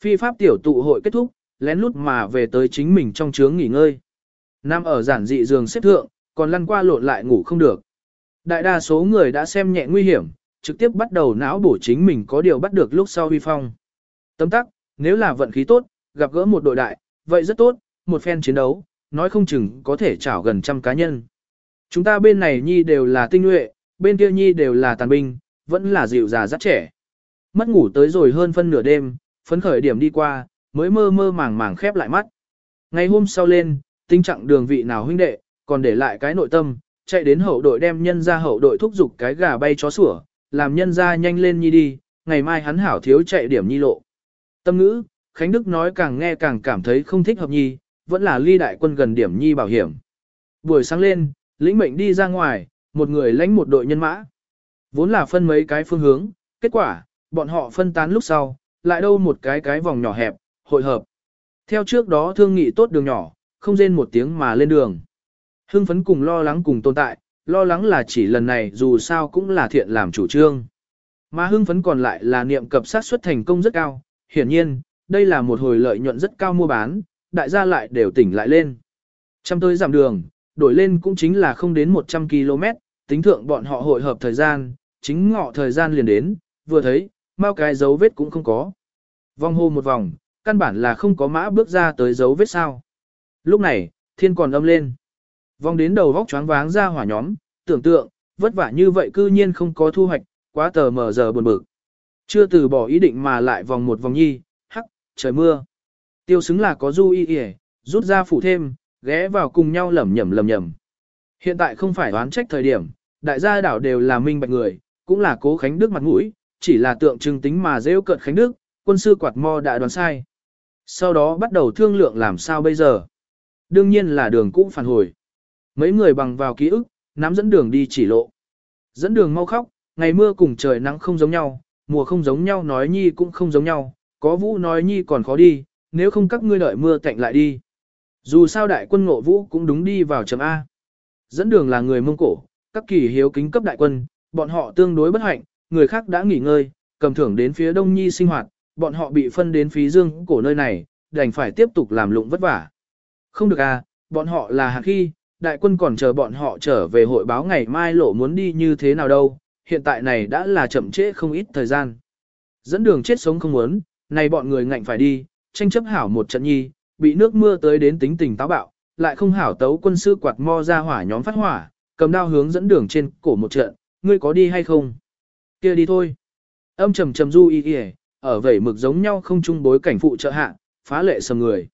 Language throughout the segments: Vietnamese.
Phi pháp tiểu tụ hội kết thúc, lén lút mà về tới chính mình trong trướng nghỉ ngơi. Nam ở giản dị giường xếp thượng, còn lăn qua lộn lại ngủ không được. Đại đa số người đã xem nhẹ nguy hiểm, trực tiếp bắt đầu não bổ chính mình có điều bắt được lúc sau huy phong. Tấm tắc, nếu là vận khí tốt, gặp gỡ một đội đại, vậy rất tốt, một phen chiến đấu, nói không chừng có thể chảo gần trăm cá nhân. Chúng ta bên này nhi đều là tinh nhuệ, bên kia nhi đều là tàn binh, vẫn là dịu già rất trẻ. Mất ngủ tới rồi hơn phân nửa đêm, phấn khởi điểm đi qua, mới mơ mơ màng màng khép lại mắt. Ngày hôm sau lên, tinh trạng đường vị nào huynh đệ, còn để lại cái nội tâm, chạy đến hậu đội đem nhân ra hậu đội thúc giục cái gà bay chó sủa, làm nhân ra nhanh lên nhi đi, ngày mai hắn hảo thiếu chạy điểm nhi lộ. Tâm ngữ, Khánh Đức nói càng nghe càng cảm thấy không thích hợp nhi, vẫn là ly đại quân gần điểm nhi bảo hiểm. Buổi sáng lên, lĩnh mệnh đi ra ngoài, một người lãnh một đội nhân mã. Vốn là phân mấy cái phương hướng, kết quả, bọn họ phân tán lúc sau, lại đâu một cái cái vòng nhỏ hẹp, hội hợp. Theo trước đó thương nghị tốt đường nhỏ, không rên một tiếng mà lên đường. Hưng phấn cùng lo lắng cùng tồn tại, lo lắng là chỉ lần này dù sao cũng là thiện làm chủ trương. Mà hưng phấn còn lại là niệm cập sát suất thành công rất cao, hiển nhiên, đây là một hồi lợi nhuận rất cao mua bán, đại gia lại đều tỉnh lại lên. Trăm tới giảm đường, đổi lên cũng chính là không đến 100 km, tính thượng bọn họ hội hợp thời gian, chính ngọ thời gian liền đến, vừa thấy, mau cái dấu vết cũng không có. Vòng hồ một vòng, căn bản là không có mã bước ra tới dấu vết sao. Lúc này, thiên còn âm lên. Vòng đến đầu vóc choáng váng ra hỏa nhóm, tưởng tượng, vất vả như vậy cư nhiên không có thu hoạch, quá tờ mở giờ buồn bực. Chưa từ bỏ ý định mà lại vòng một vòng nhi, hắc, trời mưa. Tiêu xứng là có du y y, rút ra phủ thêm, ghé vào cùng nhau lẩm nhẩm lẩm nhẩm. Hiện tại không phải đoán trách thời điểm, đại gia đảo đều là minh bạch người, cũng là cố Khánh Đức mặt mũi, chỉ là tượng trưng tính mà dễ cợt Khánh Đức, quân sư quạt mo đã đoán sai. Sau đó bắt đầu thương lượng làm sao bây giờ. Đương nhiên là đường cũ phản hồi. Mấy người bằng vào ký ức, nắm dẫn đường đi chỉ lộ. Dẫn đường mau khóc, ngày mưa cùng trời nắng không giống nhau, mùa không giống nhau nói nhi cũng không giống nhau, có vũ nói nhi còn khó đi, nếu không các ngươi đợi mưa cạnh lại đi. Dù sao đại quân ngộ vũ cũng đúng đi vào chấm A. Dẫn đường là người Mông Cổ, các kỳ hiếu kính cấp đại quân, bọn họ tương đối bất hạnh, người khác đã nghỉ ngơi, cầm thưởng đến phía đông nhi sinh hoạt, bọn họ bị phân đến phí dương cổ nơi này, đành phải tiếp tục làm lụng vất vả. Không được à, bọn họ là hạng khi, đại quân còn chờ bọn họ trở về hội báo ngày mai lộ muốn đi như thế nào đâu, hiện tại này đã là chậm trễ không ít thời gian. Dẫn đường chết sống không muốn, này bọn người ngạnh phải đi, tranh chấp hảo một trận nhi, bị nước mưa tới đến tính tình táo bạo, lại không hảo tấu quân sư quạt mo ra hỏa nhóm phát hỏa, cầm đao hướng dẫn đường trên cổ một trận, ngươi có đi hay không? Kia đi thôi. Âm trầm trầm du y y, ở vẩy mực giống nhau không chung bối cảnh phụ trợ hạ, phá lệ sầm người.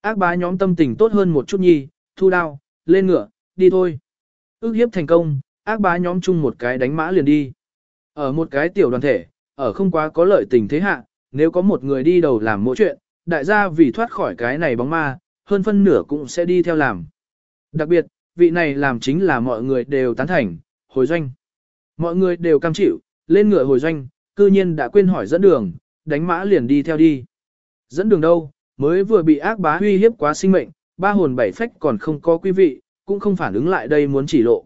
Ác bá nhóm tâm tình tốt hơn một chút nhi, thu đao, lên ngựa, đi thôi. Ước hiếp thành công, ác bá nhóm chung một cái đánh mã liền đi. Ở một cái tiểu đoàn thể, ở không quá có lợi tình thế hạ, nếu có một người đi đầu làm mỗi chuyện, đại gia vì thoát khỏi cái này bóng ma, hơn phân nửa cũng sẽ đi theo làm. Đặc biệt, vị này làm chính là mọi người đều tán thành, hồi doanh. Mọi người đều cam chịu, lên ngựa hồi doanh, cư nhiên đã quên hỏi dẫn đường, đánh mã liền đi theo đi. Dẫn đường đâu, mới vừa bị ác bá uy hiếp quá sinh mệnh, ba hồn bảy phách còn không có quý vị, cũng không phản ứng lại đây muốn chỉ lộ.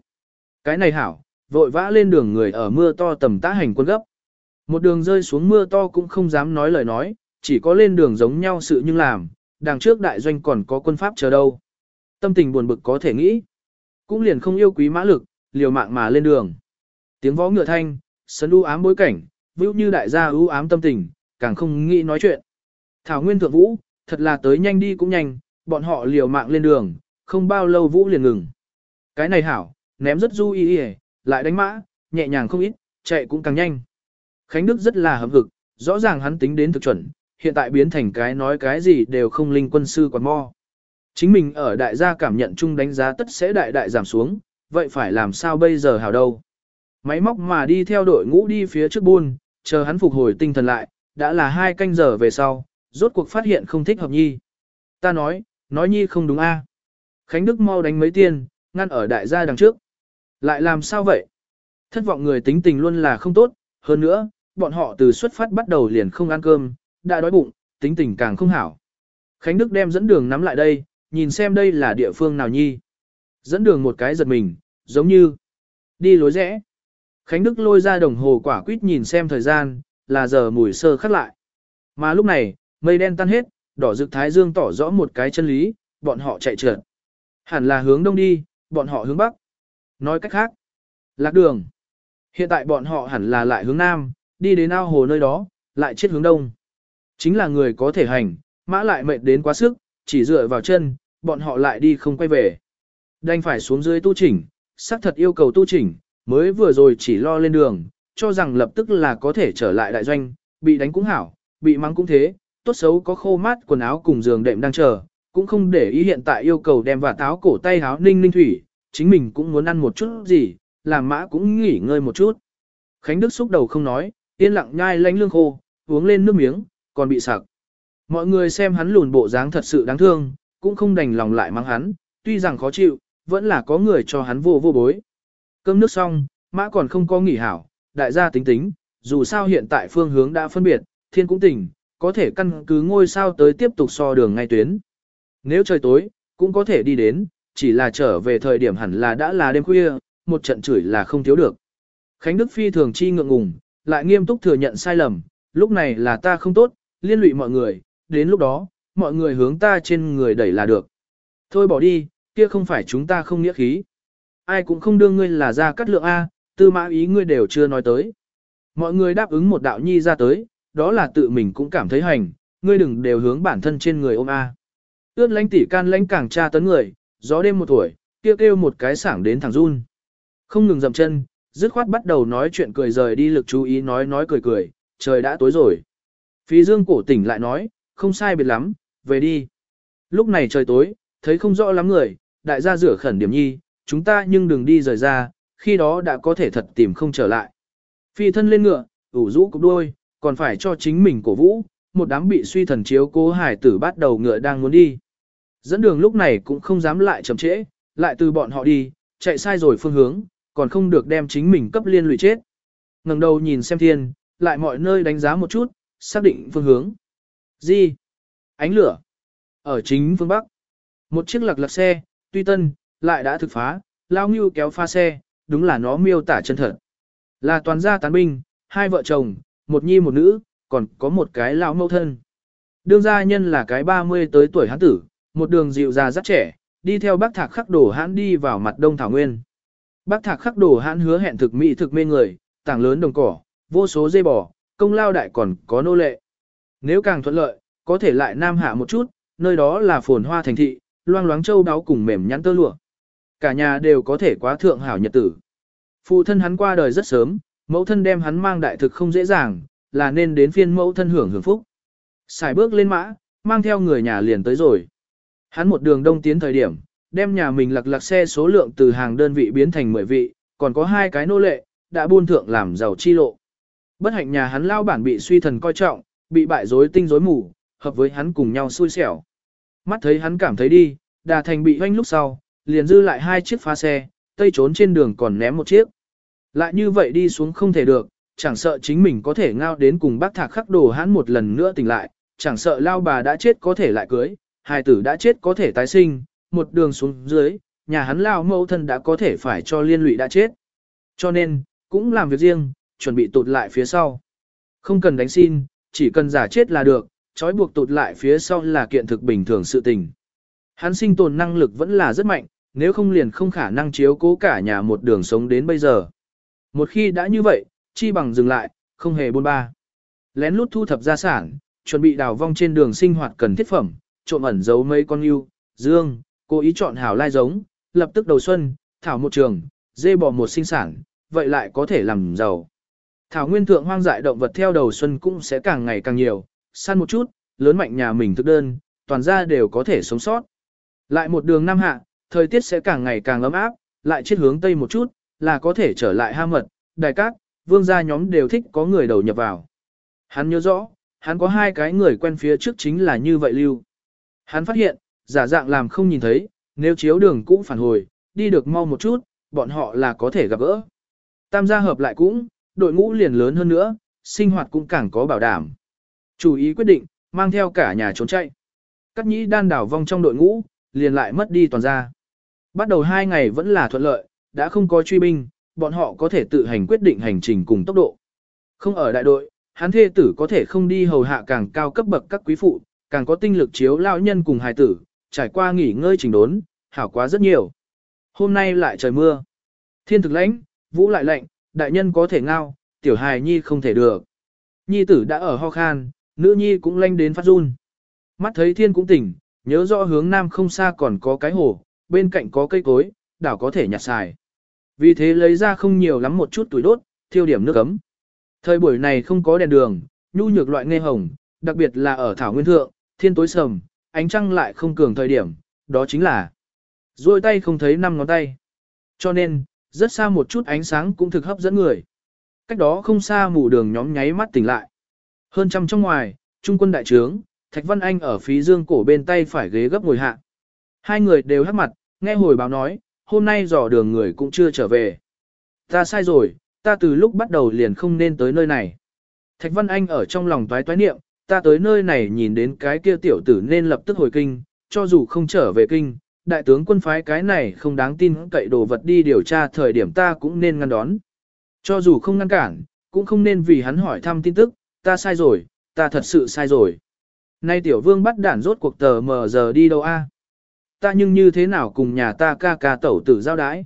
Cái này hảo, vội vã lên đường người ở mưa to tầm tá hành quân gấp. Một đường rơi xuống mưa to cũng không dám nói lời nói, chỉ có lên đường giống nhau sự nhưng làm, đằng trước đại doanh còn có quân pháp chờ đâu. Tâm tình buồn bực có thể nghĩ. Cũng liền không yêu quý mã lực, liều mạng mà lên đường. Tiếng võ ngựa thanh, sân u ám bối cảnh, vĩu như đại gia ưu ám tâm tình, càng không nghĩ nói chuyện. Thảo Nguyên Thượng Vũ, thật là tới nhanh đi cũng nhanh, bọn họ liều mạng lên đường, không bao lâu Vũ liền ngừng. Cái này hảo, ném rất du y y, lại đánh mã, nhẹ nhàng không ít, chạy cũng càng nhanh. Khánh Đức rất là hậm hực, rõ ràng hắn tính đến thực chuẩn, hiện tại biến thành cái nói cái gì đều không linh quân sư quạt mo. Chính mình ở đại gia cảm nhận chung đánh giá tất sẽ đại đại giảm xuống, vậy phải làm sao bây giờ hảo đâu. Máy móc mà đi theo đội ngũ đi phía trước buôn, chờ hắn phục hồi tinh thần lại, đã là hai canh giờ về sau, rốt cuộc phát hiện không thích hợp nhi. Ta nói, nói nhi không đúng a. Khánh Đức mau đánh mấy tiền, ngăn ở đại gia đằng trước. Lại làm sao vậy? Thất vọng người tính tình luôn là không tốt, hơn nữa, bọn họ từ xuất phát bắt đầu liền không ăn cơm, đã đói bụng, tính tình càng không hảo. Khánh Đức đem dẫn đường nắm lại đây, nhìn xem đây là địa phương nào nhi. Dẫn đường một cái giật mình, giống như đi lối rẽ. Khánh Đức lôi ra đồng hồ quả quýt nhìn xem thời gian, là giờ mùi sơ khắc lại. Mà lúc này, mây đen tan hết, đỏ rực thái dương tỏ rõ một cái chân lý, bọn họ chạy trượt. Hẳn là hướng đông đi, bọn họ hướng bắc. Nói cách khác, lạc đường. Hiện tại bọn họ hẳn là lại hướng nam, đi đến ao hồ nơi đó, lại chết hướng đông. Chính là người có thể hành, mã lại mệt đến quá sức, chỉ dựa vào chân, bọn họ lại đi không quay về. Đành phải xuống dưới tu chỉnh, xác thật yêu cầu tu chỉnh, mới vừa rồi chỉ lo lên đường, cho rằng lập tức là có thể trở lại đại doanh, bị đánh cũng hảo, bị mắng cũng thế, tốt xấu có khô mát quần áo cùng giường đệm đang chờ, cũng không để ý hiện tại yêu cầu đem và táo cổ tay háo ninh ninh thủy, chính mình cũng muốn ăn một chút gì, làm mã cũng nghỉ ngơi một chút. Khánh Đức xúc đầu không nói, yên lặng nhai lánh lương khô, uống lên nước miếng, còn bị sặc. Mọi người xem hắn lùn bộ dáng thật sự đáng thương, cũng không đành lòng lại mắng hắn, tuy rằng khó chịu, vẫn là có người cho hắn vô vô bối. Cơm nước xong, mã còn không có nghỉ hảo, đại gia tính tính, dù sao hiện tại phương hướng đã phân biệt, thiên cũng tỉnh, có thể căn cứ ngôi sao tới tiếp tục so đường ngay tuyến. Nếu trời tối, cũng có thể đi đến, chỉ là trở về thời điểm hẳn là đã là đêm khuya, một trận chửi là không thiếu được. Khánh Đức Phi thường chi ngượng ngùng, lại nghiêm túc thừa nhận sai lầm, lúc này là ta không tốt, liên lụy mọi người, đến lúc đó, mọi người hướng ta trên người đẩy là được. Thôi bỏ đi, kia không phải chúng ta không nghĩa khí. Ai cũng không đương ngươi là ra cắt lượng A, tư mã ý ngươi đều chưa nói tới. Mọi người đáp ứng một đạo nhi ra tới, đó là tự mình cũng cảm thấy hành, ngươi đừng đều hướng bản thân trên người ôm A. Ướt lãnh tỉ can lãnh càng tra tấn người, gió đêm một tuổi, kêu kêu, một cái sảng đến thằng run. Không ngừng dậm chân, dứt khoát bắt đầu nói chuyện cười rời đi lực chú ý nói nói cười cười, trời đã tối rồi. Phí dương cổ tỉnh lại nói, không sai biệt lắm, về đi. Lúc này trời tối, thấy không rõ lắm người, đại gia rửa khẩn điểm nhi, chúng ta nhưng đừng đi rời ra, khi đó đã có thể thật tìm không trở lại. Phi thân lên ngựa, ủ rũ cục đuôi, còn phải cho chính mình cổ vũ, một đám bị suy thần chiếu cố hải tử bắt đầu ngựa đang muốn đi. Dẫn đường lúc này cũng không dám lại chậm trễ, lại từ bọn họ đi, chạy sai rồi phương hướng, còn không được đem chính mình cấp liên lụy chết. ngẩng đầu nhìn xem thiên, lại mọi nơi đánh giá một chút, xác định phương hướng. Gì? Ánh lửa. Ở chính phương Bắc. Một chiếc lật lật xe, tuy tân, lại đã thực phá, lao ngưu kéo pha xe, đúng là nó miêu tả chân thật. Là toàn gia tán binh, hai vợ chồng, một nhi một nữ, còn có một cái lão mâu thân. Đương gia nhân là cái 30 tới tuổi hán tử, một đường dịu già rất trẻ, đi theo bác thạc khắc đổ hãn đi vào mặt đông thảo nguyên. Bác thạc khắc đổ hãn hứa hẹn thực mỹ thực mê người, tảng lớn đồng cỏ, vô số dây bò, công lao đại còn có nô lệ. Nếu càng thuận lợi, có thể lại nam hạ một chút, nơi đó là phồn hoa thành thị, loang loáng châu đáo cùng mềm nhắn tơ lụa. Cả nhà đều có thể quá thượng hảo nhật tử. Phụ thân hắn qua đời rất sớm, mẫu thân đem hắn mang đại thực không dễ dàng, là nên đến phiên mẫu thân hưởng hưởng phúc. Xài bước lên mã, mang theo người nhà liền tới rồi. Hắn một đường đông tiến thời điểm, đem nhà mình lặc lặc xe số lượng từ hàng đơn vị biến thành 10 vị, còn có hai cái nô lệ, đã buôn thượng làm giàu chi lộ. Bất hạnh nhà hắn lao bản bị suy thần coi trọng, bị bại rối tinh rối mù, hợp với hắn cùng nhau xui xẻo. Mắt thấy hắn cảm thấy đi, đà thành bị hoanh lúc sau, liền dư lại hai chiếc phá xe, tây trốn trên đường còn ném một chiếc. Lại như vậy đi xuống không thể được, chẳng sợ chính mình có thể ngao đến cùng bác thạc khắc đồ hắn một lần nữa tỉnh lại, chẳng sợ lao bà đã chết có thể lại cưới, hài tử đã chết có thể tái sinh, một đường xuống dưới, nhà hắn lao mẫu thân đã có thể phải cho liên lụy đã chết. Cho nên, cũng làm việc riêng, chuẩn bị tụt lại phía sau. Không cần đánh xin, chỉ cần giả chết là được, trói buộc tụt lại phía sau là kiện thực bình thường sự tình. Hắn sinh tồn năng lực vẫn là rất mạnh, nếu không liền không khả năng chiếu cố cả nhà một đường sống đến bây giờ. Một khi đã như vậy, chi bằng dừng lại, không hề buôn ba. Lén lút thu thập gia sản, chuẩn bị đào vong trên đường sinh hoạt cần thiết phẩm, trộm ẩn giấu mấy con yêu, dương, cố ý chọn hảo lai giống, lập tức đầu xuân, thảo một trường, dê bò một sinh sản, vậy lại có thể làm giàu. Thảo nguyên thượng hoang dại động vật theo đầu xuân cũng sẽ càng ngày càng nhiều, săn một chút, lớn mạnh nhà mình thức đơn, toàn ra đều có thể sống sót. Lại một đường năm hạ, thời tiết sẽ càng ngày càng ấm áp, lại chết hướng tây một chút, là có thể trở lại ha mật, đài cát, vương gia nhóm đều thích có người đầu nhập vào. Hắn nhớ rõ, hắn có hai cái người quen phía trước chính là như vậy lưu. Hắn phát hiện, giả dạng làm không nhìn thấy, nếu chiếu đường cũng phản hồi, đi được mau một chút, bọn họ là có thể gặp gỡ. Tam gia hợp lại cũng, đội ngũ liền lớn hơn nữa, sinh hoạt cũng càng có bảo đảm. Chủ ý quyết định, mang theo cả nhà trốn chạy. Cắt nhĩ đan đảo vong trong đội ngũ, liền lại mất đi toàn gia. Bắt đầu hai ngày vẫn là thuận lợi, đã không có truy binh, bọn họ có thể tự hành quyết định hành trình cùng tốc độ. Không ở đại đội, Hắn thê tử có thể không đi hầu hạ càng cao cấp bậc các quý phụ, càng có tinh lực chiếu lao nhân cùng hài tử, trải qua nghỉ ngơi trình đốn, hảo quá rất nhiều. Hôm nay lại trời mưa. Thiên thực lãnh, vũ lại lạnh, đại nhân có thể ngao, tiểu hài nhi không thể được. Nhi tử đã ở ho khan, nữ nhi cũng lanh đến phát run. Mắt thấy thiên cũng tỉnh, nhớ rõ hướng nam không xa còn có cái hồ, bên cạnh có cây cối, đảo có thể nhặt xài. Vì thế lấy ra không nhiều lắm một chút tuổi đốt, thiêu điểm nước ấm. Thời buổi này không có đèn đường, nhu nhược loại nghe hồng, đặc biệt là ở thảo nguyên thượng, thiên tối sầm, ánh trăng lại không cường thời điểm, đó chính là duỗi tay không thấy năm ngón tay. Cho nên, rất xa một chút ánh sáng cũng thực hấp dẫn người. Cách đó không xa mù đường nhóm nháy mắt tỉnh lại. Hơn trăm trong ngoài, trung quân đại trướng, Thạch Văn Anh ở phí dương cổ bên tay phải ghế gấp ngồi hạ. Hai người đều hắc mặt, nghe hồi báo nói, hôm nay dò đường người cũng chưa trở về. Ta sai rồi, ta từ lúc bắt đầu liền không nên tới nơi này. Thạch Văn Anh ở trong lòng toái toái niệm, ta tới nơi này nhìn đến cái kia tiểu tử nên lập tức hồi kinh, cho dù không trở về kinh, đại tướng quân phái cái này không đáng tin cậy đồ vật đi điều tra thời điểm ta cũng nên ngăn đón. Cho dù không ngăn cản, cũng không nên vì hắn hỏi thăm tin tức, ta sai rồi, ta thật sự sai rồi. Nay tiểu vương bắt đản rốt cuộc tờ mờ giờ đi đâu a? Ta nhưng như thế nào cùng nhà ta ca ca tẩu tử giao đái?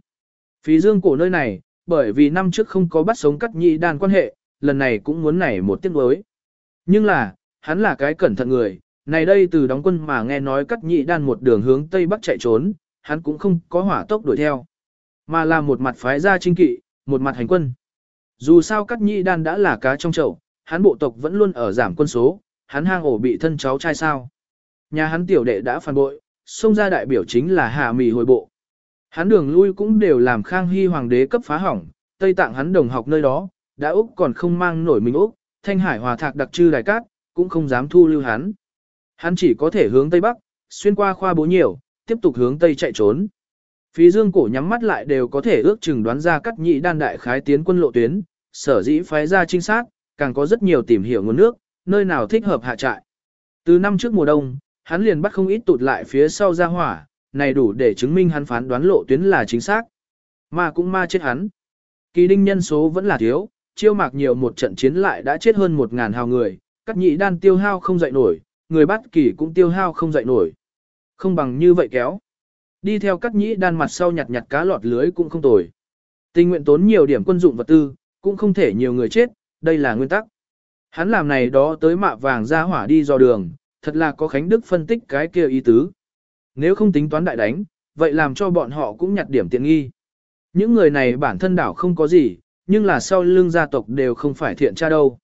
Phí dương cổ nơi này, bởi vì năm trước không có bắt sống cắt nhị đàn quan hệ, lần này cũng muốn nảy một tiếc đối. Nhưng là, hắn là cái cẩn thận người, này đây từ đóng quân mà nghe nói cắt nhị đan một đường hướng Tây Bắc chạy trốn, hắn cũng không có hỏa tốc đuổi theo. Mà là một mặt phái gia trinh kỵ, một mặt hành quân. Dù sao cắt nhị đan đã là cá trong chậu, hắn bộ tộc vẫn luôn ở giảm quân số, hắn hang ổ bị thân cháu trai sao. Nhà hắn tiểu đệ đã phản bội, xông ra đại biểu chính là hạ mì hồi bộ. Hắn đường lui cũng đều làm khang hy hoàng đế cấp phá hỏng, Tây Tạng hắn đồng học nơi đó, đã Úc còn không mang nổi mình Úc, Thanh Hải hòa thạc đặc trư đại cát, cũng không dám thu lưu hắn. Hắn chỉ có thể hướng Tây Bắc, xuyên qua khoa bố nhiều, tiếp tục hướng Tây chạy trốn. Phí dương cổ nhắm mắt lại đều có thể ước chừng đoán ra cắt nhị đan đại khái tiến quân lộ tuyến, sở dĩ phái ra trinh sát, càng có rất nhiều tìm hiểu nguồn nước, nơi nào thích hợp hạ trại. Từ năm trước mùa đông, hắn liền bắt không ít tụt lại phía sau ra hỏa, này đủ để chứng minh hắn phán đoán lộ tuyến là chính xác. Mà cũng ma chết hắn. Kỳ đinh nhân số vẫn là thiếu, chiêu mạc nhiều một trận chiến lại đã chết hơn một ngàn hào người, các nhị đan tiêu hao không dậy nổi, người bắt kỳ cũng tiêu hao không dậy nổi. Không bằng như vậy kéo. Đi theo các nhị đan mặt sau nhặt nhặt cá lọt lưới cũng không tồi. Tình nguyện tốn nhiều điểm quân dụng vật tư, cũng không thể nhiều người chết, đây là nguyên tắc. Hắn làm này đó tới mạ vàng ra hỏa đi do đường, thật là có Khánh Đức phân tích cái kia ý tứ. Nếu không tính toán đại đánh, vậy làm cho bọn họ cũng nhặt điểm tiện nghi. Những người này bản thân đảo không có gì, nhưng là sau lưng gia tộc đều không phải thiện tra đâu.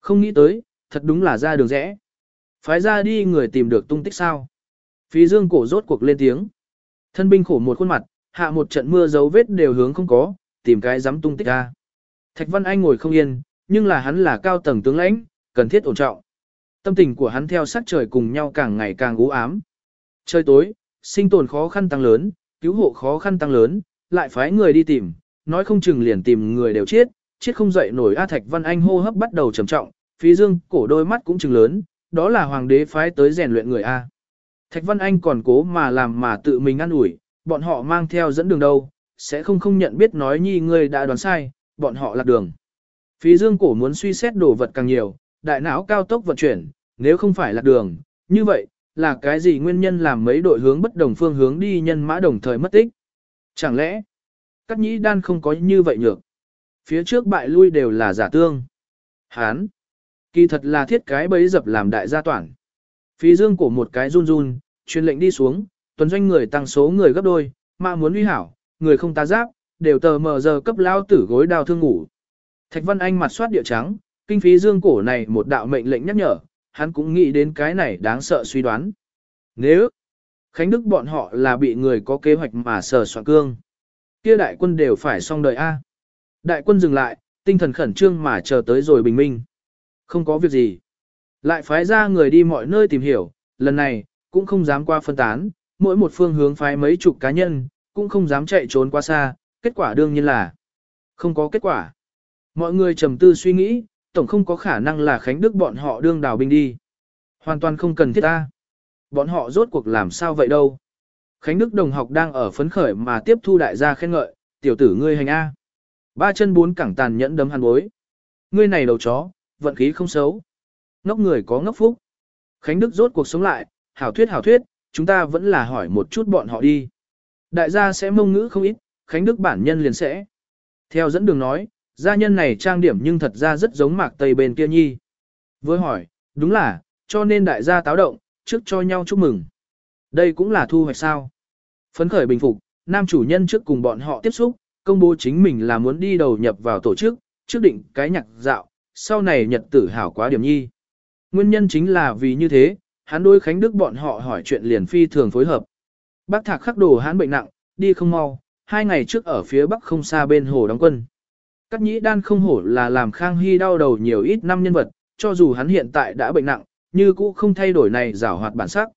Không nghĩ tới, thật đúng là ra đường rẽ. Phái ra đi người tìm được tung tích sao. Phí dương cổ rốt cuộc lên tiếng. Thân binh khổ một khuôn mặt, hạ một trận mưa dấu vết đều hướng không có, tìm cái dám tung tích ra. Thạch Văn Anh ngồi không yên, nhưng là hắn là cao tầng tướng lãnh, cần thiết ổn trọng. Tâm tình của hắn theo sắc trời cùng nhau càng ngày càng u ám. Trời tối, sinh tồn khó khăn tăng lớn, cứu hộ khó khăn tăng lớn, lại phái người đi tìm, nói không chừng liền tìm người đều chết, chết không dậy nổi A Thạch Văn Anh hô hấp bắt đầu trầm trọng, phí dương cổ đôi mắt cũng chừng lớn, đó là hoàng đế phái tới rèn luyện người A. Thạch Văn Anh còn cố mà làm mà tự mình ăn ủi, bọn họ mang theo dẫn đường đâu, sẽ không không nhận biết nói nhi người đã đoán sai, bọn họ lạc đường. Phí dương cổ muốn suy xét đồ vật càng nhiều, đại não cao tốc vận chuyển, nếu không phải lạc đường, như vậy, là cái gì nguyên nhân làm mấy đội hướng bất đồng phương hướng đi nhân mã đồng thời mất tích? Chẳng lẽ, các nhĩ đan không có như vậy nhược? Phía trước bại lui đều là giả tương. Hán, kỳ thật là thiết cái bấy dập làm đại gia toàn. Phí dương của một cái run run, truyền lệnh đi xuống, tuần doanh người tăng số người gấp đôi, mà muốn uy hảo, người không tá giáp, đều tờ mờ giờ cấp lao tử gối đào thương ngủ. Thạch Văn Anh mặt soát địa trắng, kinh phí dương cổ này một đạo mệnh lệnh nhắc nhở, hắn cũng nghĩ đến cái này đáng sợ suy đoán. Nếu Khánh Đức bọn họ là bị người có kế hoạch mà sờ soạn cương, kia đại quân đều phải xong đời A. Đại quân dừng lại, tinh thần khẩn trương mà chờ tới rồi bình minh. Không có việc gì. Lại phái ra người đi mọi nơi tìm hiểu, lần này, cũng không dám qua phân tán, mỗi một phương hướng phái mấy chục cá nhân, cũng không dám chạy trốn qua xa, kết quả đương nhiên là không có kết quả. Mọi người trầm tư suy nghĩ, tổng không có khả năng là Khánh Đức bọn họ đương đào binh đi. Hoàn toàn không cần thiết ta. Bọn họ rốt cuộc làm sao vậy đâu. Khánh Đức đồng học đang ở phấn khởi mà tiếp thu đại gia khen ngợi, tiểu tử ngươi hành A. Ba chân bốn cẳng tàn nhẫn đấm hàn bối. Ngươi này đầu chó, vận khí không xấu. Ngốc người có ngốc phúc. Khánh Đức rốt cuộc sống lại, hảo thuyết hảo thuyết, chúng ta vẫn là hỏi một chút bọn họ đi. Đại gia sẽ mông ngữ không ít, Khánh Đức bản nhân liền sẽ. Theo dẫn đường nói, gia nhân này trang điểm nhưng thật ra rất giống mạc tây bên kia nhi. Với hỏi, đúng là, cho nên đại gia táo động, trước cho nhau chúc mừng. Đây cũng là thu hoạch sao. Phấn khởi bình phục, nam chủ nhân trước cùng bọn họ tiếp xúc, công bố chính mình là muốn đi đầu nhập vào tổ chức, trước định cái nhạc dạo, sau này nhật tử hảo quá điểm nhi. Nguyên nhân chính là vì như thế, hắn đôi Khánh Đức bọn họ hỏi chuyện liền phi thường phối hợp. Bác thạc khắc đồ hắn bệnh nặng, đi không mau, hai ngày trước ở phía bắc không xa bên hồ đóng quân. Cát nhĩ đan không hổ là làm Khang Hy đau đầu nhiều ít năm nhân vật, cho dù hắn hiện tại đã bệnh nặng, như cũ không thay đổi này rảo hoạt bản sắc.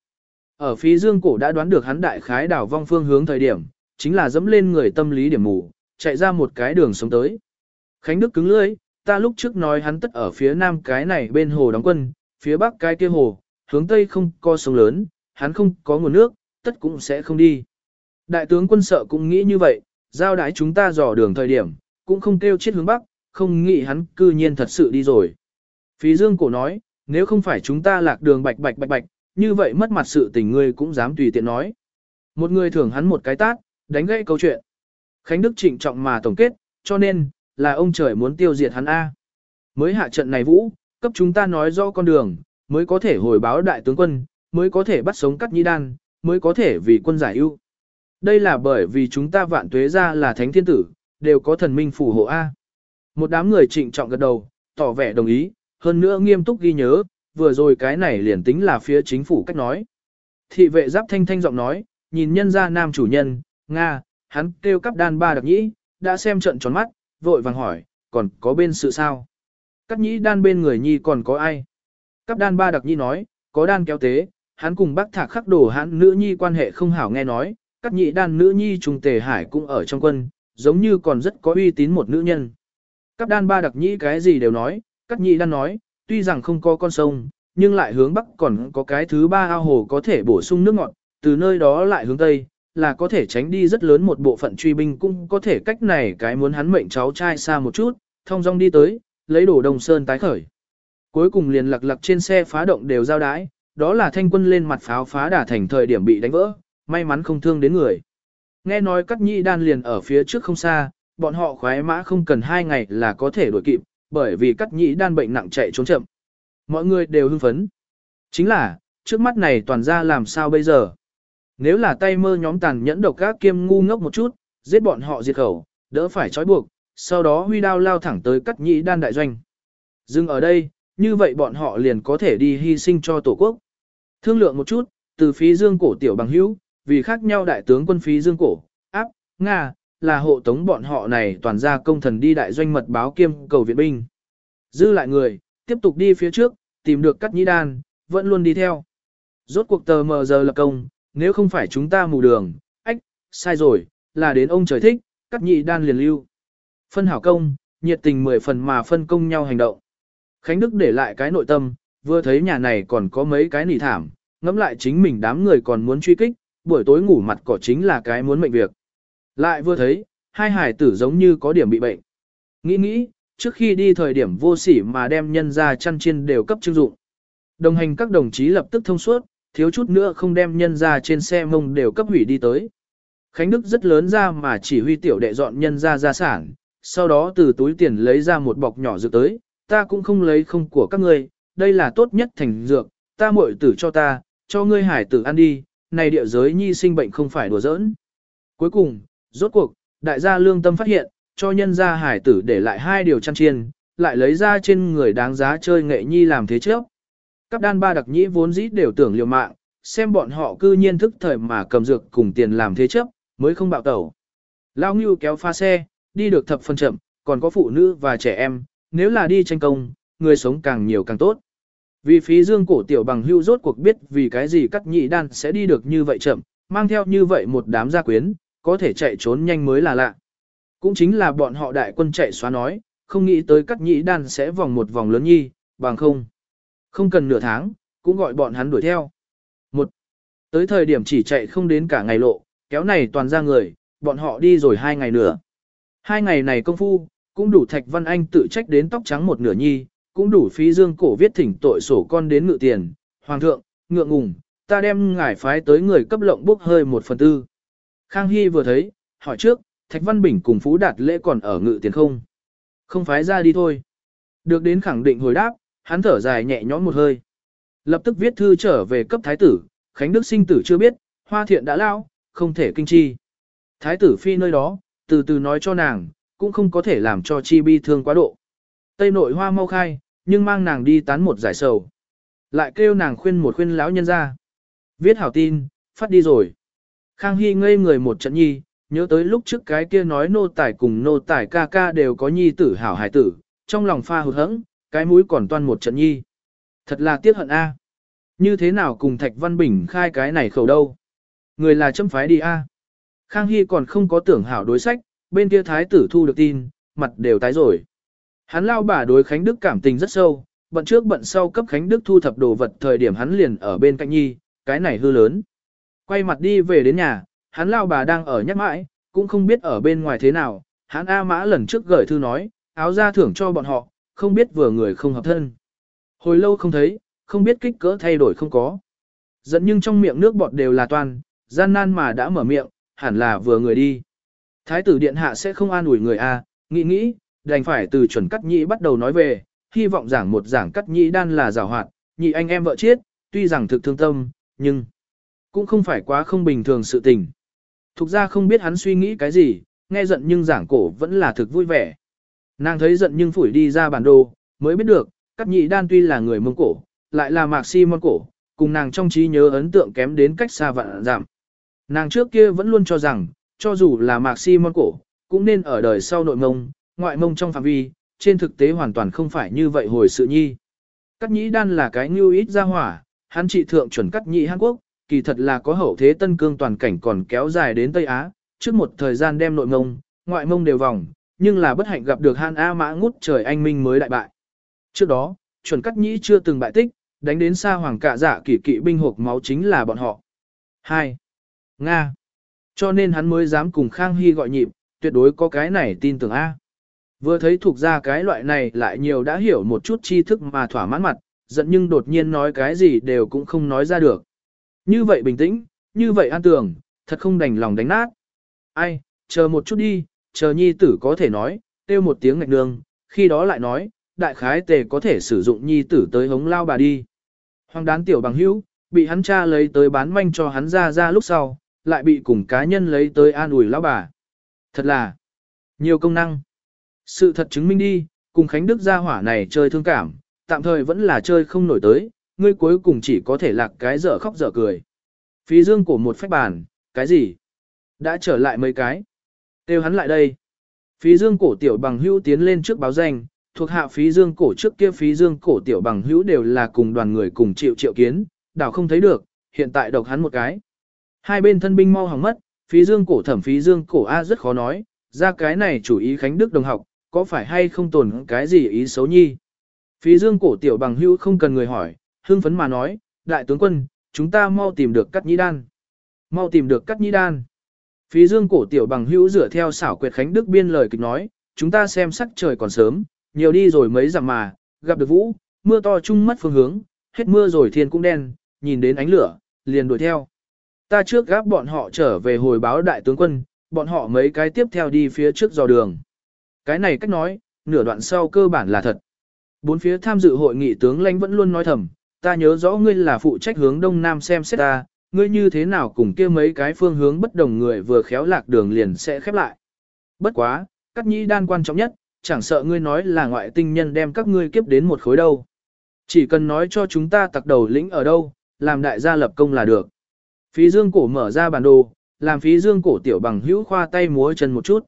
Ở phía dương cổ đã đoán được hắn đại khái đảo vong phương hướng thời điểm, chính là dẫm lên người tâm lý điểm mù, chạy ra một cái đường sống tới. Khánh Đức cứng lưỡi, ta lúc trước nói hắn tất ở phía nam cái này bên hồ đóng quân, phía bắc cái kia hồ, hướng tây không có sông lớn, hắn không có nguồn nước, tất cũng sẽ không đi. Đại tướng quân sợ cũng nghĩ như vậy, giao đái chúng ta dò đường thời điểm, cũng không kêu chết hướng bắc, không nghĩ hắn cư nhiên thật sự đi rồi. Phí dương cổ nói, nếu không phải chúng ta lạc đường bạch bạch bạch bạch, như vậy mất mặt sự tình ngươi cũng dám tùy tiện nói. Một người thưởng hắn một cái tát, đánh gãy câu chuyện. Khánh Đức trịnh trọng mà tổng kết, cho nên, là ông trời muốn tiêu diệt hắn A. Mới hạ trận này vũ, cấp chúng ta nói rõ con đường, mới có thể hồi báo đại tướng quân, mới có thể bắt sống cắt nhĩ đan, mới có thể vì quân giải ưu. Đây là bởi vì chúng ta vạn tuế ra là thánh thiên tử, đều có thần minh phù hộ A. Một đám người trịnh trọng gật đầu, tỏ vẻ đồng ý, hơn nữa nghiêm túc ghi nhớ, vừa rồi cái này liền tính là phía chính phủ cách nói. Thị vệ giáp thanh thanh giọng nói, nhìn nhân ra nam chủ nhân, Nga, hắn kêu cắp đan ba đặc nhĩ, đã xem trận tròn mắt, vội vàng hỏi, còn có bên sự sao? Cắp nhĩ đan bên người nhi còn có ai? Cắp đan ba đặc nhĩ nói, có đan kéo tế, hắn cùng bác thạc khắc đổ hắn nữ nhi quan hệ không hảo nghe nói, cắt nhĩ đan nữ nhi trùng tề hải cũng ở trong quân, giống như còn rất có uy tín một nữ nhân. Cắp đan ba đặc nhĩ cái gì đều nói, cắt nhĩ đan nói, tuy rằng không có con sông, nhưng lại hướng bắc còn có cái thứ ba ao hồ có thể bổ sung nước ngọt, từ nơi đó lại hướng tây, là có thể tránh đi rất lớn một bộ phận truy binh cũng có thể cách này cái muốn hắn mệnh cháu trai xa một chút, thông dong đi tới, lấy đổ đồng sơn tái khởi. Cuối cùng liền lặc lặc trên xe phá động đều giao đái, đó là thanh quân lên mặt pháo phá đả thành thời điểm bị đánh vỡ, may mắn không thương đến người. Nghe nói cắt nhị đan liền ở phía trước không xa, bọn họ khoái mã không cần hai ngày là có thể đuổi kịp, bởi vì cắt nhị đan bệnh nặng chạy trốn chậm. Mọi người đều hưng phấn. Chính là, trước mắt này toàn ra làm sao bây giờ? Nếu là tay mơ nhóm tàn nhẫn độc các kiêm ngu ngốc một chút, giết bọn họ diệt khẩu, đỡ phải trói buộc, sau đó huy đao lao thẳng tới cắt nhị đan đại doanh. Dừng ở đây, như vậy bọn họ liền có thể đi hy sinh cho tổ quốc. Thương lượng một chút, từ phí dương cổ tiểu bằng hữu, vì khác nhau đại tướng quân phí dương cổ, áp, Nga, là hộ tống bọn họ này toàn ra công thần đi đại doanh mật báo kiêm cầu viện binh. Dư lại người, tiếp tục đi phía trước, tìm được cắt nhĩ đan, vẫn luôn đi theo. Rốt cuộc tờ mờ giờ lập công, nếu không phải chúng ta mù đường, ách, sai rồi, là đến ông trời thích, cắt nhị đan liền lưu. Phân hảo công, nhiệt tình mười phần mà phân công nhau hành động. Khánh Đức để lại cái nội tâm, vừa thấy nhà này còn có mấy cái nỉ thảm, ngẫm lại chính mình đám người còn muốn truy kích, buổi tối ngủ mặt cỏ chính là cái muốn mệnh việc. Lại vừa thấy, hai hải tử giống như có điểm bị bệnh. Nghĩ nghĩ, trước khi đi thời điểm vô sỉ mà đem nhân ra chăn chiên đều cấp trưng dụng. Đồng hành các đồng chí lập tức thông suốt, thiếu chút nữa không đem nhân ra trên xe mông đều cấp hủy đi tới. Khánh Đức rất lớn ra mà chỉ huy tiểu đệ dọn nhân ra gia sản, sau đó từ túi tiền lấy ra một bọc nhỏ dược tới, ta cũng không lấy không của các ngươi, đây là tốt nhất thành dược, ta muội tử cho ta, cho ngươi hải tử ăn đi, này địa giới nhi sinh bệnh không phải đùa giỡn. Cuối cùng, rốt cuộc, đại gia lương tâm phát hiện, cho nhân gia hải tử để lại hai điều chăn chiên, lại lấy ra trên người đáng giá chơi nghệ nhi làm thế trước. Các đan ba đặc nhĩ vốn dĩ đều tưởng liều mạng, xem bọn họ cư nhiên thức thời mà cầm dược cùng tiền làm thế chấp, mới không bạo tẩu. Lao Ngưu kéo pha xe, đi được thập phân chậm, còn có phụ nữ và trẻ em, nếu là đi tranh công, người sống càng nhiều càng tốt. Vì phí dương cổ tiểu bằng hưu rốt cuộc biết vì cái gì cắt nhị đan sẽ đi được như vậy chậm, mang theo như vậy một đám gia quyến, có thể chạy trốn nhanh mới là lạ. Cũng chính là bọn họ đại quân chạy xóa nói, không nghĩ tới cắt nhị đan sẽ vòng một vòng lớn nhi, bằng không. Không cần nửa tháng, cũng gọi bọn hắn đuổi theo. Một, tới thời điểm chỉ chạy không đến cả ngày lộ, kéo này toàn ra người, bọn họ đi rồi hai ngày nữa. Hai ngày này công phu, cũng đủ Thạch Văn Anh tự trách đến tóc trắng một nửa nhi, cũng đủ phí dương cổ viết thỉnh tội sổ con đến ngự tiền, hoàng thượng, ngượng ngùng, ta đem ngải phái tới người cấp lộng bốc hơi một phần tư. Khang Hy vừa thấy, hỏi trước, Thạch Văn Bình cùng Phú Đạt lễ còn ở ngự tiền không? Không phái ra đi thôi. Được đến khẳng định hồi đáp, hắn thở dài nhẹ nhõm một hơi. Lập tức viết thư trở về cấp thái tử, Khánh Đức sinh tử chưa biết, hoa thiện đã lao, không thể kinh chi. Thái tử phi nơi đó, từ từ nói cho nàng, cũng không có thể làm cho chi bi thương quá độ. Tây nội hoa mau khai, nhưng mang nàng đi tán một giải sầu. Lại kêu nàng khuyên một khuyên lão nhân ra. Viết hảo tin, phát đi rồi. Khang Hy ngây người một trận nhi, nhớ tới lúc trước cái kia nói nô tài cùng nô tài ca ca đều có nhi tử hảo hải tử, trong lòng pha hụt hẫng, cái mũi còn toan một trận nhi. Thật là tiếc hận a. Như thế nào cùng Thạch Văn Bình khai cái này khẩu đâu? Người là châm phái đi a. Khang Hy còn không có tưởng hảo đối sách, bên kia thái tử thu được tin, mặt đều tái rồi. Hắn lao bà đối Khánh Đức cảm tình rất sâu, bận trước bận sau cấp Khánh Đức thu thập đồ vật thời điểm hắn liền ở bên cạnh nhi, cái này hư lớn. Quay mặt đi về đến nhà, hắn lao bà đang ở nhắc mãi, cũng không biết ở bên ngoài thế nào, hắn A Mã lần trước gửi thư nói, áo ra thưởng cho bọn họ, không biết vừa người không hợp thân. Hồi lâu không thấy, không biết kích cỡ thay đổi không có. Dẫn nhưng trong miệng nước bọt đều là toàn, gian nan mà đã mở miệng, hẳn là vừa người đi. Thái tử điện hạ sẽ không an ủi người A, nghĩ nghĩ, đành phải từ chuẩn cắt nhị bắt đầu nói về, hy vọng giảng một giảng cắt nhị đan là rào hoạt, nhị anh em vợ chết, tuy rằng thực thương tâm, nhưng cũng không phải quá không bình thường sự tình. Thục ra không biết hắn suy nghĩ cái gì, nghe giận nhưng giảng cổ vẫn là thực vui vẻ. Nàng thấy giận nhưng phủi đi ra bản đồ, mới biết được, cắt nhị đan tuy là người mông cổ, lại là mạc si môn cổ, cùng nàng trong trí nhớ ấn tượng kém đến cách xa vạn giảm. Nàng trước kia vẫn luôn cho rằng, cho dù là mạc si môn cổ, cũng nên ở đời sau nội mông, ngoại mông trong phạm vi, trên thực tế hoàn toàn không phải như vậy hồi sự nhi. Cắt nhĩ đan là cái như ít ra hỏa, hắn trị thượng chuẩn cắt nhĩ Hàn Quốc, kỳ thật là có hậu thế tân cương toàn cảnh còn kéo dài đến Tây Á, trước một thời gian đem nội mông, ngoại mông đều vòng, nhưng là bất hạnh gặp được Han A Mã ngút trời anh minh mới đại bại. Trước đó, chuẩn cắt nhĩ chưa từng bại tích, đánh đến xa hoàng cạ dạ kỷ kỵ binh hộp máu chính là bọn họ. 2. Nga. Cho nên hắn mới dám cùng Khang Hy gọi nhịp, tuyệt đối có cái này tin tưởng A. Vừa thấy thuộc ra cái loại này lại nhiều đã hiểu một chút tri thức mà thỏa mãn mặt, giận nhưng đột nhiên nói cái gì đều cũng không nói ra được. Như vậy bình tĩnh, như vậy an tường, thật không đành lòng đánh nát. Ai, chờ một chút đi, chờ nhi tử có thể nói, kêu một tiếng ngạch đường, khi đó lại nói, đại khái tề có thể sử dụng nhi tử tới hống lao bà đi. Hoàng đán tiểu bằng hữu, bị hắn cha lấy tới bán manh cho hắn ra ra lúc sau, lại bị cùng cá nhân lấy tới an ủi lão bà. Thật là nhiều công năng. Sự thật chứng minh đi, cùng Khánh Đức gia hỏa này chơi thương cảm, tạm thời vẫn là chơi không nổi tới, ngươi cuối cùng chỉ có thể lạc cái dở khóc dở cười. Phí dương của một phách bàn, cái gì? Đã trở lại mấy cái. Têu hắn lại đây. Phí dương cổ tiểu bằng hữu tiến lên trước báo danh, thuộc hạ phí dương cổ trước kia phí dương cổ tiểu bằng hữu đều là cùng đoàn người cùng triệu triệu kiến, đảo không thấy được, hiện tại độc hắn một cái. Hai bên thân binh mau hỏng mất, phí dương cổ thẩm phí dương cổ A rất khó nói, ra cái này chủ ý Khánh Đức đồng học, có phải hay không tồn cái gì ý xấu nhi. Phí dương cổ tiểu bằng hữu không cần người hỏi, hưng phấn mà nói, đại tướng quân, chúng ta mau tìm được cắt nhĩ đan. Mau tìm được cắt nhĩ đan. Phí dương cổ tiểu bằng hữu dựa theo xảo quyệt Khánh Đức biên lời kịch nói, chúng ta xem sắc trời còn sớm, nhiều đi rồi mấy dặm mà, gặp được vũ, mưa to chung mất phương hướng, hết mưa rồi thiên cũng đen, nhìn đến ánh lửa, liền đuổi theo. Ta trước gáp bọn họ trở về hồi báo đại tướng quân, bọn họ mấy cái tiếp theo đi phía trước dò đường. Cái này cách nói, nửa đoạn sau cơ bản là thật. Bốn phía tham dự hội nghị tướng lãnh vẫn luôn nói thầm, ta nhớ rõ ngươi là phụ trách hướng đông nam xem xét ta, ngươi như thế nào cùng kia mấy cái phương hướng bất đồng người vừa khéo lạc đường liền sẽ khép lại. Bất quá, cắt nhĩ đan quan trọng nhất, chẳng sợ ngươi nói là ngoại tinh nhân đem các ngươi kiếp đến một khối đâu. Chỉ cần nói cho chúng ta tặc đầu lĩnh ở đâu, làm đại gia lập công là được. Phí dương cổ mở ra bản đồ, làm phí dương cổ tiểu bằng hữu khoa tay múa chân một chút.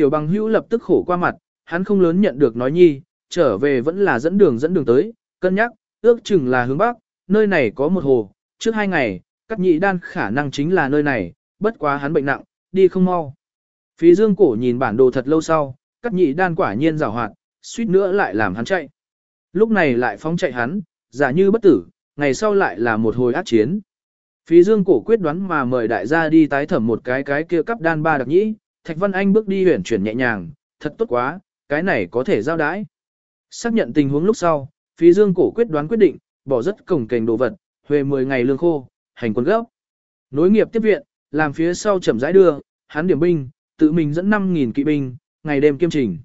Tiểu bằng hữu lập tức khổ qua mặt, hắn không lớn nhận được nói nhi, trở về vẫn là dẫn đường dẫn đường tới, cân nhắc, ước chừng là hướng bắc, nơi này có một hồ, trước hai ngày, cắt nhị đan khả năng chính là nơi này, bất quá hắn bệnh nặng, đi không mau. Phí dương cổ nhìn bản đồ thật lâu sau, cắt nhị đan quả nhiên rào hoạt, suýt nữa lại làm hắn chạy. Lúc này lại phóng chạy hắn, giả như bất tử, ngày sau lại là một hồi ác chiến. Phí dương cổ quyết đoán mà mời đại gia đi tái thẩm một cái cái kia cắp đan ba đặc nhĩ, Thạch Văn Anh bước đi huyển chuyển nhẹ nhàng, thật tốt quá, cái này có thể giao đãi. Xác nhận tình huống lúc sau, phí dương cổ quyết đoán quyết định, bỏ rất cổng kềnh đồ vật, huề 10 ngày lương khô, hành quân gốc. Nối nghiệp tiếp viện, làm phía sau chậm rãi đưa, hắn điểm binh, tự mình dẫn 5.000 kỵ binh, ngày đêm kiêm trình.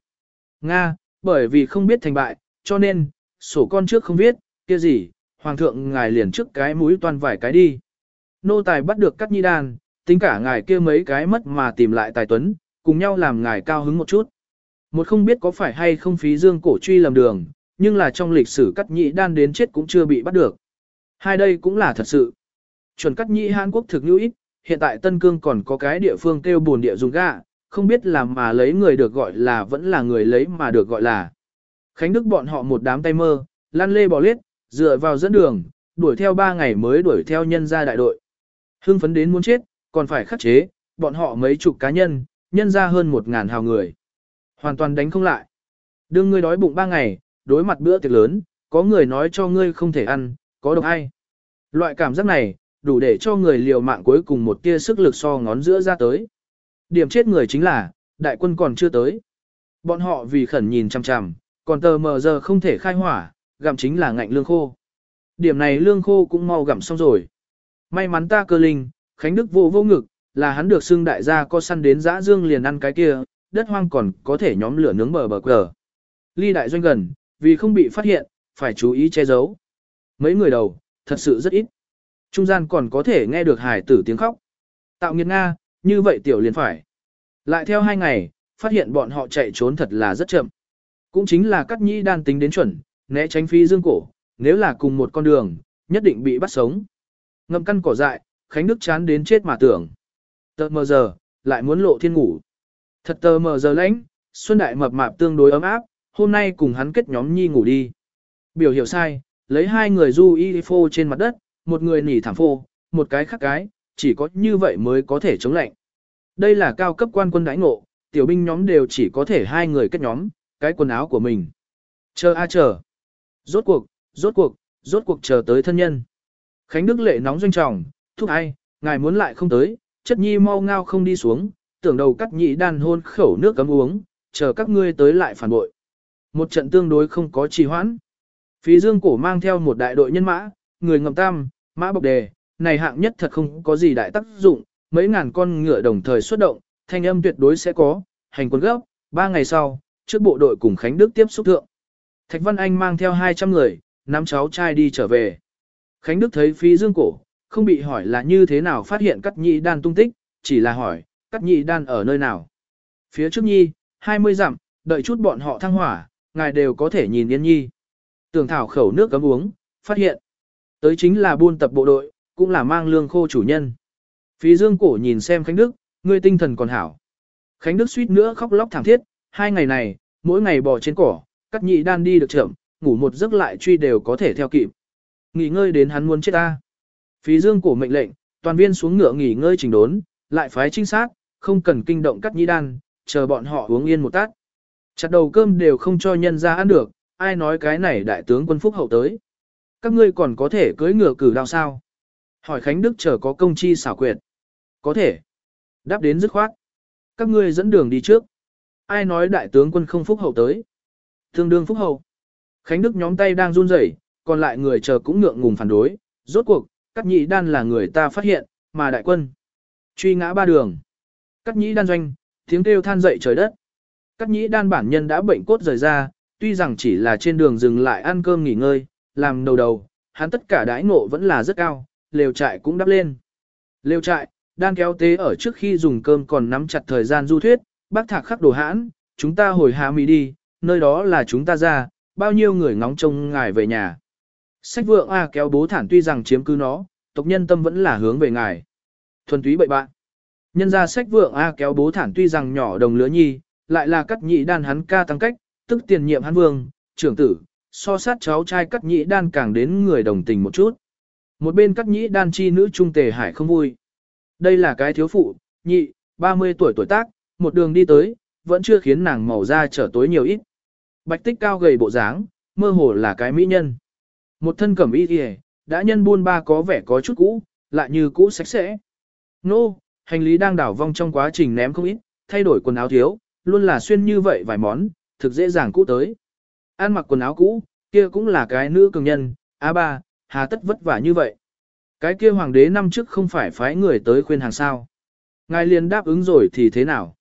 Nga, bởi vì không biết thành bại, cho nên, sổ con trước không viết, kia gì, hoàng thượng ngài liền trước cái mũi toàn vải cái đi. Nô tài bắt được cắt nhi đàn, tính cả ngài kia mấy cái mất mà tìm lại tài tuấn, cùng nhau làm ngài cao hứng một chút. Một không biết có phải hay không phí dương cổ truy lầm đường, nhưng là trong lịch sử cắt nhị đan đến chết cũng chưa bị bắt được. Hai đây cũng là thật sự. Chuẩn cắt nhị Hàn Quốc thực như ít, hiện tại Tân Cương còn có cái địa phương kêu buồn địa dùng gạ, không biết làm mà lấy người được gọi là vẫn là người lấy mà được gọi là. Khánh Đức bọn họ một đám tay mơ, lăn lê bò lết, dựa vào dẫn đường, đuổi theo ba ngày mới đuổi theo nhân gia đại đội. Hưng phấn đến muốn chết, còn phải khắc chế, bọn họ mấy chục cá nhân, nhân ra hơn một ngàn hào người. Hoàn toàn đánh không lại. Đương ngươi đói bụng ba ngày, đối mặt bữa tiệc lớn, có người nói cho ngươi không thể ăn, có độc ai. Loại cảm giác này, đủ để cho người liều mạng cuối cùng một tia sức lực so ngón giữa ra tới. Điểm chết người chính là, đại quân còn chưa tới. Bọn họ vì khẩn nhìn chằm chằm, còn tờ mờ giờ không thể khai hỏa, gặm chính là ngạnh lương khô. Điểm này lương khô cũng mau gặm xong rồi. May mắn ta cơ linh, Khánh Đức vô vô ngực, là hắn được xưng đại gia có săn đến dã dương liền ăn cái kia, đất hoang còn có thể nhóm lửa nướng bờ bờ cờ. Ly đại doanh gần, vì không bị phát hiện, phải chú ý che giấu. Mấy người đầu, thật sự rất ít. Trung gian còn có thể nghe được hải tử tiếng khóc. Tạo nghiệt Nga, như vậy tiểu liền phải. Lại theo hai ngày, phát hiện bọn họ chạy trốn thật là rất chậm. Cũng chính là cắt nhĩ đan tính đến chuẩn, né tránh phi dương cổ, nếu là cùng một con đường, nhất định bị bắt sống. Ngâm căn cỏ dại, Khánh Đức chán đến chết mà tưởng. Tờ mờ giờ, lại muốn lộ thiên ngủ. Thật tờ mờ giờ lãnh, Xuân Đại mập mạp tương đối ấm áp, hôm nay cùng hắn kết nhóm nhi ngủ đi. Biểu hiểu sai, lấy hai người du y phô trên mặt đất, một người nỉ thảm phô, một cái khác cái, chỉ có như vậy mới có thể chống lạnh. Đây là cao cấp quan quân đãi ngộ, tiểu binh nhóm đều chỉ có thể hai người kết nhóm, cái quần áo của mình. Chờ a à chờ. Rốt cuộc, rốt cuộc, rốt cuộc chờ tới thân nhân. Khánh Đức lệ nóng doanh trọng, thúc ai, ngài muốn lại không tới, chất nhi mau ngao không đi xuống, tưởng đầu cắt nhị đàn hôn khẩu nước cấm uống, chờ các ngươi tới lại phản bội. Một trận tương đối không có trì hoãn. Phí dương cổ mang theo một đại đội nhân mã, người ngầm tam, mã bọc đề, này hạng nhất thật không có gì đại tác dụng, mấy ngàn con ngựa đồng thời xuất động, thanh âm tuyệt đối sẽ có, hành quân gấp, ba ngày sau, trước bộ đội cùng Khánh Đức tiếp xúc thượng. Thạch Văn Anh mang theo 200 người, nắm cháu trai đi trở về. Khánh Đức thấy phí dương cổ, không bị hỏi là như thế nào phát hiện cắt nhị đan tung tích, chỉ là hỏi, cắt nhị đan ở nơi nào. Phía trước nhi, 20 dặm, đợi chút bọn họ thăng hỏa, ngài đều có thể nhìn yên nhi. Tường thảo khẩu nước cấm uống, phát hiện. Tới chính là buôn tập bộ đội, cũng là mang lương khô chủ nhân. Phí dương cổ nhìn xem Khánh Đức, ngươi tinh thần còn hảo. Khánh Đức suýt nữa khóc lóc thảm thiết, hai ngày này, mỗi ngày bò trên cỏ, cắt nhị đan đi được chậm, ngủ một giấc lại truy đều có thể theo kịp. Nghỉ ngơi đến hắn muốn chết ta. Phí dương cổ mệnh lệnh, toàn viên xuống ngựa nghỉ ngơi chỉnh đốn, lại phái trinh sát, không cần kinh động cắt nhĩ đan, chờ bọn họ uống yên một tát. Chặt đầu cơm đều không cho nhân ra ăn được, ai nói cái này đại tướng quân phúc hậu tới. Các ngươi còn có thể cưới ngựa cử đao sao? Hỏi Khánh Đức chờ có công chi xảo quyệt. Có thể. Đáp đến dứt khoát. Các ngươi dẫn đường đi trước. Ai nói đại tướng quân không phúc hậu tới? Thương đương phúc hậu. Khánh Đức nhóm tay đang run rẩy, còn lại người chờ cũng ngượng ngùng phản đối. Rốt cuộc, Cắt nhị đan là người ta phát hiện, mà đại quân. Truy ngã ba đường. Cắt nhĩ đan doanh, tiếng kêu than dậy trời đất. Cắt nhĩ đan bản nhân đã bệnh cốt rời ra, tuy rằng chỉ là trên đường dừng lại ăn cơm nghỉ ngơi, làm đầu đầu, hắn tất cả đãi ngộ vẫn là rất cao, lều trại cũng đắp lên. Lều trại, đan kéo tế ở trước khi dùng cơm còn nắm chặt thời gian du thuyết, bác thạc khắc đồ hãn, chúng ta hồi hạ mì đi, nơi đó là chúng ta ra, bao nhiêu người ngóng trông ngài về nhà. Sách vượng A kéo bố thản tuy rằng chiếm cứ nó, tộc nhân tâm vẫn là hướng về ngài. Thuần túy bậy bạn. Nhân ra sách vượng A kéo bố thản tuy rằng nhỏ đồng lứa nhi, lại là cắt nhị đan hắn ca tăng cách, tức tiền nhiệm hắn vương, trưởng tử, so sát cháu trai cắt nhị đan càng đến người đồng tình một chút. Một bên cắt nhị đan chi nữ trung tề hải không vui. Đây là cái thiếu phụ, nhị, 30 tuổi tuổi tác, một đường đi tới, vẫn chưa khiến nàng màu da trở tối nhiều ít. Bạch tích cao gầy bộ dáng, mơ hồ là cái mỹ nhân. Một thân cẩm y kìa, đã nhân buôn ba có vẻ có chút cũ, lại như cũ sạch sẽ. Nô, no, hành lý đang đảo vong trong quá trình ném không ít, thay đổi quần áo thiếu, luôn là xuyên như vậy vài món, thực dễ dàng cũ tới. Ăn mặc quần áo cũ, kia cũng là cái nữ cường nhân, a ba, hà tất vất vả như vậy. Cái kia hoàng đế năm trước không phải phái người tới khuyên hàng sao. Ngài liền đáp ứng rồi thì thế nào?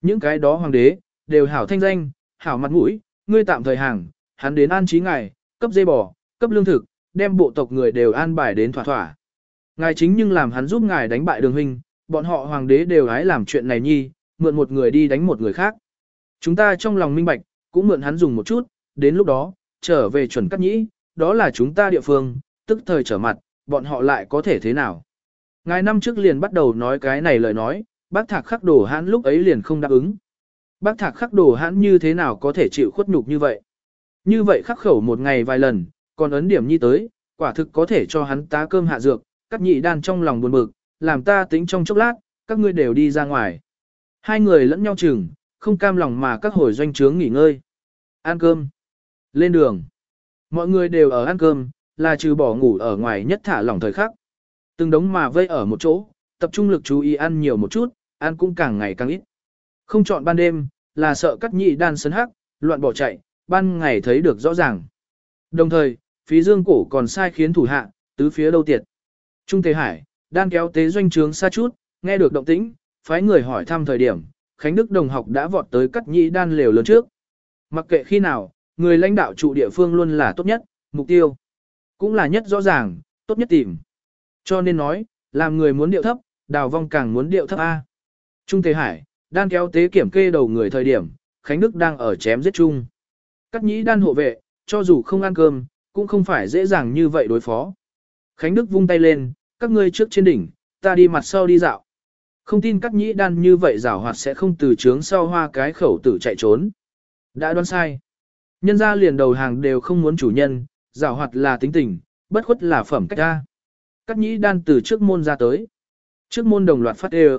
Những cái đó hoàng đế, đều hảo thanh danh, hảo mặt mũi, ngươi tạm thời hàng, hắn đến an trí ngài, cấp dây bò, cấp lương thực, đem bộ tộc người đều an bài đến thỏa thỏa. Ngài chính nhưng làm hắn giúp ngài đánh bại đường huynh, bọn họ hoàng đế đều hái làm chuyện này nhi, mượn một người đi đánh một người khác. Chúng ta trong lòng minh bạch, cũng mượn hắn dùng một chút, đến lúc đó, trở về chuẩn cắt nhĩ, đó là chúng ta địa phương, tức thời trở mặt, bọn họ lại có thể thế nào. Ngài năm trước liền bắt đầu nói cái này lời nói, bác thạc khắc đồ hãn lúc ấy liền không đáp ứng. Bác thạc khắc đồ hãn như thế nào có thể chịu khuất nhục như vậy. Như vậy khắc khẩu một ngày vài lần, còn ấn điểm nhi tới, quả thực có thể cho hắn tá cơm hạ dược, cắt nhị đan trong lòng buồn bực, làm ta tính trong chốc lát, các ngươi đều đi ra ngoài. Hai người lẫn nhau chừng, không cam lòng mà các hồi doanh trướng nghỉ ngơi. Ăn cơm. Lên đường. Mọi người đều ở ăn cơm, là trừ bỏ ngủ ở ngoài nhất thả lỏng thời khắc. Từng đống mà vây ở một chỗ, tập trung lực chú ý ăn nhiều một chút, ăn cũng càng ngày càng ít. Không chọn ban đêm, là sợ cắt nhị đan sấn hắc, loạn bỏ chạy, ban ngày thấy được rõ ràng. Đồng thời, phí dương cổ còn sai khiến thủ hạ, tứ phía đâu tiệt. Trung Thế Hải, đan kéo tế doanh trướng xa chút, nghe được động tĩnh, phái người hỏi thăm thời điểm, Khánh Đức đồng học đã vọt tới cắt nhĩ đan lều lớn trước. Mặc kệ khi nào, người lãnh đạo trụ địa phương luôn là tốt nhất, mục tiêu. Cũng là nhất rõ ràng, tốt nhất tìm. Cho nên nói, làm người muốn điệu thấp, đào vong càng muốn điệu thấp A. Trung Thế Hải, đan kéo tế kiểm kê đầu người thời điểm, Khánh Đức đang ở chém giết chung. Cắt nhĩ đan hộ vệ, cho dù không ăn cơm, cũng không phải dễ dàng như vậy đối phó. Khánh Đức vung tay lên, các ngươi trước trên đỉnh, ta đi mặt sau đi dạo. Không tin cắt nhĩ đan như vậy rào hoạt sẽ không từ trướng sau hoa cái khẩu tử chạy trốn. Đã đoán sai. Nhân ra liền đầu hàng đều không muốn chủ nhân, rào hoạt là tính tình, bất khuất là phẩm cách ta Cắt nhĩ đan từ trước môn ra tới. Trước môn đồng loạt phát đều.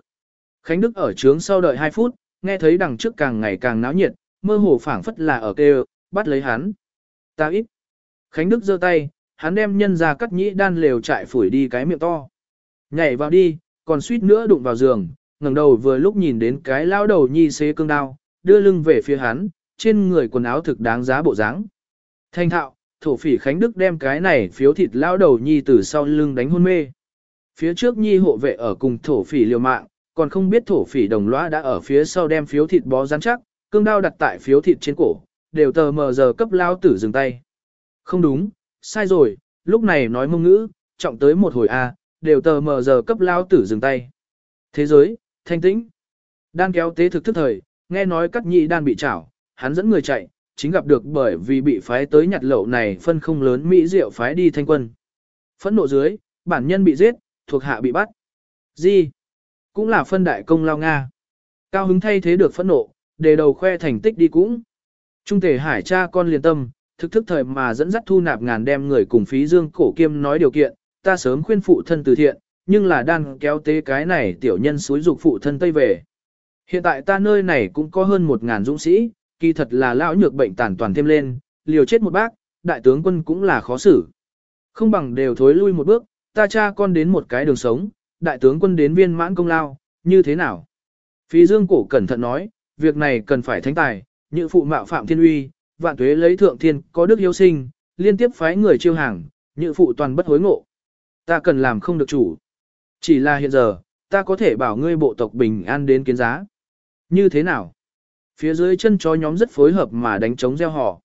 Khánh Đức ở trướng sau đợi 2 phút, nghe thấy đằng trước càng ngày càng náo nhiệt, mơ hồ phảng phất là ở kêu, bắt lấy hắn. Ta ít. Khánh Đức giơ tay, hắn đem nhân ra cắt nhĩ đan lều trại phủi đi cái miệng to. Nhảy vào đi, còn suýt nữa đụng vào giường, ngẩng đầu vừa lúc nhìn đến cái lao đầu nhi xế cương đao, đưa lưng về phía hắn, trên người quần áo thực đáng giá bộ dáng. Thanh thạo, thổ phỉ Khánh Đức đem cái này phiếu thịt lao đầu nhi từ sau lưng đánh hôn mê. Phía trước nhi hộ vệ ở cùng thổ phỉ liều mạng, còn không biết thổ phỉ đồng lõa đã ở phía sau đem phiếu thịt bó rắn chắc, cương đao đặt tại phiếu thịt trên cổ, đều tờ mờ giờ cấp lao tử dừng tay. Không đúng, sai rồi, lúc này nói mông ngữ, trọng tới một hồi A, đều tờ mờ giờ cấp lao tử dừng tay. Thế giới, thanh tĩnh. Đan kéo tế thực thức thời, nghe nói cắt nhị đan bị chảo, hắn dẫn người chạy, chính gặp được bởi vì bị phái tới nhặt lậu này phân không lớn Mỹ diệu phái đi thanh quân. Phẫn nộ dưới, bản nhân bị giết, thuộc hạ bị bắt. Gì? Cũng là phân đại công lao Nga. Cao hứng thay thế được phẫn nộ, đề đầu khoe thành tích đi cũng. Trung thể hải cha con liền tâm, thực thức thời mà dẫn dắt thu nạp ngàn đem người cùng phí dương cổ kiêm nói điều kiện, ta sớm khuyên phụ thân từ thiện, nhưng là đang kéo tế cái này tiểu nhân suối dục phụ thân Tây về. Hiện tại ta nơi này cũng có hơn một ngàn dũng sĩ, kỳ thật là lão nhược bệnh tàn toàn thêm lên, liều chết một bác, đại tướng quân cũng là khó xử. Không bằng đều thối lui một bước, ta cha con đến một cái đường sống, đại tướng quân đến viên mãn công lao, như thế nào? Phí dương cổ cẩn thận nói, việc này cần phải thánh tài, như phụ mạo phạm thiên uy, vạn tuế lấy thượng thiên có đức hiếu sinh, liên tiếp phái người chiêu hàng, nhự phụ toàn bất hối ngộ. Ta cần làm không được chủ. Chỉ là hiện giờ, ta có thể bảo ngươi bộ tộc bình an đến kiến giá. Như thế nào? Phía dưới chân chó nhóm rất phối hợp mà đánh trống gieo họ.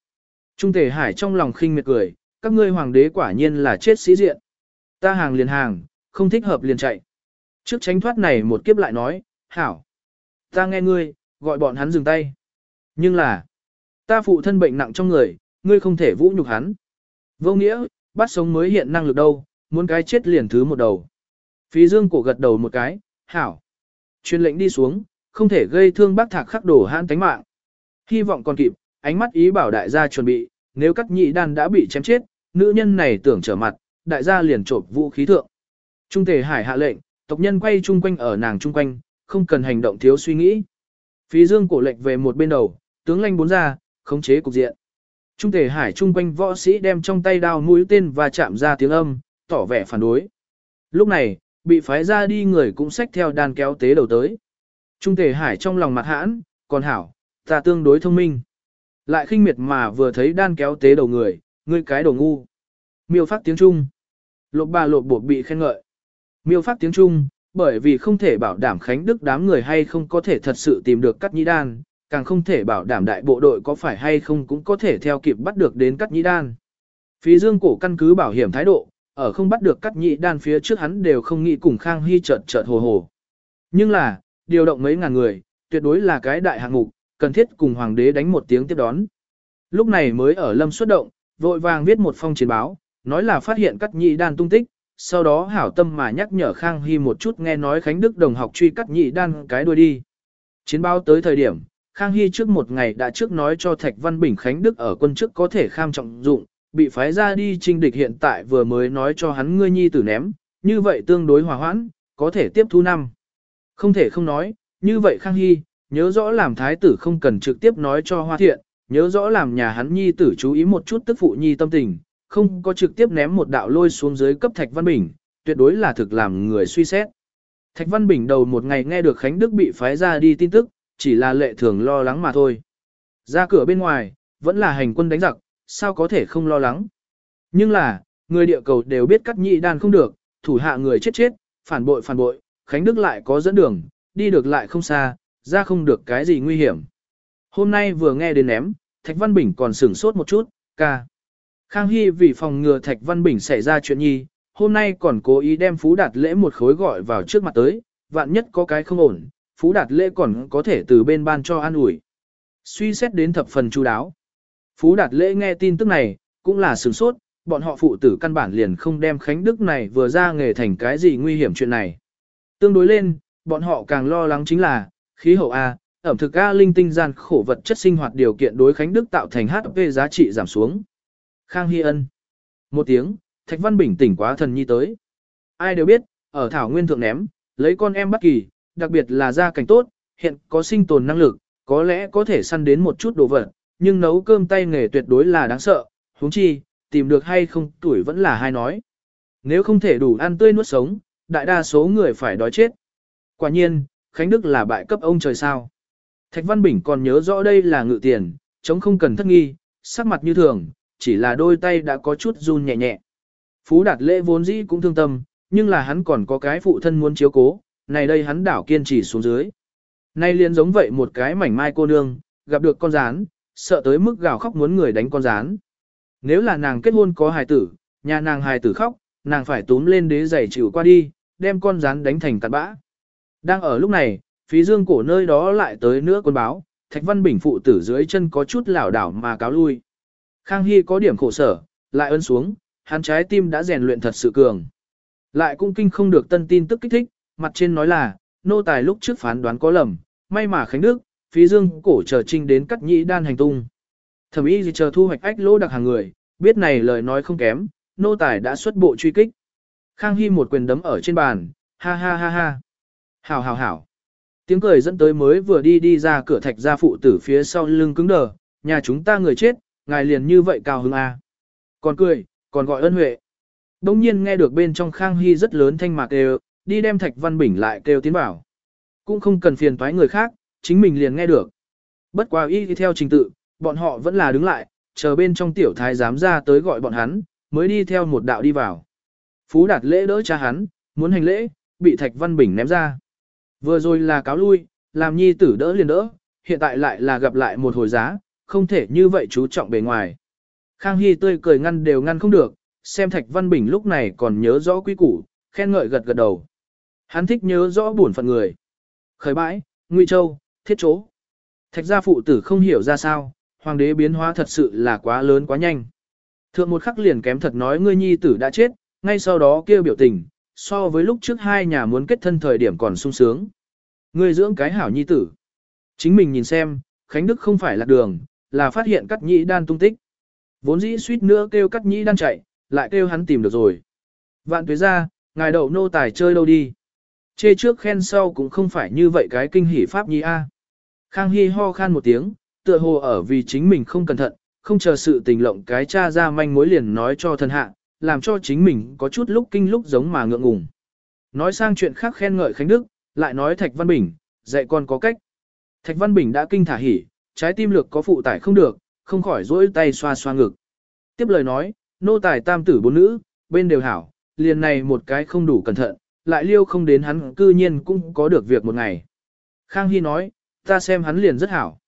Trung thể hải trong lòng khinh miệt cười, các ngươi hoàng đế quả nhiên là chết sĩ diện. Ta hàng liền hàng, không thích hợp liền chạy. Trước tránh thoát này một kiếp lại nói, hảo. Ta nghe ngươi, gọi bọn hắn dừng tay. Nhưng là, ta phụ thân bệnh nặng trong người, ngươi không thể vũ nhục hắn. Vô nghĩa, bắt sống mới hiện năng lực đâu, muốn cái chết liền thứ một đầu. Phí dương cổ gật đầu một cái, hảo. Truyền lệnh đi xuống, không thể gây thương bác thạc khắc đổ hãn tánh mạng. Hy vọng còn kịp, ánh mắt ý bảo đại gia chuẩn bị, nếu cắt nhị đan đã bị chém chết, nữ nhân này tưởng trở mặt, đại gia liền trộm vũ khí thượng. Trung thể hải hạ lệnh, tộc nhân quay chung quanh ở nàng chung quanh, không cần hành động thiếu suy nghĩ. Phí dương cổ lệnh về một bên đầu, tướng lanh bốn ra, khống chế cục diện. Trung thể hải chung quanh võ sĩ đem trong tay đao mũi tên và chạm ra tiếng âm, tỏ vẻ phản đối. Lúc này, bị phái ra đi người cũng xách theo đàn kéo tế đầu tới. Trung thể hải trong lòng mặt hãn, còn hảo, ta tương đối thông minh. Lại khinh miệt mà vừa thấy đan kéo tế đầu người, ngươi cái đồ ngu. Miêu phát tiếng Trung. Lộp bà lộp bộ bị khen ngợi. Miêu phát tiếng Trung, bởi vì không thể bảo đảm Khánh Đức đám người hay không có thể thật sự tìm được cắt nhĩ đan, càng không thể bảo đảm đại bộ đội có phải hay không cũng có thể theo kịp bắt được đến cắt nhĩ đan. Phí dương cổ căn cứ bảo hiểm thái độ, ở không bắt được cắt nhĩ đan phía trước hắn đều không nghĩ cùng Khang Hy chợt chợt hồ hồ. Nhưng là, điều động mấy ngàn người, tuyệt đối là cái đại hạng mục, cần thiết cùng hoàng đế đánh một tiếng tiếp đón. Lúc này mới ở lâm xuất động, vội vàng viết một phong chiến báo, nói là phát hiện cắt nhị đan tung tích, sau đó hảo tâm mà nhắc nhở Khang Hy một chút nghe nói Khánh Đức đồng học truy cắt nhị đan cái đuôi đi. Chiến báo tới thời điểm, Khang Hy trước một ngày đã trước nói cho Thạch Văn Bình Khánh Đức ở quân chức có thể kham trọng dụng, bị phái ra đi trinh địch hiện tại vừa mới nói cho hắn ngươi nhi tử ném, như vậy tương đối hòa hoãn, có thể tiếp thu năm. Không thể không nói, như vậy Khang Hy, nhớ rõ làm thái tử không cần trực tiếp nói cho Hoa Thiện, nhớ rõ làm nhà hắn nhi tử chú ý một chút tức phụ nhi tâm tình, không có trực tiếp ném một đạo lôi xuống dưới cấp Thạch Văn Bình, tuyệt đối là thực làm người suy xét. Thạch Văn Bình đầu một ngày nghe được Khánh Đức bị phái ra đi tin tức, chỉ là lệ thường lo lắng mà thôi. Ra cửa bên ngoài, vẫn là hành quân đánh giặc, sao có thể không lo lắng. Nhưng là, người địa cầu đều biết cắt nhị đan không được, thủ hạ người chết chết, phản bội phản bội, Khánh Đức lại có dẫn đường, đi được lại không xa, ra không được cái gì nguy hiểm. Hôm nay vừa nghe đến ném, Thạch Văn Bình còn sửng sốt một chút, ca. Khang Hy vì phòng ngừa Thạch Văn Bình xảy ra chuyện nhi, hôm nay còn cố ý đem Phú Đạt Lễ một khối gọi vào trước mặt tới, vạn nhất có cái không ổn, Phú Đạt Lễ còn có thể từ bên ban cho an ủi. Suy xét đến thập phần chú đáo. Phú Đạt Lễ nghe tin tức này, cũng là sửng sốt, bọn họ phụ tử căn bản liền không đem Khánh Đức này vừa ra nghề thành cái gì nguy hiểm chuyện này. Tương đối lên, bọn họ càng lo lắng chính là, khí hậu A, ẩm thực A linh tinh gian khổ vật chất sinh hoạt điều kiện đối Khánh Đức tạo thành HP giá trị giảm xuống. Khang Hy Ân. Một tiếng, Thạch Văn Bình tỉnh quá thần nhi tới. Ai đều biết, ở Thảo Nguyên Thượng ném, lấy con em bất kỳ, đặc biệt là gia cảnh tốt, hiện có sinh tồn năng lực, có lẽ có thể săn đến một chút đồ vật, nhưng nấu cơm tay nghề tuyệt đối là đáng sợ, huống chi, tìm được hay không tuổi vẫn là hai nói. Nếu không thể đủ ăn tươi nuốt sống, đại đa số người phải đói chết. Quả nhiên, Khánh Đức là bại cấp ông trời sao. Thạch Văn Bình còn nhớ rõ đây là ngự tiền, chống không cần thất nghi, sắc mặt như thường, chỉ là đôi tay đã có chút run nhẹ nhẹ. Phú Đạt Lễ vốn dĩ cũng thương tâm, nhưng là hắn còn có cái phụ thân muốn chiếu cố, này đây hắn đảo kiên trì xuống dưới. Nay liền giống vậy một cái mảnh mai cô nương, gặp được con rán, sợ tới mức gào khóc muốn người đánh con rán. Nếu là nàng kết hôn có hài tử, nhà nàng hài tử khóc, nàng phải túm lên đế giày chịu qua đi, đem con rán đánh thành cặn bã. Đang ở lúc này, phí dương cổ nơi đó lại tới nữa quân báo, Thạch Văn Bình phụ tử dưới chân có chút lảo đảo mà cáo lui. Khang Hy có điểm khổ sở, lại ấn xuống, hắn trái tim đã rèn luyện thật sự cường. Lại cũng kinh không được tân tin tức kích thích, mặt trên nói là, nô tài lúc trước phán đoán có lầm, may mà Khánh Đức, phí dương cổ chờ trinh đến cắt nhĩ đan hành tung. Thẩm y gì chờ thu hoạch ách lỗ đặc hàng người, biết này lời nói không kém, nô tài đã xuất bộ truy kích. Khang Hy một quyền đấm ở trên bàn, ha ha ha ha. Hảo hảo hảo. Tiếng cười dẫn tới mới vừa đi đi ra cửa thạch gia phụ tử phía sau lưng cứng đờ, nhà chúng ta người chết, ngài liền như vậy cao hứng a. Còn cười, còn gọi ân huệ. Đông nhiên nghe được bên trong Khang Hy rất lớn thanh mạc đều, đi đem Thạch Văn Bình lại kêu tiến bảo. Cũng không cần phiền toái người khác, chính mình liền nghe được. Bất quá y theo trình tự, bọn họ vẫn là đứng lại, chờ bên trong tiểu thái giám ra tới gọi bọn hắn, mới đi theo một đạo đi vào. Phú đạt lễ đỡ cha hắn, muốn hành lễ, bị Thạch Văn Bình ném ra. Vừa rồi là cáo lui, làm nhi tử đỡ liền đỡ, hiện tại lại là gặp lại một hồi giá, không thể như vậy chú trọng bề ngoài. Khang Hy tươi cười ngăn đều ngăn không được, xem Thạch Văn Bình lúc này còn nhớ rõ quý củ, khen ngợi gật gật đầu. Hắn thích nhớ rõ buồn phận người. Khởi bãi, Nguy Châu, thiết chỗ. Thạch gia phụ tử không hiểu ra sao, hoàng đế biến hóa thật sự là quá lớn quá nhanh. Thượng một khắc liền kém thật nói ngươi nhi tử đã chết, ngay sau đó kêu biểu tình, so với lúc trước hai nhà muốn kết thân thời điểm còn sung sướng. Ngươi dưỡng cái hảo nhi tử. Chính mình nhìn xem, Khánh Đức không phải là đường, là phát hiện cắt nhĩ đan tung tích. Vốn dĩ suýt nữa kêu cắt nhĩ đan chạy, lại kêu hắn tìm được rồi. Vạn tuế ra, ngài đậu nô tài chơi đâu đi. Chê trước khen sau cũng không phải như vậy cái kinh hỉ pháp nhi a. Khang Hy ho khan một tiếng, tựa hồ ở vì chính mình không cẩn thận, không chờ sự tình lộng cái cha ra manh mối liền nói cho thân hạ, làm cho chính mình có chút lúc kinh lúc giống mà ngượng ngùng. Nói sang chuyện khác khen ngợi Khánh Đức, lại nói Thạch Văn Bình, dạy con có cách. Thạch Văn Bình đã kinh thả hỉ, trái tim lược có phụ tải không được, không khỏi rỗi tay xoa xoa ngực. Tiếp lời nói, nô tài tam tử bốn nữ, bên đều hảo, liền này một cái không đủ cẩn thận, lại liêu không đến hắn cư nhiên cũng có được việc một ngày. Khang Hy nói, ta xem hắn liền rất hảo.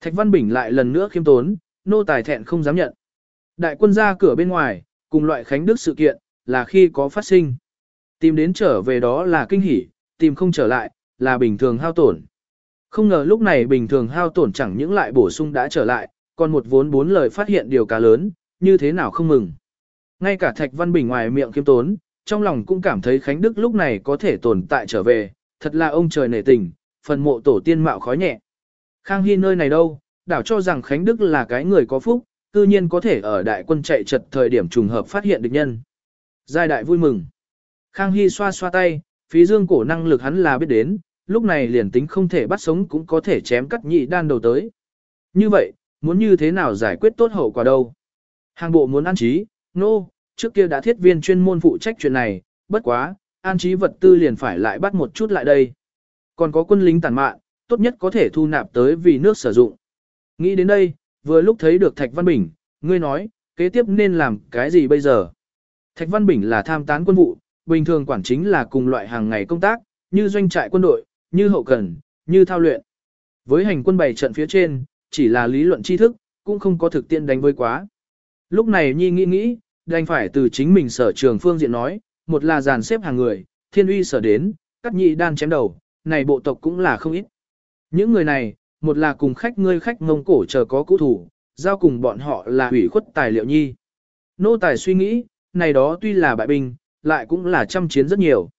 Thạch Văn Bình lại lần nữa khiêm tốn, nô tài thẹn không dám nhận. Đại quân ra cửa bên ngoài, cùng loại khánh đức sự kiện, là khi có phát sinh. Tìm đến trở về đó là kinh hỉ, tìm không trở lại, là bình thường hao tổn. Không ngờ lúc này bình thường hao tổn chẳng những lại bổ sung đã trở lại, còn một vốn bốn lời phát hiện điều cá lớn, như thế nào không mừng. Ngay cả Thạch Văn Bình ngoài miệng kiêm tốn, trong lòng cũng cảm thấy Khánh Đức lúc này có thể tồn tại trở về, thật là ông trời nể tình, phần mộ tổ tiên mạo khói nhẹ. Khang Hy nơi này đâu, đảo cho rằng Khánh Đức là cái người có phúc, tự nhiên có thể ở đại quân chạy trật thời điểm trùng hợp phát hiện địch nhân. Giai đại vui mừng. Khang Hy xoa xoa tay, phí dương cổ năng lực hắn là biết đến, lúc này liền tính không thể bắt sống cũng có thể chém cắt nhị đan đầu tới. Như vậy, muốn như thế nào giải quyết tốt hậu quả đâu? Hàng bộ muốn ăn trí, nô, no, trước kia đã thiết viên chuyên môn phụ trách chuyện này, bất quá, an trí vật tư liền phải lại bắt một chút lại đây. Còn có quân lính tàn mạn, tốt nhất có thể thu nạp tới vì nước sử dụng. Nghĩ đến đây, vừa lúc thấy được Thạch Văn Bình, ngươi nói, kế tiếp nên làm cái gì bây giờ? Thạch Văn Bình là tham tán quân vụ, bình thường quản chính là cùng loại hàng ngày công tác, như doanh trại quân đội, như hậu cần, như thao luyện. Với hành quân bày trận phía trên, chỉ là lý luận tri thức, cũng không có thực tiễn đánh với quá. Lúc này Nhi nghĩ nghĩ, đành phải từ chính mình sở trường phương diện nói, một là dàn xếp hàng người, thiên uy sở đến, cắt nhị đan chém đầu, này bộ tộc cũng là không ít. Những người này, một là cùng khách ngươi khách mông cổ chờ có cũ thủ, giao cùng bọn họ là hủy khuất tài liệu nhi. Nô tài suy nghĩ, này đó tuy là bại binh, lại cũng là trăm chiến rất nhiều.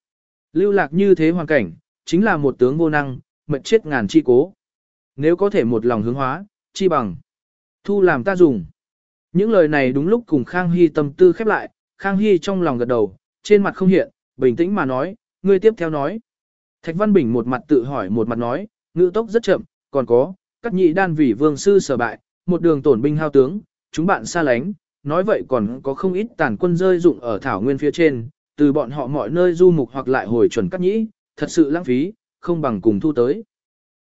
Lưu lạc như thế hoàn cảnh, chính là một tướng vô năng, mệnh chết ngàn chi cố. Nếu có thể một lòng hướng hóa, chi bằng. Thu làm ta dùng. Những lời này đúng lúc cùng Khang Hy tâm tư khép lại, Khang Hy trong lòng gật đầu, trên mặt không hiện, bình tĩnh mà nói, ngươi tiếp theo nói. Thạch Văn Bình một mặt tự hỏi một mặt nói, ngữ tốc rất chậm, còn có, các nhị đan vì vương sư sở bại, một đường tổn binh hao tướng, chúng bạn xa lánh, nói vậy còn có không ít tàn quân rơi dụng ở thảo nguyên phía trên, từ bọn họ mọi nơi du mục hoặc lại hồi chuẩn cắt nhĩ, thật sự lãng phí, không bằng cùng thu tới.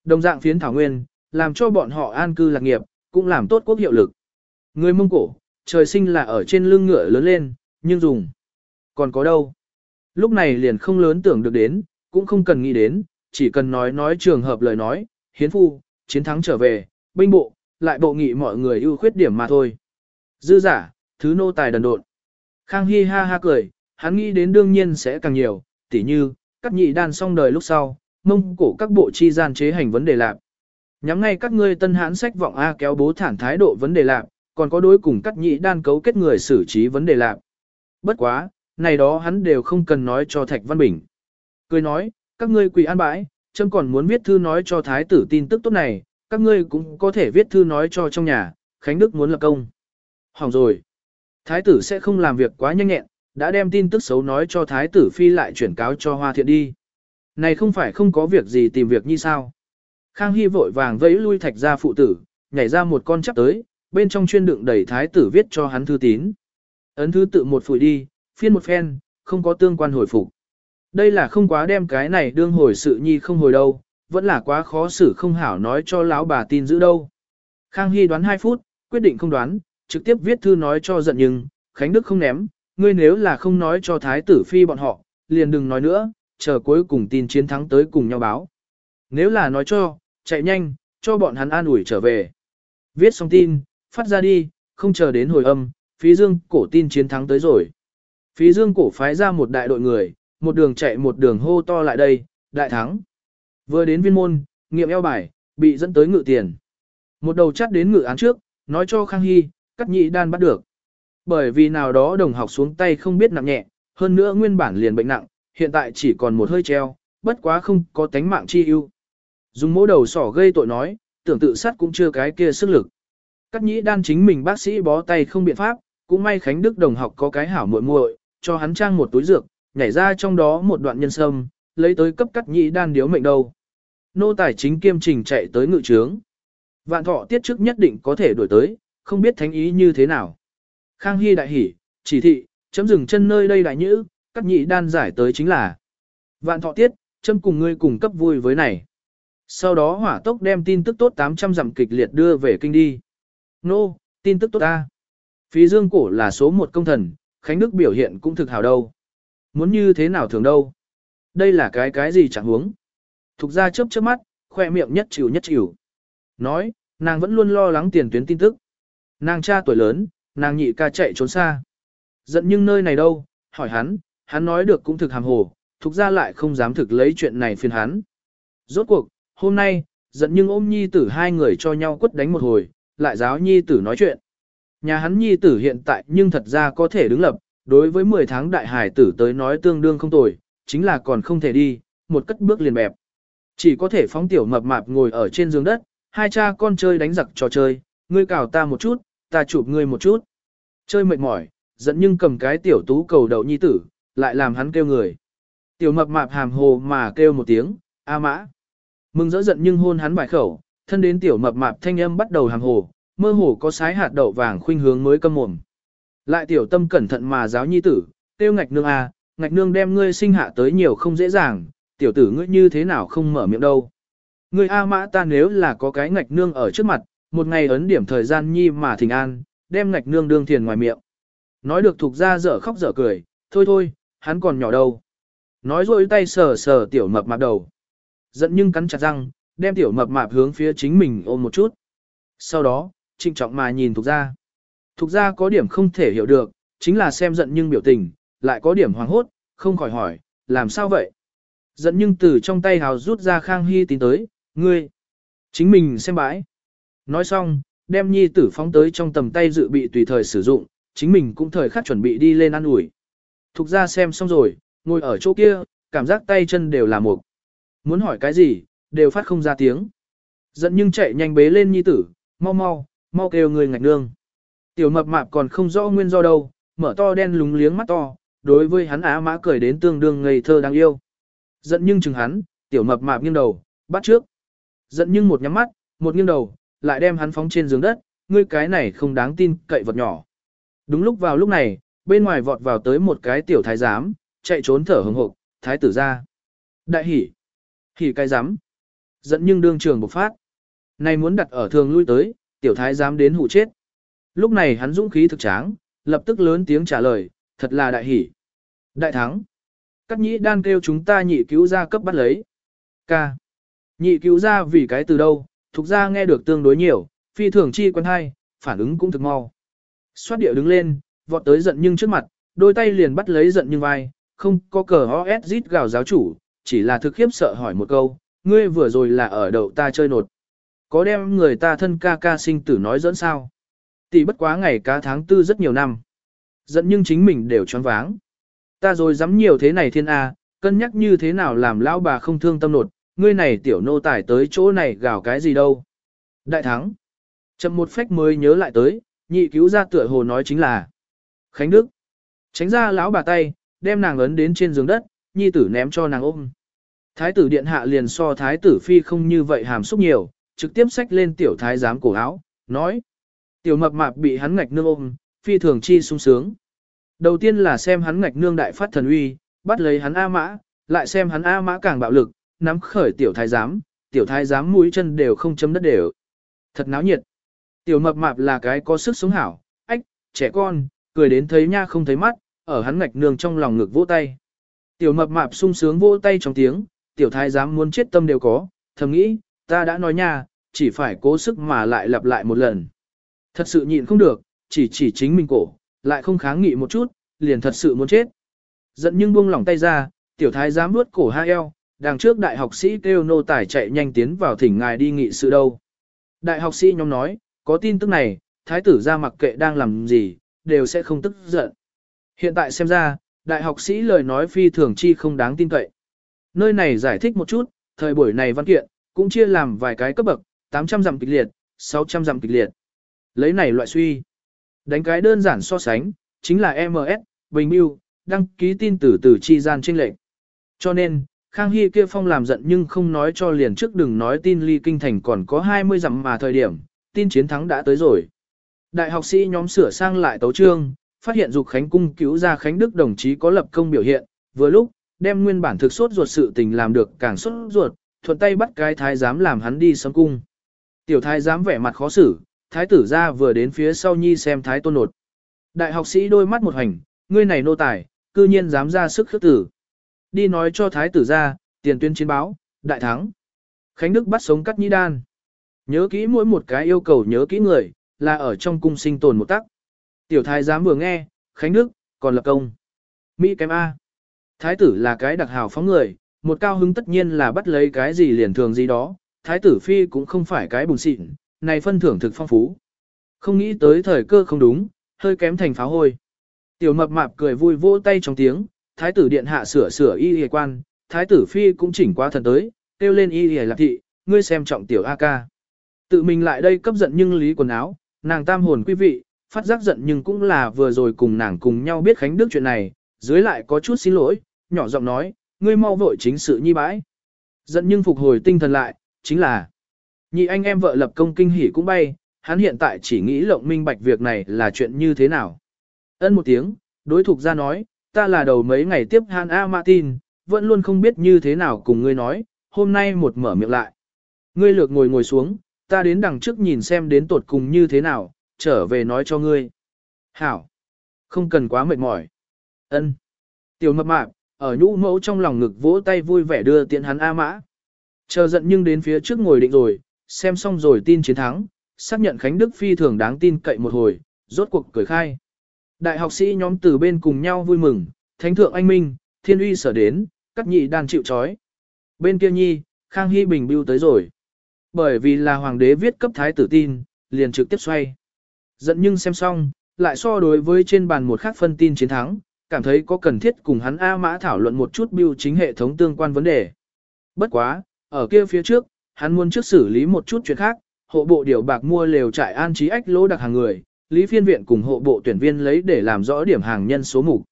Đồng dạng phiến thảo nguyên, làm cho bọn họ an cư lạc nghiệp, cũng làm tốt quốc hiệu lực. Người Mông Cổ, trời sinh là ở trên lưng ngựa lớn lên, nhưng dùng. Còn có đâu? Lúc này liền không lớn tưởng được đến, cũng không cần nghĩ đến, chỉ cần nói nói trường hợp lời nói, hiến phu, chiến thắng trở về, binh bộ, lại bộ nghị mọi người ưu khuyết điểm mà thôi. Dư giả, thứ nô tài đần độn. Khang Hy ha ha cười, hắn nghĩ đến đương nhiên sẽ càng nhiều, tỉ như, các nhị đan xong đời lúc sau, mông cổ các bộ chi gian chế hành vấn đề lạc. Nhắm ngay các ngươi tân hãn sách vọng A kéo bố thản thái độ vấn đề lạc, còn có đối cùng cắt nhị đan cấu kết người xử trí vấn đề lạc. Bất quá, này đó hắn đều không cần nói cho Thạch Văn Bình. Cười nói, các ngươi quỳ an bãi, châm còn muốn viết thư nói cho thái tử tin tức tốt này, các ngươi cũng có thể viết thư nói cho trong nhà, Khánh Đức muốn lập công. Hỏng rồi. Thái tử sẽ không làm việc quá nhanh nhẹn, đã đem tin tức xấu nói cho thái tử phi lại chuyển cáo cho hoa thiện đi. Này không phải không có việc gì tìm việc như sao. Khang Hy vội vàng vẫy lui thạch ra phụ tử, nhảy ra một con chắp tới, bên trong chuyên đựng đầy thái tử viết cho hắn thư tín. Ấn thứ tự một phủi đi, phiên một phen, không có tương quan hồi phục. Đây là không quá đem cái này đương hồi sự nhi không hồi đâu, vẫn là quá khó xử không hảo nói cho lão bà tin giữ đâu. Khang Hy đoán 2 phút, quyết định không đoán, trực tiếp viết thư nói cho giận nhưng, Khánh Đức không ném, ngươi nếu là không nói cho thái tử phi bọn họ, liền đừng nói nữa, chờ cuối cùng tin chiến thắng tới cùng nhau báo. Nếu là nói cho, chạy nhanh, cho bọn hắn an ủi trở về. Viết xong tin, phát ra đi, không chờ đến hồi âm, phí dương cổ tin chiến thắng tới rồi. Phí dương cổ phái ra một đại đội người, một đường chạy một đường hô to lại đây, đại thắng. Vừa đến viên môn, nghiệm eo bài, bị dẫn tới ngự tiền. Một đầu chắt đến ngự án trước, nói cho Khang Hy, cắt nhị đan bắt được. Bởi vì nào đó đồng học xuống tay không biết nặng nhẹ, hơn nữa nguyên bản liền bệnh nặng, hiện tại chỉ còn một hơi treo, bất quá không có tánh mạng chi ưu. Dùng mỗ đầu sỏ gây tội nói, tưởng tự sát cũng chưa cái kia sức lực. Cát nhĩ đan chính mình bác sĩ bó tay không biện pháp, cũng may Khánh Đức đồng học có cái hảo muội muội, cho hắn trang một túi dược, nhảy ra trong đó một đoạn nhân sâm, lấy tới cấp cắt nhĩ đan điếu mệnh đâu. Nô tài chính kiêm trình chạy tới ngự trướng. Vạn thọ tiết trước nhất định có thể đuổi tới, không biết thánh ý như thế nào. Khang Hy đại hỉ, chỉ thị, chấm dừng chân nơi đây đại nhữ, cắt nhị đan giải tới chính là. Vạn thọ tiết, chấm cùng ngươi cùng cấp vui với này. Sau đó hỏa tốc đem tin tức tốt 800 dặm kịch liệt đưa về kinh đi. Nô, no, tin tức tốt ta. Phí dương cổ là số một công thần, Khánh Đức biểu hiện cũng thực hào đâu. Muốn như thế nào thường đâu. Đây là cái cái gì chẳng huống. Thục ra chớp chớp mắt, khoe miệng nhất chịu nhất chịu. Nói, nàng vẫn luôn lo lắng tiền tuyến tin tức. Nàng cha tuổi lớn, nàng nhị ca chạy trốn xa. Giận nhưng nơi này đâu, hỏi hắn, hắn nói được cũng thực hàm hồ, thục ra lại không dám thực lấy chuyện này phiền hắn. Rốt cuộc, hôm nay, giận nhưng ôm nhi tử hai người cho nhau quất đánh một hồi, lại giáo nhi tử nói chuyện. Nhà hắn nhi tử hiện tại nhưng thật ra có thể đứng lập, đối với 10 tháng đại hải tử tới nói tương đương không tồi, chính là còn không thể đi, một cất bước liền bẹp. Chỉ có thể phóng tiểu mập mạp ngồi ở trên giường đất, hai cha con chơi đánh giặc trò chơi, ngươi cào ta một chút, ta chụp ngươi một chút. Chơi mệt mỏi, giận nhưng cầm cái tiểu tú cầu đậu nhi tử, lại làm hắn kêu người. Tiểu mập mạp hàm hồ mà kêu một tiếng, a mã. Mừng dỡ giận nhưng hôn hắn bài khẩu, thân đến tiểu mập mạp thanh âm bắt đầu hàng hồ, mơ hồ có sái hạt đậu vàng khuynh hướng mới câm mồm. Lại tiểu tâm cẩn thận mà giáo nhi tử, tiêu ngạch nương a, ngạch nương đem ngươi sinh hạ tới nhiều không dễ dàng, tiểu tử ngươi như thế nào không mở miệng đâu. Ngươi A mã ta nếu là có cái ngạch nương ở trước mặt, một ngày ấn điểm thời gian nhi mà thình an, đem ngạch nương đương thiền ngoài miệng. Nói được thuộc ra dở khóc dở cười, thôi thôi, hắn còn nhỏ đâu. Nói rồi tay sờ sờ tiểu mập mạp đầu. Giận nhưng cắn chặt răng, đem tiểu mập mạp hướng phía chính mình ôm một chút. Sau đó, trịnh trọng mà nhìn thuộc ra. Thuộc ra có điểm không thể hiểu được, chính là xem giận nhưng biểu tình, lại có điểm hoàng hốt, không khỏi hỏi, làm sao vậy? Giận nhưng từ trong tay hào rút ra Khang Hy tín tới, ngươi, chính mình xem bãi. Nói xong, đem nhi tử phóng tới trong tầm tay dự bị tùy thời sử dụng, chính mình cũng thời khắc chuẩn bị đi lên ăn ủi. Thục ra xem xong rồi, ngồi ở chỗ kia, cảm giác tay chân đều là mục. Muốn hỏi cái gì, đều phát không ra tiếng. Giận nhưng chạy nhanh bế lên nhi tử, mau mau, mau kêu người ngạch nương. Tiểu mập mạp còn không rõ nguyên do đâu, mở to đen lúng liếng mắt to, đối với hắn á mã cười đến tương đương ngây thơ đáng yêu. Giận nhưng chừng hắn, tiểu mập mạp nghiêng đầu, bắt trước. Giận nhưng một nhắm mắt, một nghiêng đầu, lại đem hắn phóng trên giường đất, ngươi cái này không đáng tin cậy vật nhỏ. Đúng lúc vào lúc này, bên ngoài vọt vào tới một cái tiểu thái giám, chạy trốn thở hừng hực, thái tử ra. Đại hỉ. Hỉ cái giám. Giận nhưng đương trường bộc phát. Này muốn đặt ở thường lui tới, tiểu thái dám đến hụ chết. Lúc này hắn dũng khí thực tráng, lập tức lớn tiếng trả lời, thật là đại hỉ. Đại thắng. cắt nhĩ đan kêu chúng ta nhị cứu ra cấp bắt lấy. Ca. Nhị cứu ra vì cái từ đâu, thuộc ra nghe được tương đối nhiều, phi thường chi quân hay, phản ứng cũng thực mau. Xoát địa đứng lên, vọt tới giận nhưng trước mặt, đôi tay liền bắt lấy giận nhưng vai, không có cờ OS rít gào giáo chủ, chỉ là thực khiếp sợ hỏi một câu, ngươi vừa rồi là ở đậu ta chơi nột. Có đem người ta thân ca ca sinh tử nói dẫn sao? Tỷ bất quá ngày cá tháng tư rất nhiều năm. dẫn nhưng chính mình đều choáng váng. Ta rồi dám nhiều thế này thiên A, cân nhắc như thế nào làm lão bà không thương tâm nột, ngươi này tiểu nô tải tới chỗ này gào cái gì đâu. Đại thắng. Chậm một phách mới nhớ lại tới, nhị cứu ra tựa hồ nói chính là Khánh Đức. Tránh ra lão bà tay, đem nàng ấn đến trên giường đất, nhi tử ném cho nàng ôm. Thái tử điện hạ liền so thái tử phi không như vậy hàm xúc nhiều, trực tiếp xách lên tiểu thái giám cổ áo, nói. Tiểu mập mạp bị hắn ngạch nương ôm, phi thường chi sung sướng. Đầu tiên là xem hắn ngạch nương đại phát thần uy, bắt lấy hắn A mã, lại xem hắn A mã càng bạo lực, nắm khởi tiểu thái giám, tiểu thái giám mũi chân đều không chấm đất đều. Thật náo nhiệt. Tiểu mập mạp là cái có sức sống hảo, ách, trẻ con, cười đến thấy nha không thấy mắt, ở hắn ngạch nương trong lòng ngực vỗ tay. Tiểu mập mạp sung sướng vỗ tay trong tiếng, tiểu thái giám muốn chết tâm đều có, thầm nghĩ, ta đã nói nha, chỉ phải cố sức mà lại lặp lại một lần. Thật sự nhịn không được, chỉ chỉ chính mình cổ, lại không kháng nghị một chút, liền thật sự muốn chết. Giận nhưng buông lỏng tay ra, tiểu thái giám nuốt cổ hai eo, đằng trước đại học sĩ kêu nô tài chạy nhanh tiến vào thỉnh ngài đi nghị sự đâu. Đại học sĩ nhóm nói, có tin tức này, thái tử ra mặc kệ đang làm gì, đều sẽ không tức giận. Hiện tại xem ra, đại học sĩ lời nói phi thường chi không đáng tin cậy. Nơi này giải thích một chút, thời buổi này văn kiện, cũng chia làm vài cái cấp bậc, 800 dặm kịch liệt, 600 dặm kịch liệt. Lấy này loại suy. Đánh cái đơn giản so sánh, chính là MS, Bình Mưu, đăng ký tin tử từ chi gian trinh lệnh. Cho nên, Khang Hy kia phong làm giận nhưng không nói cho liền trước đừng nói tin ly kinh thành còn có 20 dặm mà thời điểm, tin chiến thắng đã tới rồi. Đại học sĩ nhóm sửa sang lại tấu trương, phát hiện dục Khánh cung cứu ra Khánh Đức đồng chí có lập công biểu hiện, vừa lúc, đem nguyên bản thực sốt ruột sự tình làm được càng sốt ruột, thuận tay bắt cái thái giám làm hắn đi sấm cung. Tiểu thái giám vẻ mặt khó xử, thái tử ra vừa đến phía sau nhi xem thái tôn nột. Đại học sĩ đôi mắt một hành, ngươi này nô tài, cư nhiên dám ra sức khước tử. Đi nói cho thái tử ra, tiền tuyên chiến báo, đại thắng. Khánh Đức bắt sống cắt nhĩ đan. Nhớ kỹ mỗi một cái yêu cầu nhớ kỹ người, là ở trong cung sinh tồn một tắc. Tiểu thái giám vừa nghe, Khánh Đức, còn lập công. Mỹ kém A. Thái tử là cái đặc hào phóng người, một cao hứng tất nhiên là bắt lấy cái gì liền thường gì đó. Thái tử phi cũng không phải cái bùn xịn, này phân thưởng thực phong phú. Không nghĩ tới thời cơ không đúng, hơi kém thành pháo hôi. Tiểu mập mạp cười vui vỗ tay trong tiếng, thái tử điện hạ sửa sửa y y quan, thái tử phi cũng chỉnh qua thần tới, kêu lên y y lạc thị, ngươi xem trọng tiểu A ca. Tự mình lại đây cấp giận nhưng lý quần áo, nàng tam hồn quý vị, phát giác giận nhưng cũng là vừa rồi cùng nàng cùng nhau biết Khánh Đức chuyện này, dưới lại có chút xin lỗi, nhỏ giọng nói, ngươi mau vội chính sự nhi bãi. Giận nhưng phục hồi tinh thần lại, chính là nhị anh em vợ lập công kinh hỉ cũng bay, hắn hiện tại chỉ nghĩ lộng minh bạch việc này là chuyện như thế nào. Ân một tiếng, đối thục ra nói, ta là đầu mấy ngày tiếp Han A Martin, vẫn luôn không biết như thế nào cùng ngươi nói, hôm nay một mở miệng lại. Ngươi lược ngồi ngồi xuống, ta đến đằng trước nhìn xem đến tột cùng như thế nào, trở về nói cho ngươi. Hảo, không cần quá mệt mỏi. Ân. Tiểu mập mạp, ở nhũ mẫu trong lòng ngực vỗ tay vui vẻ đưa tiện hắn A mã. Chờ giận nhưng đến phía trước ngồi định rồi, xem xong rồi tin chiến thắng, xác nhận Khánh Đức phi thường đáng tin cậy một hồi, rốt cuộc cười khai. Đại học sĩ nhóm từ bên cùng nhau vui mừng, thánh thượng anh minh, thiên uy sở đến, các nhị đàn chịu chói. Bên kia nhi, Khang Hy Bình bưu tới rồi. Bởi vì là hoàng đế viết cấp thái tử tin, liền trực tiếp xoay. Giận nhưng xem xong, lại so đối với trên bàn một khác phân tin chiến thắng, cảm thấy có cần thiết cùng hắn A Mã thảo luận một chút biểu chính hệ thống tương quan vấn đề. Bất quá, ở kia phía trước, hắn muốn trước xử lý một chút chuyện khác, hộ bộ điều bạc mua lều trại an trí ách lỗ đặc hàng người, lý phiên viện cùng hộ bộ tuyển viên lấy để làm rõ điểm hàng nhân số mục.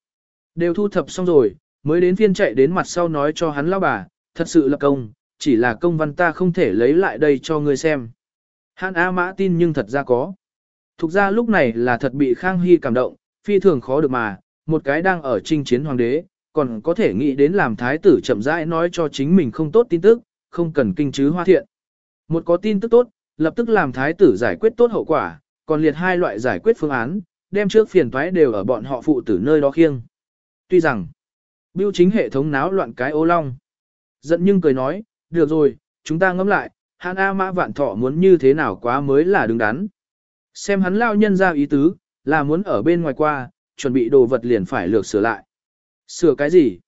Đều thu thập xong rồi, mới đến phiên chạy đến mặt sau nói cho hắn lao bà, thật sự là công, chỉ là công văn ta không thể lấy lại đây cho ngươi xem. Hắn A Mã tin nhưng thật ra có. Thục ra lúc này là thật bị Khang Hy cảm động, phi thường khó được mà, một cái đang ở trinh chiến hoàng đế, còn có thể nghĩ đến làm thái tử chậm rãi nói cho chính mình không tốt tin tức, không cần kinh chứ hoa thiện. Một có tin tức tốt, lập tức làm thái tử giải quyết tốt hậu quả, còn liệt hai loại giải quyết phương án, đem trước phiền toái đều ở bọn họ phụ tử nơi đó khiêng. Tuy rằng, biêu chính hệ thống náo loạn cái ô long. Giận nhưng cười nói, được rồi, chúng ta ngẫm lại, hắn A Mã Vạn Thọ muốn như thế nào quá mới là đứng đắn. Xem hắn lao nhân ra ý tứ, là muốn ở bên ngoài qua, chuẩn bị đồ vật liền phải lược sửa lại. Sửa cái gì?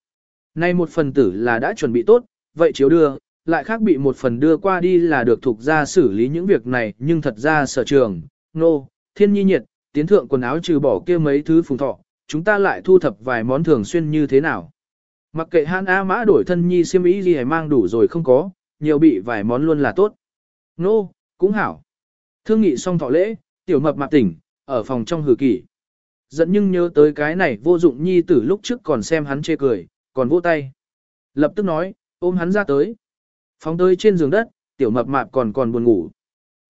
Nay một phần tử là đã chuẩn bị tốt, vậy chiếu đưa, lại khác bị một phần đưa qua đi là được thuộc ra xử lý những việc này nhưng thật ra sở trường, nô, no, thiên nhi nhiệt, tiến thượng quần áo trừ bỏ kia mấy thứ phùng thọ, chúng ta lại thu thập vài món thường xuyên như thế nào. Mặc kệ han A mã đổi thân nhi siêm ý gì hay mang đủ rồi không có, nhiều bị vài món luôn là tốt. Nô, no, cũng hảo. Thương nghị xong thọ lễ, tiểu mập mạp tỉnh, ở phòng trong hử kỷ. Giận nhưng nhớ tới cái này vô dụng nhi tử lúc trước còn xem hắn chê cười, còn vỗ tay. Lập tức nói, ôm hắn ra tới. Phóng tới trên giường đất, tiểu mập mạp còn còn buồn ngủ.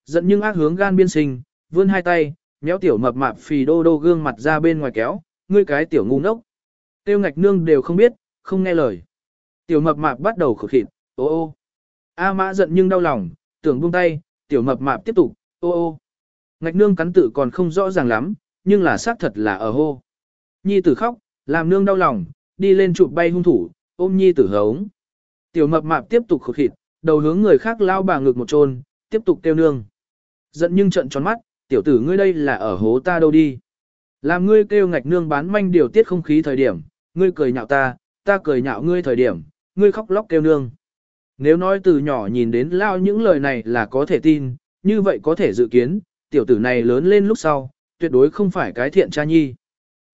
Giận nhưng ác hướng gan biên sinh, vươn hai tay, méo tiểu mập mạp phì đô đô gương mặt ra bên ngoài kéo, ngươi cái tiểu ngu ngốc. Tiêu ngạch nương đều không biết, không nghe lời. Tiểu mập mạp bắt đầu khổ khịt, ô ô. A mã giận nhưng đau lòng, tưởng buông tay, tiểu mập mạp tiếp tục, ô ô. Ngạch nương cắn tự còn không rõ ràng lắm, nhưng là xác thật là ở hô. Nhi tử khóc, làm nương đau lòng, đi lên chụp bay hung thủ, ôm nhi tử hống. Tiểu mập mạp tiếp tục khụt khịt, đầu hướng người khác lao bà ngực một trôn, tiếp tục kêu nương. Giận nhưng trận tròn mắt, tiểu tử ngươi đây là ở hố ta đâu đi. Làm ngươi kêu ngạch nương bán manh điều tiết không khí thời điểm, ngươi cười nhạo ta, ta cười nhạo ngươi thời điểm, ngươi khóc lóc kêu nương. Nếu nói từ nhỏ nhìn đến lao những lời này là có thể tin, như vậy có thể dự kiến, tiểu tử này lớn lên lúc sau, tuyệt đối không phải cái thiện cha nhi.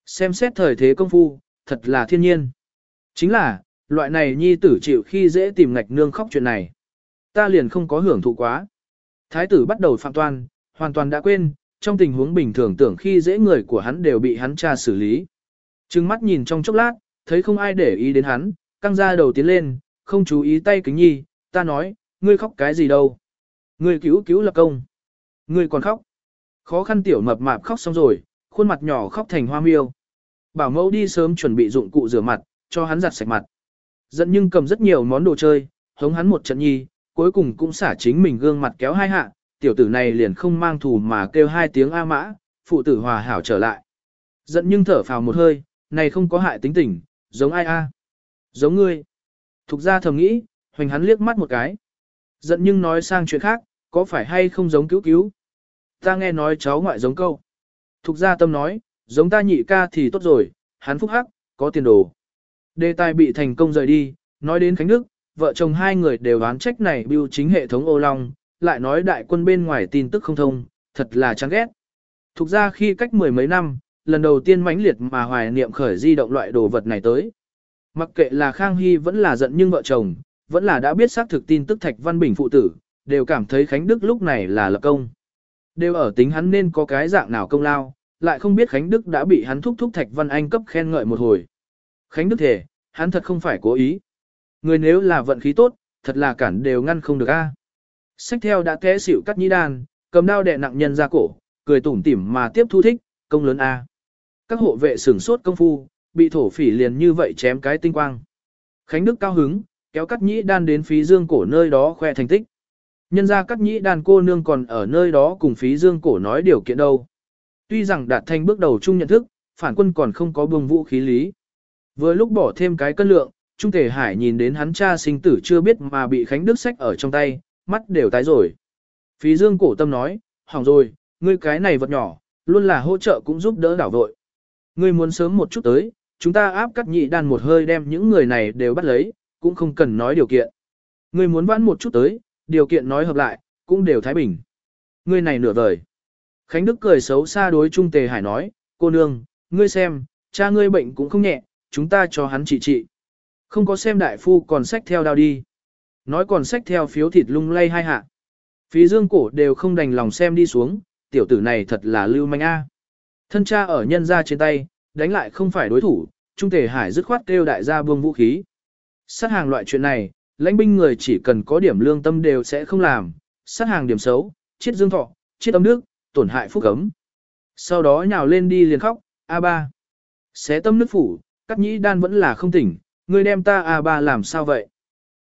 Xem xét thời thế công phu, thật là thiên nhiên. Chính là, loại này nhi tử chịu khi dễ tìm ngạch nương khóc chuyện này. Ta liền không có hưởng thụ quá. Thái tử bắt đầu phạm toan, hoàn toàn đã quên, trong tình huống bình thường tưởng khi dễ người của hắn đều bị hắn cha xử lý. Trừng mắt nhìn trong chốc lát, thấy không ai để ý đến hắn, căng ra đầu tiến lên, không chú ý tay kính nhi, ta nói, ngươi khóc cái gì đâu. Ngươi cứu cứu lập công. Ngươi còn khóc. Khó khăn tiểu mập mạp khóc xong rồi, khuôn mặt nhỏ khóc thành hoa miêu. Bảo mẫu đi sớm chuẩn bị dụng cụ rửa mặt, cho hắn giặt sạch mặt. Giận nhưng cầm rất nhiều món đồ chơi, hống hắn một trận nhi, cuối cùng cũng xả chính mình gương mặt kéo hai hạ, tiểu tử này liền không mang thù mà kêu hai tiếng A mã, phụ tử hòa hảo trở lại. Giận nhưng thở phào một hơi, này không có hại tính tình, giống ai a? Giống ngươi. Thục ra thầm nghĩ, hoành hắn liếc mắt một cái. Giận nhưng nói sang chuyện khác, có phải hay không giống cứu cứu? Ta nghe nói cháu ngoại giống câu. Thục gia tâm nói, giống ta nhị ca thì tốt rồi, hắn phúc hắc, có tiền đồ. Đề tài bị thành công rời đi, nói đến Khánh Đức, vợ chồng hai người đều đoán trách này biêu chính hệ thống ô long, lại nói đại quân bên ngoài tin tức không thông, thật là chán ghét. Thục ra khi cách mười mấy năm, lần đầu tiên mãnh liệt mà hoài niệm khởi di động loại đồ vật này tới. Mặc kệ là Khang Hy vẫn là giận nhưng vợ chồng, vẫn là đã biết xác thực tin tức Thạch Văn Bình phụ tử, đều cảm thấy Khánh Đức lúc này là lập công. Đều ở tính hắn nên có cái dạng nào công lao, lại không biết Khánh Đức đã bị hắn thúc thúc Thạch Văn Anh cấp khen ngợi một hồi. Khánh Đức thể, hắn thật không phải cố ý. Người nếu là vận khí tốt, thật là cản đều ngăn không được a. Sách theo đã té xỉu cắt nhĩ đan, cầm đao đè nặng nhân ra cổ, cười tủm tỉm mà tiếp thu thích, công lớn a. Các hộ vệ sửng sốt công phu, bị thổ phỉ liền như vậy chém cái tinh quang. Khánh Đức cao hứng, kéo cắt nhĩ đan đến phí dương cổ nơi đó khoe thành tích. Nhân ra các nhĩ đan cô nương còn ở nơi đó cùng phí dương cổ nói điều kiện đâu. Tuy rằng đạt thanh bước đầu chung nhận thức, phản quân còn không có buông vũ khí lý. Vừa lúc bỏ thêm cái cân lượng, Trung Thể Hải nhìn đến hắn cha sinh tử chưa biết mà bị Khánh Đức sách ở trong tay, mắt đều tái rồi. Phí dương cổ tâm nói, hỏng rồi, ngươi cái này vật nhỏ, luôn là hỗ trợ cũng giúp đỡ đảo vội. Ngươi muốn sớm một chút tới, chúng ta áp cắt nhị đàn một hơi đem những người này đều bắt lấy, cũng không cần nói điều kiện. Ngươi muốn vãn một chút tới, điều kiện nói hợp lại, cũng đều thái bình. Ngươi này nửa vời. Khánh Đức cười xấu xa đối Trung Tề Hải nói, cô nương, ngươi xem, cha ngươi bệnh cũng không nhẹ, chúng ta cho hắn trị trị. Không có xem đại phu còn sách theo đao đi. Nói còn sách theo phiếu thịt lung lay hai hạ. Phí dương cổ đều không đành lòng xem đi xuống, tiểu tử này thật là lưu manh a. Thân cha ở nhân ra trên tay, đánh lại không phải đối thủ, Trung Tề Hải dứt khoát kêu đại gia buông vũ khí. Sát hàng loại chuyện này, lãnh binh người chỉ cần có điểm lương tâm đều sẽ không làm, sát hàng điểm xấu, chết dương thọ, chết âm đức, tổn hại phúc cấm. Sau đó nhào lên đi liền khóc, A3. Xé tâm nước phủ, cắt nhĩ đan vẫn là không tỉnh, người đem ta A3 làm sao vậy?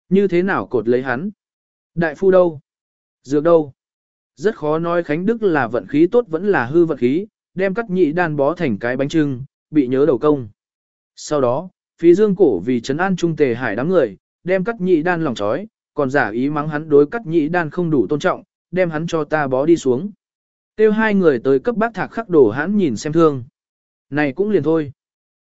Như thế nào cột lấy hắn? Đại phu đâu? Dược đâu? Rất khó nói Khánh Đức là vận khí tốt vẫn là hư vận khí, đem cắt nhĩ đan bó thành cái bánh trưng, bị nhớ đầu công. Sau đó, phí dương cổ vì trấn an trung tề hải đám người, đem cắt nhị đan lòng chói, còn giả ý mắng hắn đối cắt nhị đan không đủ tôn trọng, đem hắn cho ta bó đi xuống. Tiêu hai người tới cấp bác thạc khắc đổ hắn nhìn xem thương. Này cũng liền thôi.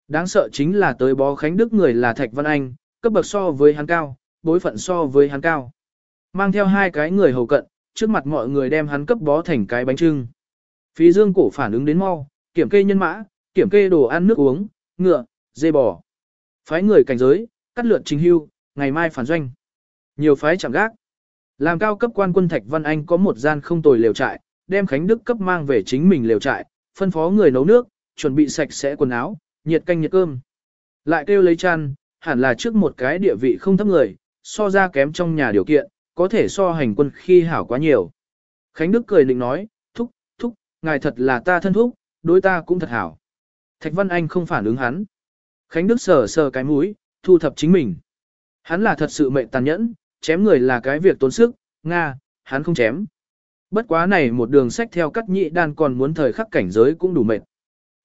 Đáng sợ chính là tới bó Khánh Đức người là Thạch Văn Anh, cấp bậc so với hắn cao, bối phận so với hắn cao. Mang theo hai cái người hầu cận, trước mặt mọi người đem hắn cấp bó thành cái bánh trưng. Phí dương cổ phản ứng đến mau, kiểm kê nhân mã, kiểm kê đồ ăn nước uống, ngựa, dê bò. Phái người cảnh giới, cắt lượt trình hưu, ngày mai phản doanh. Nhiều phái chẳng gác. Làm cao cấp quan quân Thạch Văn Anh có một gian không tồi lều trại, đem Khánh Đức cấp mang về chính mình lều trại, phân phó người nấu nước, chuẩn bị sạch sẽ quần áo, nhiệt canh nhiệt cơm. Lại kêu lấy chăn, hẳn là trước một cái địa vị không thấp người, so ra kém trong nhà điều kiện, có thể so hành quân khi hảo quá nhiều. Khánh Đức cười định nói, thúc, thúc, ngài thật là ta thân thúc, đối ta cũng thật hảo. Thạch Văn Anh không phản ứng hắn. Khánh Đức sờ sờ cái mũi, thu thập chính mình. Hắn là thật sự mệnh tàn nhẫn, chém người là cái việc tốn sức, Nga, hắn không chém. Bất quá này một đường sách theo cắt nhị đan còn muốn thời khắc cảnh giới cũng đủ mệt.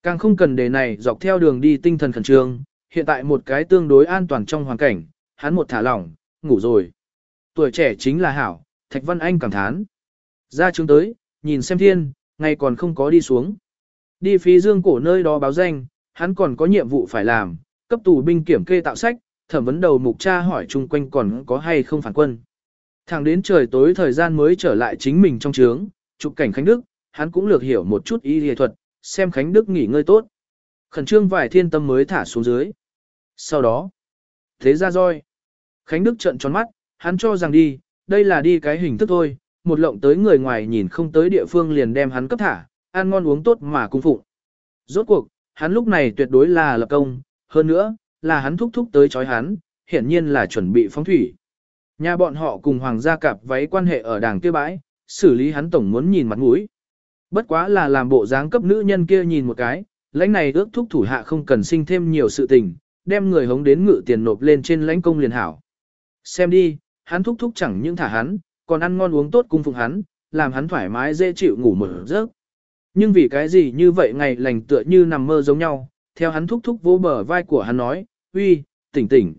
Càng không cần đề này dọc theo đường đi tinh thần khẩn trương, hiện tại một cái tương đối an toàn trong hoàn cảnh, hắn một thả lỏng, ngủ rồi. Tuổi trẻ chính là hảo, Thạch Văn Anh cảm thán. Ra chứng tới, nhìn xem thiên, ngày còn không có đi xuống. Đi phí dương cổ nơi đó báo danh, hắn còn có nhiệm vụ phải làm, cấp tù binh kiểm kê tạo sách, thẩm vấn đầu mục cha hỏi chung quanh còn có hay không phản quân. Thẳng đến trời tối thời gian mới trở lại chính mình trong trướng, chụp cảnh Khánh Đức, hắn cũng lược hiểu một chút y y thuật, xem Khánh Đức nghỉ ngơi tốt. Khẩn trương vài thiên tâm mới thả xuống dưới. Sau đó, thế ra roi. Khánh Đức trợn tròn mắt, hắn cho rằng đi, đây là đi cái hình thức thôi, một lộng tới người ngoài nhìn không tới địa phương liền đem hắn cấp thả, ăn ngon uống tốt mà cung phụng. Rốt cuộc, hắn lúc này tuyệt đối là lập công, hơn nữa, là hắn thúc thúc tới chói hắn, hiển nhiên là chuẩn bị phóng thủy. Nhà bọn họ cùng hoàng gia cặp váy quan hệ ở đàng kia bãi, xử lý hắn tổng muốn nhìn mặt mũi. Bất quá là làm bộ dáng cấp nữ nhân kia nhìn một cái, lãnh này ước thúc thủ hạ không cần sinh thêm nhiều sự tình, đem người hống đến ngự tiền nộp lên trên lãnh công liền hảo. Xem đi, hắn thúc thúc chẳng những thả hắn, còn ăn ngon uống tốt cung phụng hắn, làm hắn thoải mái dễ chịu ngủ mở giấc. Nhưng vì cái gì như vậy ngày lành tựa như nằm mơ giống nhau, theo hắn thúc thúc vô bờ vai của hắn nói, uy, tỉnh tỉnh.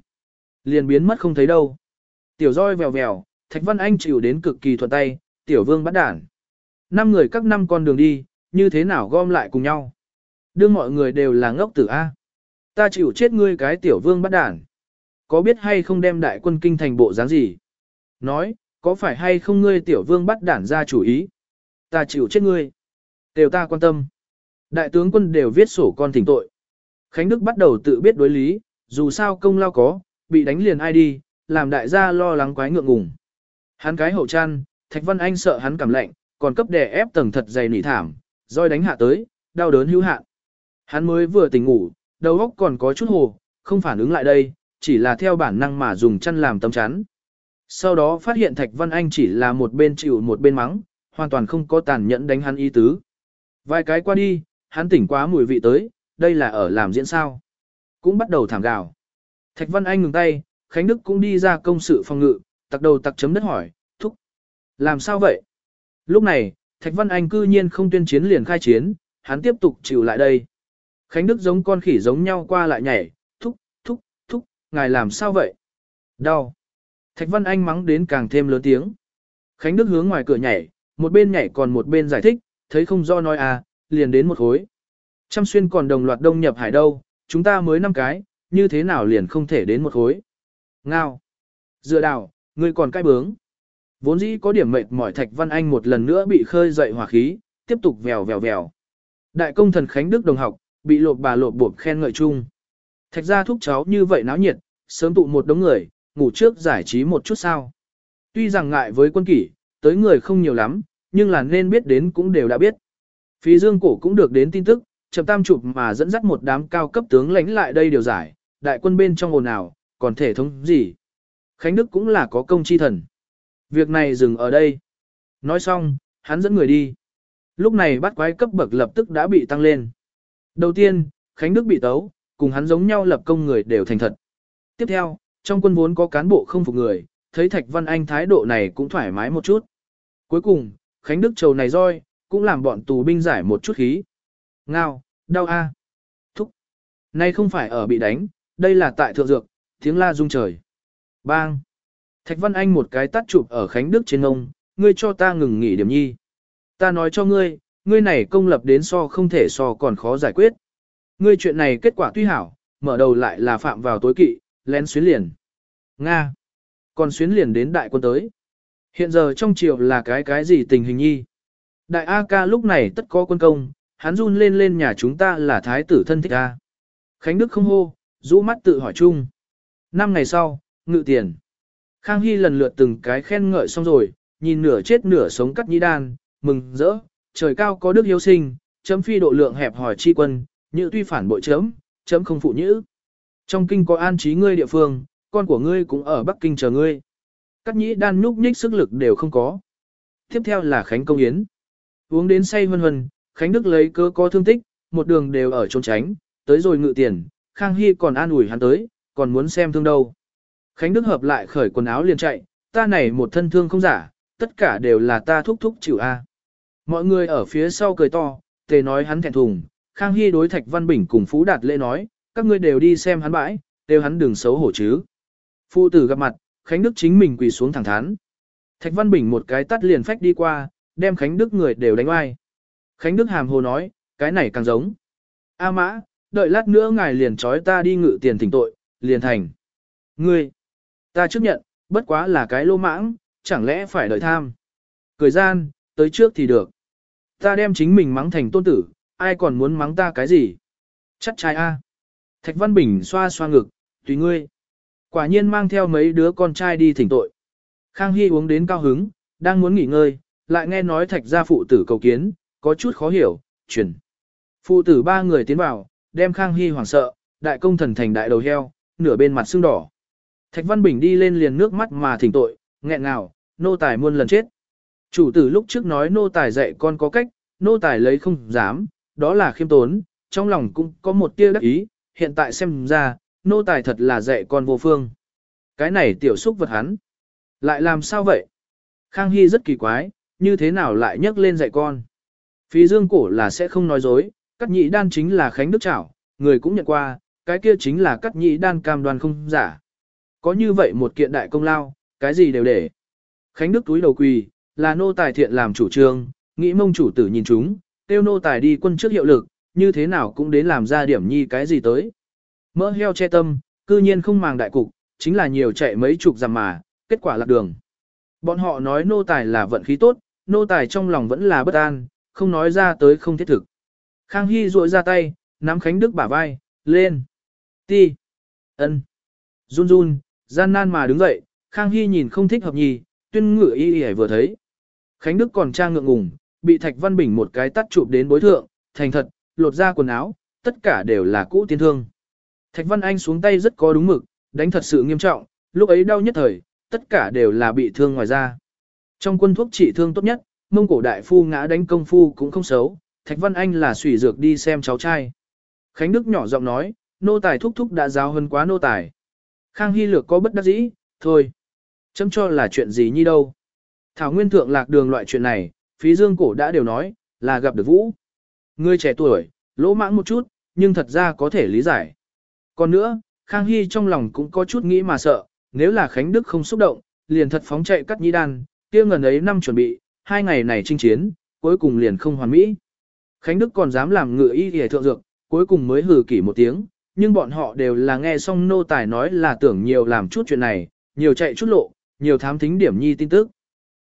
Liền biến mất không thấy đâu. Tiểu roi vèo vèo, Thạch Văn Anh chịu đến cực kỳ thuận tay, tiểu vương bắt đản. Năm người các năm con đường đi, như thế nào gom lại cùng nhau. Đưa mọi người đều là ngốc tử A. Ta chịu chết ngươi cái tiểu vương bắt đản. Có biết hay không đem đại quân kinh thành bộ dáng gì? Nói, có phải hay không ngươi tiểu vương bắt đản ra chủ ý? Ta chịu chết ngươi. Đều ta quan tâm. Đại tướng quân đều viết sổ con thỉnh tội. Khánh Đức bắt đầu tự biết đối lý, dù sao công lao có, bị đánh liền ai đi, làm đại gia lo lắng quái ngượng ngùng. Hắn cái hậu chăn, Thạch Văn Anh sợ hắn cảm lạnh, còn cấp đè ép tầng thật dày nỉ thảm, roi đánh hạ tới, đau đớn hữu hạn. Hắn mới vừa tỉnh ngủ, đầu óc còn có chút hồ, không phản ứng lại đây, chỉ là theo bản năng mà dùng chăn làm tấm chắn. Sau đó phát hiện Thạch Văn Anh chỉ là một bên chịu một bên mắng, hoàn toàn không có tàn nhẫn đánh hắn ý tứ. Vài cái qua đi, hắn tỉnh quá mùi vị tới, đây là ở làm diễn sao. Cũng bắt đầu thảm gào. Thạch Văn Anh ngừng tay, Khánh Đức cũng đi ra công sự phòng ngự, tặc đầu tặc chấm đất hỏi, thúc. Làm sao vậy? Lúc này, Thạch Văn Anh cư nhiên không tuyên chiến liền khai chiến, hắn tiếp tục chịu lại đây. Khánh Đức giống con khỉ giống nhau qua lại nhảy, thúc, thúc, thúc, ngài làm sao vậy? Đau. Thạch Văn Anh mắng đến càng thêm lớn tiếng. Khánh Đức hướng ngoài cửa nhảy, một bên nhảy còn một bên giải thích, thấy không do nói à, liền đến một khối. Trăm xuyên còn đồng loạt đông nhập hải đâu, chúng ta mới năm cái, như thế nào liền không thể đến một khối. Ngao. Dựa đào, ngươi còn cai bướng. Vốn dĩ có điểm mệt mỏi Thạch Văn Anh một lần nữa bị khơi dậy hỏa khí, tiếp tục vèo vèo vèo. Đại công thần Khánh Đức đồng học, bị lột bà lột bộp khen ngợi chung. Thạch ra thúc cháu như vậy náo nhiệt, sớm tụ một đống người, ngủ trước giải trí một chút sao. Tuy rằng ngại với quân kỷ, tới người không nhiều lắm, nhưng là nên biết đến cũng đều đã biết. Phí dương cổ cũng được đến tin tức, chậm tam chụp mà dẫn dắt một đám cao cấp tướng lãnh lại đây điều giải, đại quân bên trong ồn ào, còn thể thống gì. Khánh Đức cũng là có công chi thần. Việc này dừng ở đây. Nói xong, hắn dẫn người đi. Lúc này bắt quái cấp bậc lập tức đã bị tăng lên. Đầu tiên, Khánh Đức bị tấu, cùng hắn giống nhau lập công người đều thành thật. Tiếp theo, trong quân vốn có cán bộ không phục người, thấy Thạch Văn Anh thái độ này cũng thoải mái một chút. Cuối cùng, Khánh Đức trầu này roi, cũng làm bọn tù binh giải một chút khí. Ngao, đau a, thúc. Nay không phải ở bị đánh, đây là tại thượng dược, tiếng la rung trời. Bang. Thạch Văn Anh một cái tắt chụp ở Khánh Đức trên ông, ngươi cho ta ngừng nghỉ điểm nhi. Ta nói cho ngươi, ngươi này công lập đến so không thể so còn khó giải quyết. Ngươi chuyện này kết quả tuy hảo, mở đầu lại là phạm vào tối kỵ, lén xuyến liền. Nga. Còn xuyến liền đến đại quân tới. Hiện giờ trong triều là cái cái gì tình hình nhi? Đại A ca lúc này tất có quân công, hắn run lên lên nhà chúng ta là thái tử thân thích A. Khánh Đức không hô, rũ mắt tự hỏi chung. Năm ngày sau, ngự tiền. Khang Hy lần lượt từng cái khen ngợi xong rồi, nhìn nửa chết nửa sống cắt nhĩ đan, mừng, rỡ, trời cao có đức hiếu sinh, chấm phi độ lượng hẹp hỏi chi quân, như tuy phản bội chấm, chấm không phụ nhữ. Trong kinh có an trí ngươi địa phương, con của ngươi cũng ở Bắc Kinh chờ ngươi. Cắt nhĩ đan nhúc nhích sức lực đều không có. Tiếp theo là Khánh Công Yến. Uống đến say vân vân, Khánh Đức lấy cơ có thương tích, một đường đều ở trốn tránh, tới rồi ngự tiền, Khang Hy còn an ủi hắn tới, còn muốn xem thương đâu. Khánh Đức hợp lại khởi quần áo liền chạy, ta này một thân thương không giả, tất cả đều là ta thúc thúc chịu a. Mọi người ở phía sau cười to, tề nói hắn thẹn thùng, Khang Hy đối Thạch Văn Bình cùng Phú Đạt lễ nói, các ngươi đều đi xem hắn bãi, đều hắn đừng xấu hổ chứ. Phụ tử gặp mặt, Khánh Đức chính mình quỳ xuống thẳng thắn. Thạch Văn Bình một cái tắt liền phách đi qua, đem Khánh Đức người đều đánh oai. Khánh Đức hàm hồ nói, cái này càng giống. A mã, đợi lát nữa ngài liền trói ta đi ngự tiền thỉnh tội, liền thành. Ngươi, ta chấp nhận, bất quá là cái lô mãng, chẳng lẽ phải đợi tham. Cười gian, tới trước thì được. Ta đem chính mình mắng thành tôn tử, ai còn muốn mắng ta cái gì? Chắc trai A. Thạch Văn Bình xoa xoa ngực, tùy ngươi. Quả nhiên mang theo mấy đứa con trai đi thỉnh tội. Khang Hy uống đến cao hứng, đang muốn nghỉ ngơi, lại nghe nói thạch gia phụ tử cầu kiến, có chút khó hiểu, chuyển. Phụ tử ba người tiến vào, đem Khang Hy hoảng sợ, đại công thần thành đại đầu heo, nửa bên mặt xương đỏ. Thạch Văn Bình đi lên liền nước mắt mà thỉnh tội, nghẹn ngào, nô tài muôn lần chết. Chủ tử lúc trước nói nô tài dạy con có cách, nô tài lấy không dám, đó là khiêm tốn, trong lòng cũng có một tia đắc ý, hiện tại xem ra, nô tài thật là dạy con vô phương. Cái này tiểu xúc vật hắn. Lại làm sao vậy? Khang Hy rất kỳ quái, như thế nào lại nhắc lên dạy con. Phí dương cổ là sẽ không nói dối, cắt nhị đan chính là Khánh Đức Trảo, người cũng nhận qua, cái kia chính là cắt nhị đan cam đoan không giả. Có như vậy một kiện đại công lao, cái gì đều để. Khánh Đức túi đầu quỳ, là nô tài thiện làm chủ trương, nghĩ mông chủ tử nhìn chúng, tiêu nô tài đi quân trước hiệu lực, như thế nào cũng đến làm ra điểm nhi cái gì tới. Mỡ heo che tâm, cư nhiên không màng đại cục, chính là nhiều chạy mấy chục dặm mà, kết quả lạc đường. Bọn họ nói nô tài là vận khí tốt, nô tài trong lòng vẫn là bất an, không nói ra tới không thiết thực. Khang Hy duỗi ra tay, nắm Khánh Đức bả vai, lên. Ti. ân, Run run, gian nan mà đứng dậy, Khang Hy nhìn không thích hợp nhì, tuyên ngựa y y vừa thấy. Khánh Đức còn trang ngượng ngùng, bị Thạch Văn Bình một cái tắt chụp đến bối thượng, thành thật, lột ra quần áo, tất cả đều là cũ tiên thương. Thạch Văn Anh xuống tay rất có đúng mực, đánh thật sự nghiêm trọng, lúc ấy đau nhất thời, tất cả đều là bị thương ngoài da. Trong quân thuốc trị thương tốt nhất, mông cổ đại phu ngã đánh công phu cũng không xấu, Thạch Văn Anh là sủy dược đi xem cháu trai. Khánh Đức nhỏ giọng nói, nô tài thúc thúc đã giáo hơn quá nô tài. Khang Hy Lược có bất đắc dĩ, thôi. Chấm cho là chuyện gì như đâu. Thảo Nguyên Thượng lạc đường loại chuyện này, phí dương cổ đã đều nói, là gặp được Vũ. Người trẻ tuổi, lỗ mãng một chút, nhưng thật ra có thể lý giải. Còn nữa, Khang Hy trong lòng cũng có chút nghĩ mà sợ, nếu là Khánh Đức không xúc động, liền thật phóng chạy cắt nhĩ đan, kia ngần ấy năm chuẩn bị, hai ngày này chinh chiến, cuối cùng liền không hoàn mỹ. Khánh Đức còn dám làm ngựa y hề thượng dược, cuối cùng mới hừ kỷ một tiếng, nhưng bọn họ đều là nghe xong nô tài nói là tưởng nhiều làm chút chuyện này, nhiều chạy chút lộ, nhiều thám thính điểm nhi tin tức.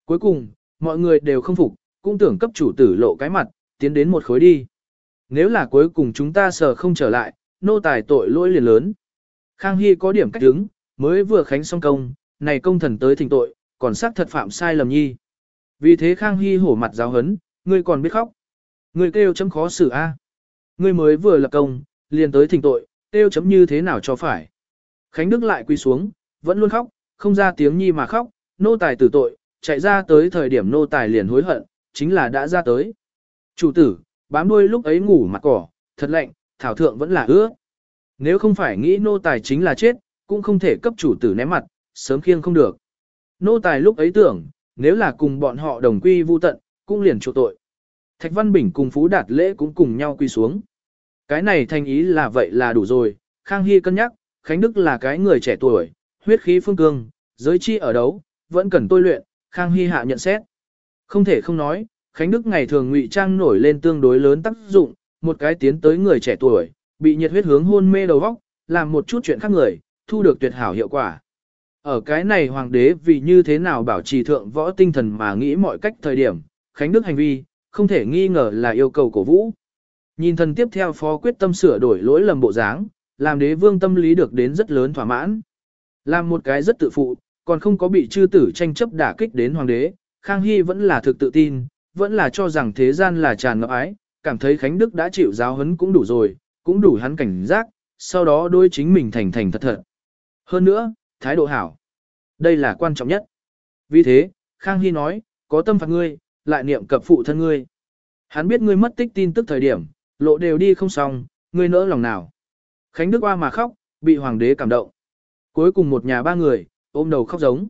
Cuối cùng, mọi người đều không phục, cũng tưởng cấp chủ tử lộ cái mặt, tiến đến một khối đi. Nếu là cuối cùng chúng ta sờ không trở lại, nô tài tội lỗi liền lớn. Khang Hy có điểm cách đứng, mới vừa khánh xong công, này công thần tới thỉnh tội, còn xác thật phạm sai lầm nhi. Vì thế Khang Hy hổ mặt giáo hấn, ngươi còn biết khóc. Ngươi kêu chấm khó xử a. Ngươi mới vừa lập công, liền tới thỉnh tội, kêu chấm như thế nào cho phải. Khánh Đức lại quy xuống, vẫn luôn khóc, không ra tiếng nhi mà khóc, nô tài tử tội, chạy ra tới thời điểm nô tài liền hối hận, chính là đã ra tới. Chủ tử, bám đuôi lúc ấy ngủ mặt cỏ, thật lạnh, thảo thượng vẫn là ướt. Nếu không phải nghĩ nô tài chính là chết, cũng không thể cấp chủ tử ném mặt, sớm khiêng không được. Nô tài lúc ấy tưởng, nếu là cùng bọn họ đồng quy vu tận, cũng liền chỗ tội. Thạch Văn Bình cùng Phú Đạt Lễ cũng cùng nhau quy xuống. Cái này thành ý là vậy là đủ rồi, Khang Hy cân nhắc, Khánh Đức là cái người trẻ tuổi, huyết khí phương cương, giới chi ở đấu, vẫn cần tôi luyện, Khang Hy hạ nhận xét. Không thể không nói, Khánh Đức ngày thường ngụy trang nổi lên tương đối lớn tác dụng, một cái tiến tới người trẻ tuổi, bị nhiệt huyết hướng hôn mê đầu vóc, làm một chút chuyện khác người, thu được tuyệt hảo hiệu quả. Ở cái này hoàng đế vì như thế nào bảo trì thượng võ tinh thần mà nghĩ mọi cách thời điểm, Khánh Đức hành vi, không thể nghi ngờ là yêu cầu cổ vũ. Nhìn thần tiếp theo phó quyết tâm sửa đổi lỗi lầm bộ dáng, làm đế vương tâm lý được đến rất lớn thỏa mãn. Làm một cái rất tự phụ, còn không có bị chư tử tranh chấp đả kích đến hoàng đế, Khang Hy vẫn là thực tự tin, vẫn là cho rằng thế gian là tràn ngập ái, cảm thấy Khánh Đức đã chịu giáo huấn cũng đủ rồi, cũng đủ hắn cảnh giác, sau đó đôi chính mình thành thành thật thật. Hơn nữa, thái độ hảo. Đây là quan trọng nhất. Vì thế, Khang Hy nói, có tâm phạt ngươi, lại niệm cập phụ thân ngươi. Hắn biết ngươi mất tích tin tức thời điểm, lộ đều đi không xong, ngươi nỡ lòng nào. Khánh Đức qua mà khóc, bị hoàng đế cảm động. Cuối cùng một nhà ba người, ôm đầu khóc giống.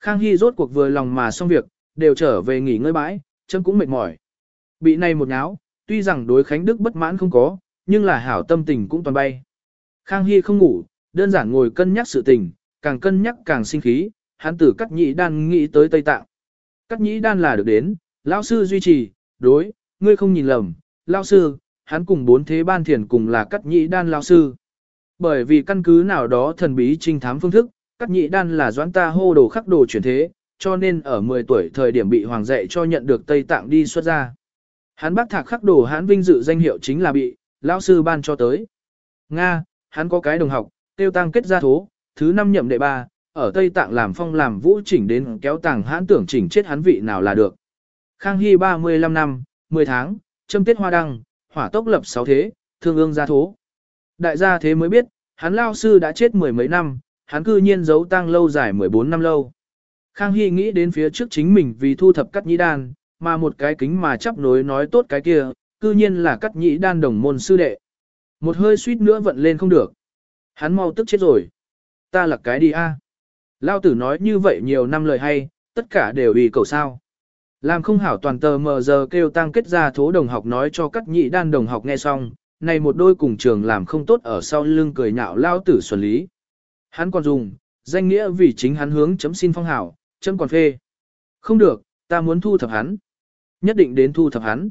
Khang Hy rốt cuộc vừa lòng mà xong việc, đều trở về nghỉ ngơi bãi, chân cũng mệt mỏi. Bị này một nháo, tuy rằng đối Khánh Đức bất mãn không có, nhưng là hảo tâm tình cũng toàn bay. Khang Hy không ngủ, đơn giản ngồi cân nhắc sự tình, càng cân nhắc càng sinh khí, hắn tử cắt nhĩ đan nghĩ tới Tây Tạng. Cắt nhĩ đan là được đến, lão sư duy trì, đối, ngươi không nhìn lầm, lão sư, hắn cùng bốn thế ban thiền cùng là cắt nhĩ đan lão sư. Bởi vì căn cứ nào đó thần bí trinh thám phương thức, cắt nhĩ đan là doãn ta hô đồ khắc đồ chuyển thế, cho nên ở 10 tuổi thời điểm bị hoàng dạy cho nhận được Tây Tạng đi xuất ra. Hắn bác thạc khắc đồ hắn vinh dự danh hiệu chính là bị, lão sư ban cho tới. Nga, hắn có cái đồng học, tiêu tăng kết gia thố, thứ năm nhậm đệ ba, ở Tây Tạng làm phong làm vũ chỉnh đến kéo tàng hãn tưởng chỉnh chết hắn vị nào là được. Khang Hy 35 năm, 10 tháng, châm tiết hoa đăng, hỏa tốc lập 6 thế, thương ương gia thố. Đại gia thế mới biết, hắn lao sư đã chết mười mấy năm, hắn cư nhiên giấu tang lâu dài 14 năm lâu. Khang Hy nghĩ đến phía trước chính mình vì thu thập cắt nhĩ đan, mà một cái kính mà chấp nối nói tốt cái kia, cư nhiên là cắt nhĩ đan đồng môn sư đệ. Một hơi suýt nữa vận lên không được. Hắn mau tức chết rồi. Ta là cái đi a. Lao tử nói như vậy nhiều năm lời hay, tất cả đều vì cầu sao. Làm không hảo toàn tờ mờ giờ kêu tăng kết ra thố đồng học nói cho các nhị đan đồng học nghe xong, này một đôi cùng trường làm không tốt ở sau lưng cười nhạo lao tử xuẩn lý. Hắn còn dùng, danh nghĩa vì chính hắn hướng chấm xin phong hảo, chấm còn phê. Không được, ta muốn thu thập hắn. Nhất định đến thu thập hắn.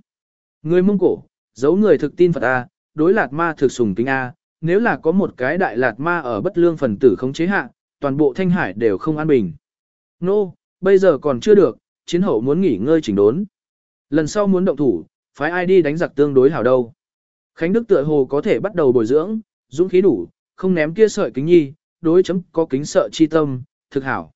Người mông cổ, giấu người thực tin Phật A, đối lạt ma thực sùng kính A, nếu là có một cái đại lạt ma ở bất lương phần tử không chế hạ, toàn bộ thanh hải đều không an bình. Nô, no, bây giờ còn chưa được, chiến hậu muốn nghỉ ngơi chỉnh đốn. Lần sau muốn động thủ, phái ai đi đánh giặc tương đối hảo đâu. Khánh Đức tựa hồ có thể bắt đầu bồi dưỡng, dũng khí đủ, không ném kia sợi kính nhi, đối chấm có kính sợ chi tâm, thực hảo.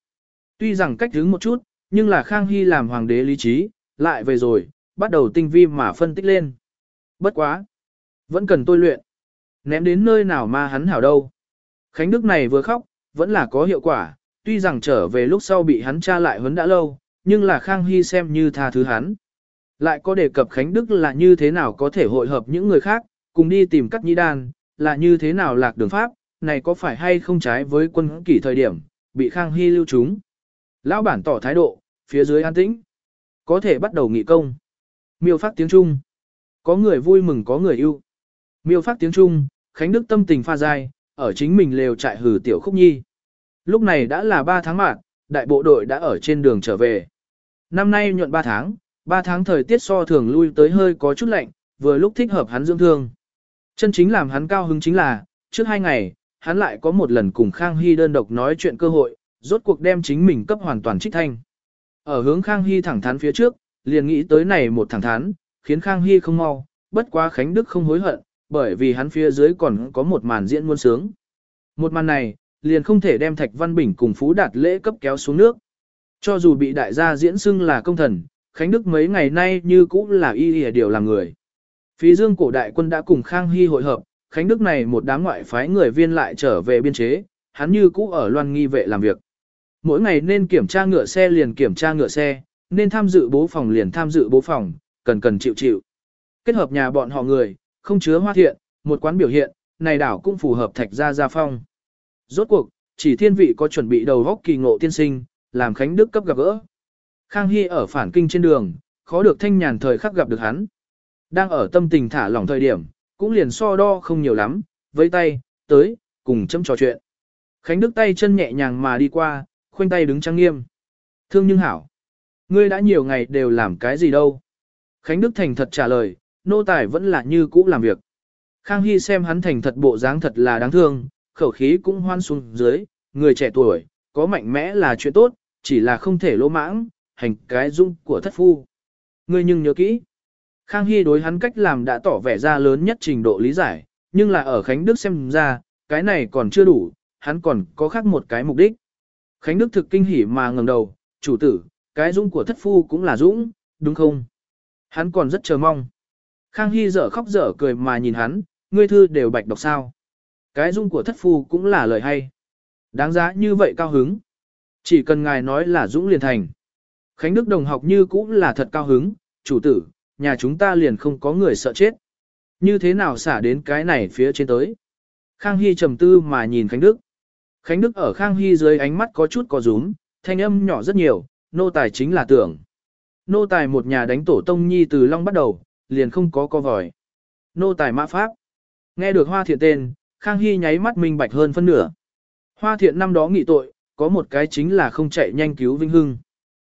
Tuy rằng cách đứng một chút, nhưng là Khang Hy làm hoàng đế lý trí, lại về rồi, bắt đầu tinh vi mà phân tích lên. Bất quá. Vẫn cần tôi luyện. Ném đến nơi nào mà hắn hảo đâu. Khánh Đức này vừa khóc, vẫn là có hiệu quả, tuy rằng trở về lúc sau bị hắn tra lại huấn đã lâu, nhưng là Khang Hy xem như tha thứ hắn. Lại có đề cập Khánh Đức là như thế nào có thể hội hợp những người khác, cùng đi tìm cắt nhĩ đan, là như thế nào lạc đường pháp, này có phải hay không trái với quân kỷ thời điểm, bị Khang Hy lưu trúng. Lão bản tỏ thái độ, phía dưới an tĩnh. Có thể bắt đầu nghị công. Miêu phát tiếng Trung. Có người vui mừng có người yêu. Miêu phát tiếng Trung, Khánh Đức tâm tình pha dai, ở chính mình lều trại hử tiểu khúc nhi. Lúc này đã là 3 tháng mạng, đại bộ đội đã ở trên đường trở về. Năm nay nhuận 3 tháng, 3 tháng thời tiết so thường lui tới hơi có chút lạnh, vừa lúc thích hợp hắn dưỡng thương. Chân chính làm hắn cao hứng chính là, trước hai ngày, hắn lại có một lần cùng Khang Hy đơn độc nói chuyện cơ hội, rốt cuộc đem chính mình cấp hoàn toàn trích thanh. Ở hướng Khang Hy thẳng thắn phía trước, liền nghĩ tới này một thẳng thắn, khiến Khang Hy không mau, bất quá Khánh Đức không hối hận, bởi vì hắn phía dưới còn có một màn diễn muôn sướng. Một màn này, liền không thể đem Thạch Văn Bình cùng Phú Đạt lễ cấp kéo xuống nước. Cho dù bị đại gia diễn xưng là công thần, Khánh Đức mấy ngày nay như cũng là y y điều làm người. Phí dương cổ đại quân đã cùng Khang Hy hội hợp, Khánh Đức này một đám ngoại phái người viên lại trở về biên chế, hắn như cũ ở loan nghi vệ làm việc. Mỗi ngày nên kiểm tra ngựa xe liền kiểm tra ngựa xe, nên tham dự bố phòng liền tham dự bố phòng, cần cần chịu chịu. Kết hợp nhà bọn họ người, không chứa hoa thiện, một quán biểu hiện, này đảo cũng phù hợp thạch gia gia phong. Rốt cuộc, chỉ thiên vị có chuẩn bị đầu góc kỳ ngộ tiên sinh, làm Khánh Đức cấp gặp gỡ. Khang Hy ở phản kinh trên đường, khó được thanh nhàn thời khắc gặp được hắn. Đang ở tâm tình thả lỏng thời điểm, cũng liền so đo không nhiều lắm, với tay, tới, cùng chấm trò chuyện. Khánh Đức tay chân nhẹ nhàng mà đi qua, khoanh tay đứng trang nghiêm. Thương nhưng hảo. Ngươi đã nhiều ngày đều làm cái gì đâu. Khánh Đức thành thật trả lời, nô tài vẫn là như cũ làm việc. Khang Hy xem hắn thành thật bộ dáng thật là đáng thương, khẩu khí cũng hoan xuống dưới, người trẻ tuổi, có mạnh mẽ là chuyện tốt, chỉ là không thể lỗ mãng, hành cái dung của thất phu. Ngươi nhưng nhớ kỹ. Khang Hy đối hắn cách làm đã tỏ vẻ ra lớn nhất trình độ lý giải, nhưng là ở Khánh Đức xem ra, cái này còn chưa đủ, hắn còn có khác một cái mục đích. Khánh Đức thực kinh hỉ mà ngẩng đầu, chủ tử, cái dũng của thất phu cũng là dũng, đúng không? Hắn còn rất chờ mong. Khang Hy dở khóc dở cười mà nhìn hắn, ngươi thư đều bạch đọc sao. Cái dung của thất phu cũng là lời hay. Đáng giá như vậy cao hứng. Chỉ cần ngài nói là dũng liền thành. Khánh Đức đồng học như cũng là thật cao hứng, chủ tử, nhà chúng ta liền không có người sợ chết. Như thế nào xả đến cái này phía trên tới. Khang Hy trầm tư mà nhìn Khánh Đức. Khánh Đức ở Khang Hy dưới ánh mắt có chút có rúm, thanh âm nhỏ rất nhiều, nô tài chính là tưởng. Nô tài một nhà đánh tổ tông nhi từ long bắt đầu, liền không có co vòi. Nô tài mã pháp. Nghe được hoa thiện tên, Khang Hy nháy mắt minh bạch hơn phân nửa. Hoa thiện năm đó nghị tội, có một cái chính là không chạy nhanh cứu Vinh Hưng.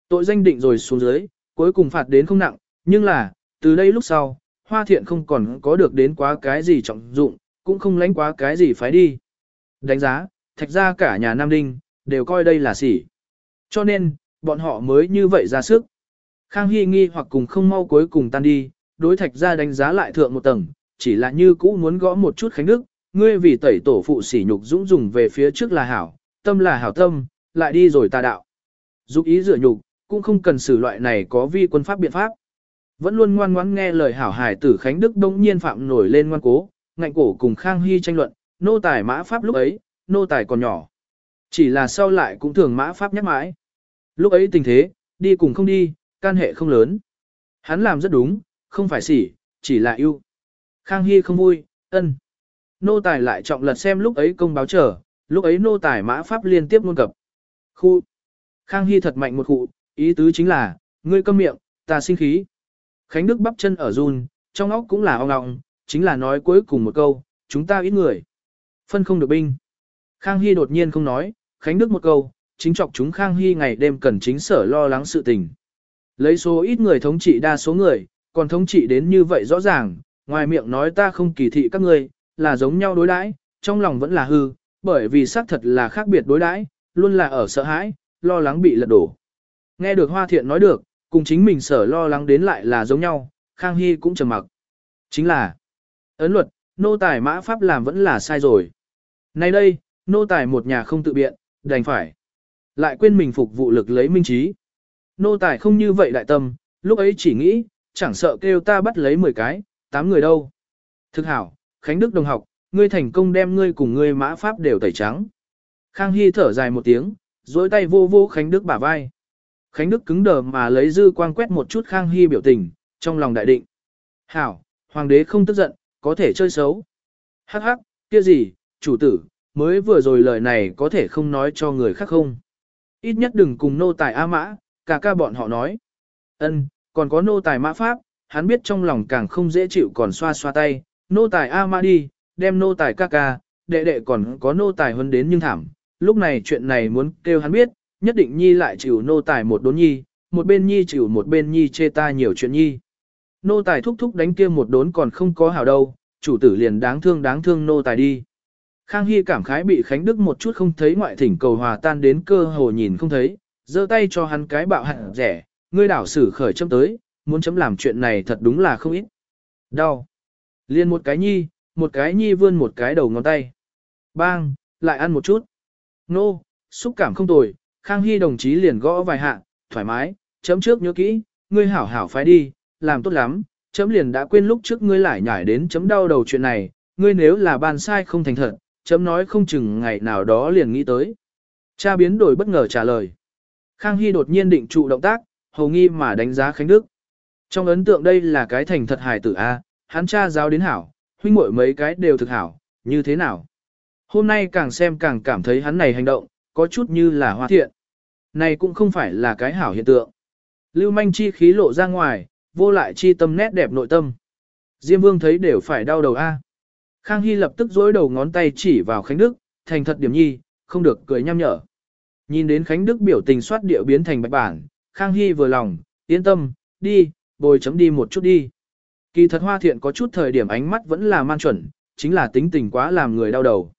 Tội danh định rồi xuống dưới, cuối cùng phạt đến không nặng, nhưng là, từ đây lúc sau, hoa thiện không còn có được đến quá cái gì trọng dụng, cũng không lánh quá cái gì phải đi. Đánh giá, thạch ra cả nhà Nam Đinh, đều coi đây là sỉ. Cho nên, bọn họ mới như vậy ra sức. Khang Hy nghi hoặc cùng không mau cuối cùng tan đi, đối thạch ra đánh giá lại thượng một tầng, chỉ là như cũ muốn gõ một chút khánh đức, ngươi vì tẩy tổ phụ sỉ nhục dũng dùng về phía trước là hảo, tâm là hảo tâm, lại đi rồi tà đạo. Dục ý rửa nhục, cũng không cần xử loại này có vi quân pháp biện pháp. Vẫn luôn ngoan ngoãn nghe lời hảo hài tử Khánh Đức đông nhiên phạm nổi lên ngoan cố, ngạnh cổ cùng Khang Hy tranh luận, nô tài mã pháp lúc ấy, nô tài còn nhỏ. Chỉ là sau lại cũng thường mã pháp nhắc mãi. Lúc ấy tình thế, đi cùng không đi, can hệ không lớn. Hắn làm rất đúng, không phải xỉ, chỉ là yêu. Khang Hy không vui, ân. Nô tài lại trọng lật xem lúc ấy công báo trở, lúc ấy nô tài mã pháp liên tiếp luôn cập. Khu. Khang Hy thật mạnh một khu, ý tứ chính là, ngươi câm miệng, ta sinh khí. Khánh Đức bắp chân ở run, trong óc cũng là ong ong, chính là nói cuối cùng một câu, chúng ta ít người. Phân không được binh. Khang Hy đột nhiên không nói, Khánh Đức một câu, chính chọc chúng Khang Hy ngày đêm cần chính sở lo lắng sự tình. Lấy số ít người thống trị đa số người, còn thống trị đến như vậy rõ ràng, ngoài miệng nói ta không kỳ thị các ngươi, là giống nhau đối đãi, trong lòng vẫn là hư, bởi vì xác thật là khác biệt đối đãi, luôn là ở sợ hãi, lo lắng bị lật đổ. Nghe được Hoa Thiện nói được, cùng chính mình sở lo lắng đến lại là giống nhau, Khang Hy cũng trầm mặc. Chính là, ấn luật, nô tài mã pháp làm vẫn là sai rồi. Nay đây, nô tài một nhà không tự biện, đành phải. Lại quên mình phục vụ lực lấy minh trí. Nô tài không như vậy đại tâm, lúc ấy chỉ nghĩ, chẳng sợ kêu ta bắt lấy 10 cái, 8 người đâu. Thực hảo, Khánh Đức đồng học, ngươi thành công đem ngươi cùng ngươi mã pháp đều tẩy trắng. Khang Hy thở dài một tiếng, dối tay vô vô Khánh Đức bả vai. Khánh Đức cứng đờ mà lấy dư quang quét một chút Khang Hy biểu tình, trong lòng đại định. Hảo, hoàng đế không tức giận, có thể chơi xấu. Hắc hắc, kia gì, chủ tử, mới vừa rồi lời này có thể không nói cho người khác không. Ít nhất đừng cùng nô tài A Mã, cả ca bọn họ nói. Ân, còn có nô tài Mã Pháp, hắn biết trong lòng càng không dễ chịu còn xoa xoa tay, nô tài A ma đi, đem nô tài ca ca, đệ đệ còn có nô tài hơn đến nhưng thảm. Lúc này chuyện này muốn kêu hắn biết, nhất định nhi lại chịu nô tài một đốn nhi, một bên nhi chịu một bên nhi chê ta nhiều chuyện nhi. Nô tài thúc thúc đánh kia một đốn còn không có hảo đâu, chủ tử liền đáng thương đáng thương nô tài đi. Khang Hy cảm khái bị Khánh Đức một chút không thấy ngoại thỉnh cầu hòa tan đến cơ hồ nhìn không thấy, giơ tay cho hắn cái bạo hẳn rẻ, ngươi đảo xử khởi chấm tới, muốn chấm làm chuyện này thật đúng là không ít. Đau. Liên một cái nhi, một cái nhi vươn một cái đầu ngón tay. Bang, lại ăn một chút. Nô, xúc cảm không tồi, Khang Hy đồng chí liền gõ vài hạ, thoải mái, chấm trước nhớ kỹ, ngươi hảo hảo phái đi, làm tốt lắm, chấm liền đã quên lúc trước ngươi lại nhảy đến chấm đau đầu chuyện này, ngươi nếu là ban sai không thành thật, chấm nói không chừng ngày nào đó liền nghĩ tới. Cha biến đổi bất ngờ trả lời. Khang Hy đột nhiên định trụ động tác, hầu nghi mà đánh giá Khánh Đức. Trong ấn tượng đây là cái thành thật hài tử A, hắn cha giáo đến hảo, huynh muội mấy cái đều thực hảo, như thế nào? Hôm nay càng xem càng cảm thấy hắn này hành động, có chút như là hoa thiện. Này cũng không phải là cái hảo hiện tượng. Lưu manh chi khí lộ ra ngoài, vô lại chi tâm nét đẹp nội tâm. Diêm vương thấy đều phải đau đầu A. Khang Hy lập tức dối đầu ngón tay chỉ vào Khánh Đức, thành thật điểm nhi, không được cười nhăm nhở. Nhìn đến Khánh Đức biểu tình soát điệu biến thành bạch bản, Khang Hy vừa lòng, yên tâm, đi, bồi chấm đi một chút đi. Kỳ thật hoa thiện có chút thời điểm ánh mắt vẫn là man chuẩn, chính là tính tình quá làm người đau đầu.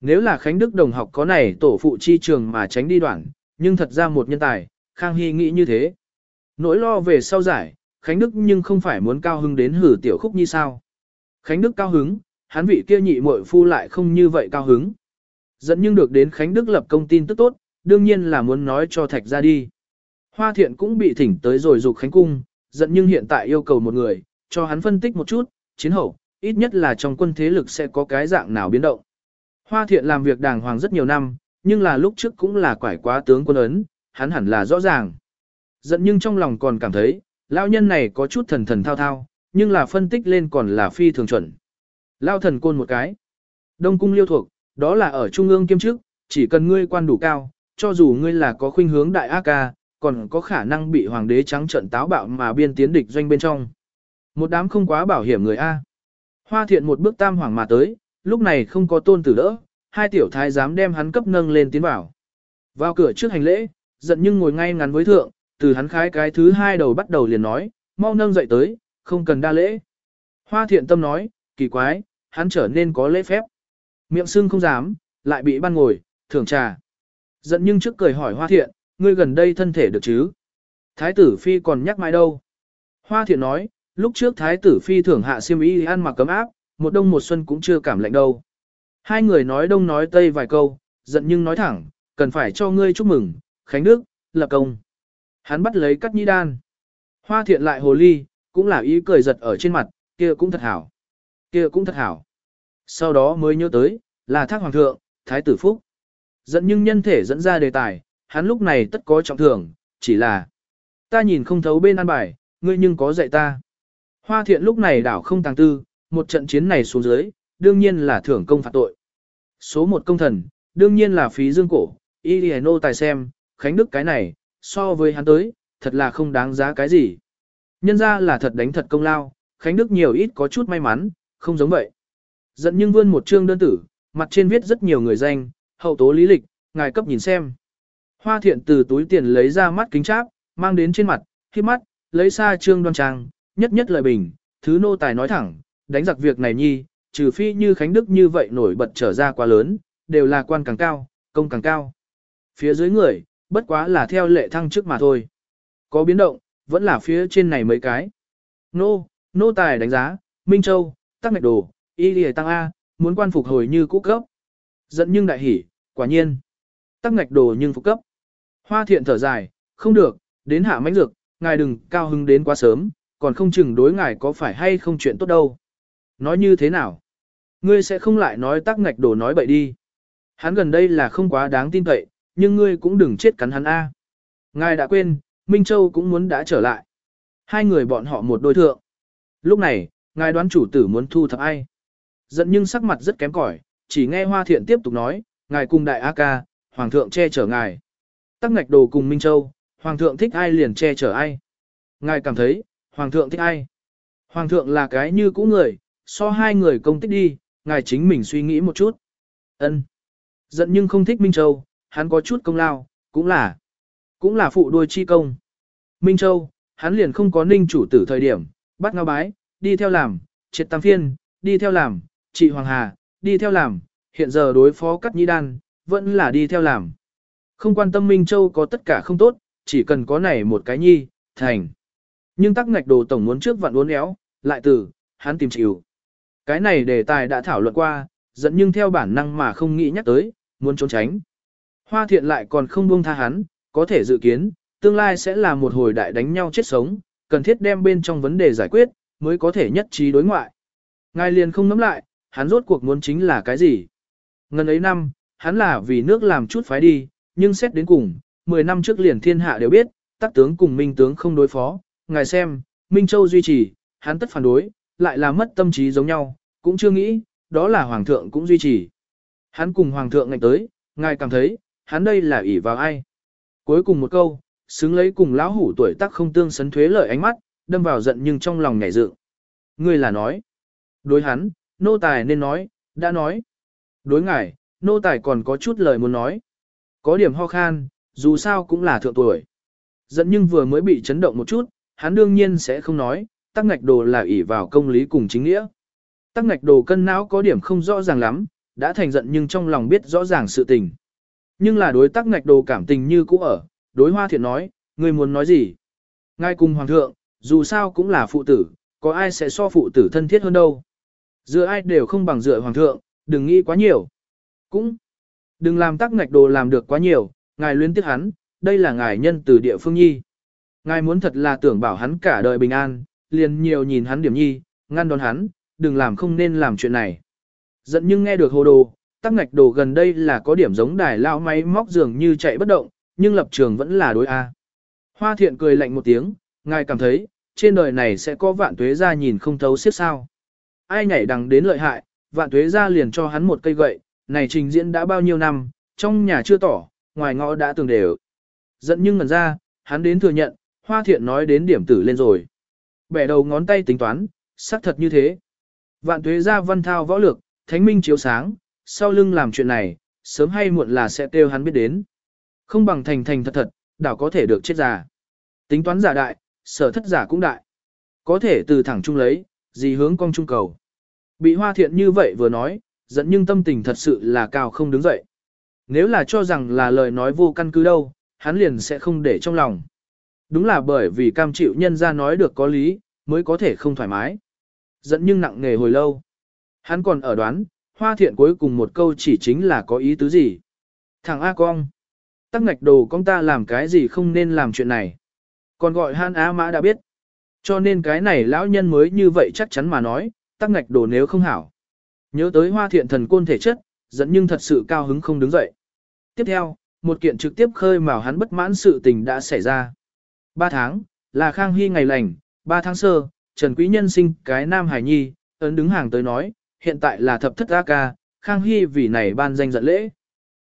Nếu là Khánh Đức đồng học có này tổ phụ chi trường mà tránh đi đoạn, nhưng thật ra một nhân tài, Khang Hy nghĩ như thế. Nỗi lo về sau giải, Khánh Đức nhưng không phải muốn cao hứng đến hử tiểu khúc như sao. Khánh Đức cao hứng, hắn vị kia nhị muội phu lại không như vậy cao hứng. Dẫn nhưng được đến Khánh Đức lập công tin tức tốt, đương nhiên là muốn nói cho thạch ra đi. Hoa thiện cũng bị thỉnh tới rồi dục Khánh Cung, giận nhưng hiện tại yêu cầu một người, cho hắn phân tích một chút, chiến hậu, ít nhất là trong quân thế lực sẽ có cái dạng nào biến động. Hoa thiện làm việc đàng hoàng rất nhiều năm, nhưng là lúc trước cũng là quải quá tướng quân ấn, hắn hẳn là rõ ràng. Giận nhưng trong lòng còn cảm thấy, lão nhân này có chút thần thần thao thao, nhưng là phân tích lên còn là phi thường chuẩn. Lao thần côn một cái. Đông cung liêu thuộc, đó là ở trung ương kiêm chức, chỉ cần ngươi quan đủ cao, cho dù ngươi là có khuynh hướng đại ác ca, còn có khả năng bị hoàng đế trắng trận táo bạo mà biên tiến địch doanh bên trong. Một đám không quá bảo hiểm người A. Hoa thiện một bước tam hoàng mà tới, lúc này không có tôn tử đỡ, hai tiểu thái dám đem hắn cấp nâng lên tiến vào. Vào cửa trước hành lễ, giận nhưng ngồi ngay ngắn với thượng, từ hắn khái cái thứ hai đầu bắt đầu liền nói, mau nâng dậy tới, không cần đa lễ. Hoa thiện tâm nói, kỳ quái, hắn trở nên có lễ phép. Miệng sưng không dám, lại bị ban ngồi, thưởng trà. Giận nhưng trước cười hỏi hoa thiện, ngươi gần đây thân thể được chứ? Thái tử phi còn nhắc mãi đâu? Hoa thiện nói, lúc trước thái tử phi thưởng hạ siêm y ăn mặc cấm áp, một đông một xuân cũng chưa cảm lạnh đâu. Hai người nói đông nói tây vài câu, giận nhưng nói thẳng, cần phải cho ngươi chúc mừng, Khánh Đức, lập công. Hắn bắt lấy cắt nhĩ đan. Hoa thiện lại hồ ly, cũng là ý cười giật ở trên mặt, kia cũng thật hảo. Kia cũng thật hảo. Sau đó mới nhớ tới, là thác hoàng thượng, thái tử phúc. Giận nhưng nhân thể dẫn ra đề tài, hắn lúc này tất có trọng thưởng, chỉ là ta nhìn không thấu bên an bài, ngươi nhưng có dạy ta. Hoa thiện lúc này đảo không tàng tư, một trận chiến này xuống dưới, đương nhiên là thưởng công phạt tội. Số một công thần, đương nhiên là phí dương cổ, y nô tài xem, Khánh Đức cái này, so với hắn tới, thật là không đáng giá cái gì. Nhân ra là thật đánh thật công lao, Khánh Đức nhiều ít có chút may mắn, không giống vậy. Giận nhưng vươn một chương đơn tử, mặt trên viết rất nhiều người danh, hậu tố lý lịch, ngài cấp nhìn xem. Hoa thiện từ túi tiền lấy ra mắt kính cháp, mang đến trên mặt, khi mắt, lấy xa trương đoan trang, nhất nhất lời bình, thứ nô tài nói thẳng, đánh giặc việc này nhi, trừ phi như Khánh Đức như vậy nổi bật trở ra quá lớn, đều là quan càng cao, công càng cao. Phía dưới người, bất quá là theo lệ thăng trước mà thôi. Có biến động, vẫn là phía trên này mấy cái. Nô, nô tài đánh giá, Minh Châu, Tắc Ngạch Đồ, Y Lì Tăng A, muốn quan phục hồi như cũ cấp. Giận nhưng đại hỉ, quả nhiên. Tắc Ngạch Đồ nhưng phục cấp. Hoa thiện thở dài, không được, đến hạ mánh dược, ngài đừng cao hứng đến quá sớm, còn không chừng đối ngài có phải hay không chuyện tốt đâu. Nói như thế nào? Ngươi sẽ không lại nói tắc ngạch đồ nói bậy đi. Hắn gần đây là không quá đáng tin cậy, nhưng ngươi cũng đừng chết cắn hắn A. Ngài đã quên, Minh Châu cũng muốn đã trở lại. Hai người bọn họ một đôi thượng. Lúc này, ngài đoán chủ tử muốn thu thập ai. Giận nhưng sắc mặt rất kém cỏi, chỉ nghe Hoa Thiện tiếp tục nói, ngài cùng đại A ca, Hoàng thượng che chở ngài. Tắc ngạch đồ cùng Minh Châu, Hoàng thượng thích ai liền che chở ai. Ngài cảm thấy, Hoàng thượng thích ai? Hoàng thượng là cái như cũ người, so hai người công tích đi, ngài chính mình suy nghĩ một chút. Ân. Giận nhưng không thích Minh Châu, hắn có chút công lao, cũng là, cũng là phụ đuôi chi công. Minh Châu, hắn liền không có ninh chủ tử thời điểm, bắt ngao bái, đi theo làm, triệt tam phiên, đi theo làm, trị Hoàng Hà, đi theo làm, hiện giờ đối phó cắt nhĩ đan, vẫn là đi theo làm. Không quan tâm Minh Châu có tất cả không tốt, chỉ cần có này một cái nhi, thành. Nhưng tắc ngạch đồ tổng muốn trước vặn uốn éo, lại từ, hắn tìm chịu. Cái này đề tài đã thảo luận qua, dẫn nhưng theo bản năng mà không nghĩ nhắc tới, muốn trốn tránh. Hoa thiện lại còn không buông tha hắn, có thể dự kiến, tương lai sẽ là một hồi đại đánh nhau chết sống, cần thiết đem bên trong vấn đề giải quyết, mới có thể nhất trí đối ngoại. Ngài liền không nắm lại, hắn rốt cuộc muốn chính là cái gì? Ngân ấy năm, hắn là vì nước làm chút phái đi, nhưng xét đến cùng, 10 năm trước liền thiên hạ đều biết, tác tướng cùng minh tướng không đối phó, ngài xem, Minh Châu duy trì, hắn tất phản đối, lại là mất tâm trí giống nhau, cũng chưa nghĩ, đó là Hoàng thượng cũng duy trì. Hắn cùng Hoàng thượng ngạch tới, ngài cảm thấy, hắn đây là ỷ vào ai. Cuối cùng một câu, xứng lấy cùng lão hủ tuổi tác không tương sấn thuế lợi ánh mắt, đâm vào giận nhưng trong lòng nhảy dựng. Ngươi là nói. Đối hắn, nô tài nên nói, đã nói. Đối ngài, nô tài còn có chút lời muốn nói. Có điểm ho khan, dù sao cũng là thượng tuổi. Giận nhưng vừa mới bị chấn động một chút, hắn đương nhiên sẽ không nói, tắc ngạch đồ là ỷ vào công lý cùng chính nghĩa. Tắc ngạch đồ cân não có điểm không rõ ràng lắm, đã thành giận nhưng trong lòng biết rõ ràng sự tình. Nhưng là đối tắc ngạch đồ cảm tình như cũ ở, đối hoa thiện nói, người muốn nói gì? Ngay cùng hoàng thượng, dù sao cũng là phụ tử, có ai sẽ so phụ tử thân thiết hơn đâu. Dựa ai đều không bằng dựa hoàng thượng, đừng nghĩ quá nhiều. Cũng đừng làm tắc ngạch đồ làm được quá nhiều, ngài luyến tiếc hắn, đây là ngài nhân từ địa phương nhi. Ngài muốn thật là tưởng bảo hắn cả đời bình an, liền nhiều nhìn hắn điểm nhi, ngăn đón hắn, đừng làm không nên làm chuyện này. Giận nhưng nghe được hồ đồ, tắc ngạch đồ gần đây là có điểm giống đài lao máy móc dường như chạy bất động, nhưng lập trường vẫn là đối A. Hoa thiện cười lạnh một tiếng, ngài cảm thấy, trên đời này sẽ có vạn tuế ra nhìn không thấu xiết sao. Ai nhảy đằng đến lợi hại, vạn tuế ra liền cho hắn một cây gậy, này trình diễn đã bao nhiêu năm, trong nhà chưa tỏ, ngoài ngõ đã từng đều. Giận nhưng ngần ra, hắn đến thừa nhận, hoa thiện nói đến điểm tử lên rồi. Bẻ đầu ngón tay tính toán, xác thật như thế. Vạn tuế ra văn thao võ lược, thánh minh chiếu sáng, sau lưng làm chuyện này, sớm hay muộn là sẽ kêu hắn biết đến. Không bằng thành thành thật thật, đảo có thể được chết giả. Tính toán giả đại, sở thất giả cũng đại. Có thể từ thẳng trung lấy, gì hướng cong trung cầu. Bị hoa thiện như vậy vừa nói, dẫn nhưng tâm tình thật sự là cao không đứng dậy. Nếu là cho rằng là lời nói vô căn cứ đâu, hắn liền sẽ không để trong lòng. Đúng là bởi vì cam chịu nhân ra nói được có lý, mới có thể không thoải mái. Dẫn nhưng nặng nghề hồi lâu. Hắn còn ở đoán, hoa thiện cuối cùng một câu chỉ chính là có ý tứ gì. Thằng A Cong. Tắc ngạch đồ con ta làm cái gì không nên làm chuyện này. Còn gọi han á mã đã biết. Cho nên cái này lão nhân mới như vậy chắc chắn mà nói, tắc ngạch đồ nếu không hảo. Nhớ tới hoa thiện thần côn thể chất, dẫn nhưng thật sự cao hứng không đứng dậy. Tiếp theo, một kiện trực tiếp khơi mào hắn bất mãn sự tình đã xảy ra. Ba tháng, là Khang Hy ngày lành, ba tháng sơ, Trần Quý Nhân sinh cái Nam Hải Nhi, ấn đứng hàng tới nói, hiện tại là thập thất A ca, Khang Hy vì này ban danh dẫn lễ.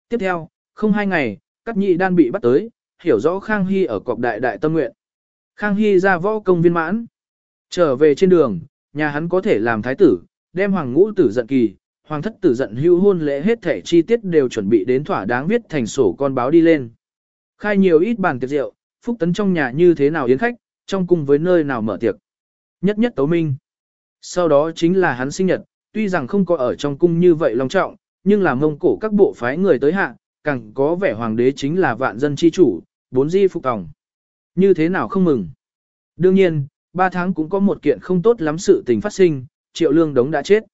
Tiếp theo, không hai ngày, các nhị đan bị bắt tới, hiểu rõ Khang Hy ở cọc đại đại tâm nguyện. Khang Hy ra võ công viên mãn. Trở về trên đường, nhà hắn có thể làm thái tử, đem hoàng ngũ tử giận kỳ, hoàng thất tử giận hưu hôn lễ hết thể chi tiết đều chuẩn bị đến thỏa đáng viết thành sổ con báo đi lên. Khai nhiều ít bàn tiệc rượu, phúc tấn trong nhà như thế nào yến khách, trong cung với nơi nào mở tiệc. Nhất nhất tấu minh. Sau đó chính là hắn sinh nhật, tuy rằng không có ở trong cung như vậy long trọng, nhưng là mông cổ các bộ phái người tới hạ, càng có vẻ hoàng đế chính là vạn dân chi chủ, bốn di phục tòng. Như thế nào không mừng. Đương nhiên, ba tháng cũng có một kiện không tốt lắm sự tình phát sinh, triệu lương đống đã chết.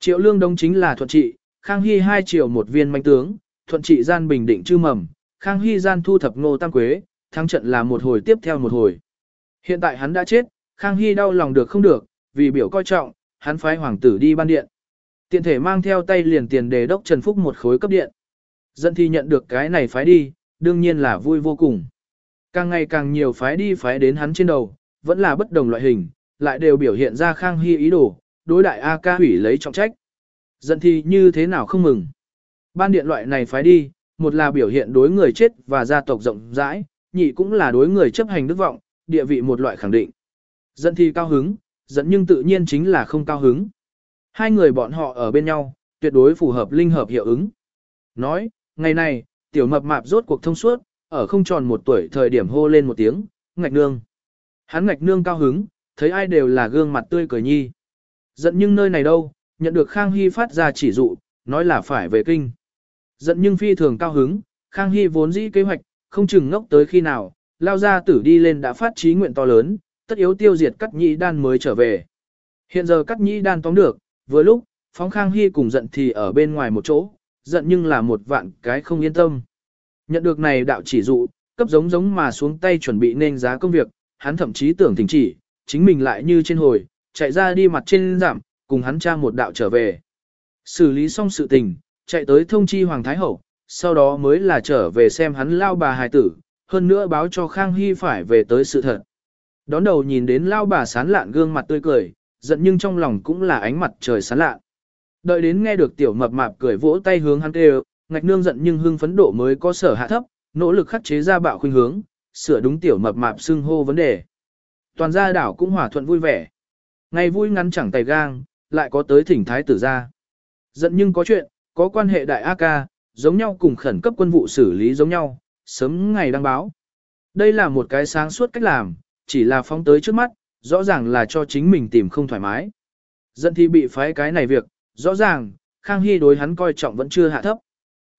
Triệu lương đống chính là thuận trị, khang hy hai triệu một viên manh tướng, thuận trị gian bình định chư mầm, khang hy gian thu thập ngô tam quế, thắng trận là một hồi tiếp theo một hồi. Hiện tại hắn đã chết, khang hy đau lòng được không được, vì biểu coi trọng, hắn phái hoàng tử đi ban điện. Tiện thể mang theo tay liền tiền đề đốc Trần Phúc một khối cấp điện. Dân thi nhận được cái này phái đi, đương nhiên là vui vô cùng. Càng ngày càng nhiều phái đi phái đến hắn trên đầu, vẫn là bất đồng loại hình, lại đều biểu hiện ra khang hy ý đồ, đối đại A ca hủy lấy trọng trách. Giận thi như thế nào không mừng. Ban điện loại này phái đi, một là biểu hiện đối người chết và gia tộc rộng rãi, nhị cũng là đối người chấp hành đức vọng, địa vị một loại khẳng định. Giận thi cao hứng, giận nhưng tự nhiên chính là không cao hứng. Hai người bọn họ ở bên nhau, tuyệt đối phù hợp linh hợp hiệu ứng. Nói, ngày này, tiểu mập mạp rốt cuộc thông suốt, ở không tròn một tuổi thời điểm hô lên một tiếng, ngạch nương. Hắn ngạch nương cao hứng, thấy ai đều là gương mặt tươi cười nhi. Giận nhưng nơi này đâu, nhận được Khang Hy phát ra chỉ dụ, nói là phải về kinh. Giận nhưng phi thường cao hứng, Khang Hy vốn dĩ kế hoạch, không chừng ngốc tới khi nào, lao ra tử đi lên đã phát trí nguyện to lớn, tất yếu tiêu diệt cắt nhĩ đan mới trở về. Hiện giờ cắt nhĩ đan tóm được, vừa lúc, phóng Khang Hy cùng giận thì ở bên ngoài một chỗ, giận nhưng là một vạn cái không yên tâm. Nhận được này đạo chỉ dụ, cấp giống giống mà xuống tay chuẩn bị nên giá công việc, hắn thậm chí tưởng thỉnh chỉ, chính mình lại như trên hồi, chạy ra đi mặt trên giảm, cùng hắn tra một đạo trở về. Xử lý xong sự tình, chạy tới thông chi Hoàng Thái Hậu, sau đó mới là trở về xem hắn lao bà hài tử, hơn nữa báo cho Khang Hy phải về tới sự thật. Đón đầu nhìn đến lao bà sán lạn gương mặt tươi cười, giận nhưng trong lòng cũng là ánh mặt trời sán lạn. Đợi đến nghe được tiểu mập mạp cười vỗ tay hướng hắn kêu, ngạch nương giận nhưng hưng phấn độ mới có sở hạ thấp, nỗ lực khắc chế ra bạo khuynh hướng, sửa đúng tiểu mập mạp xưng hô vấn đề. Toàn gia đảo cũng hòa thuận vui vẻ. Ngày vui ngắn chẳng tay gang, lại có tới thỉnh thái tử ra. Giận nhưng có chuyện, có quan hệ đại A ca, giống nhau cùng khẩn cấp quân vụ xử lý giống nhau, sớm ngày đăng báo. Đây là một cái sáng suốt cách làm, chỉ là phóng tới trước mắt, rõ ràng là cho chính mình tìm không thoải mái. Giận thì bị phái cái này việc, rõ ràng, Khang Hy đối hắn coi trọng vẫn chưa hạ thấp.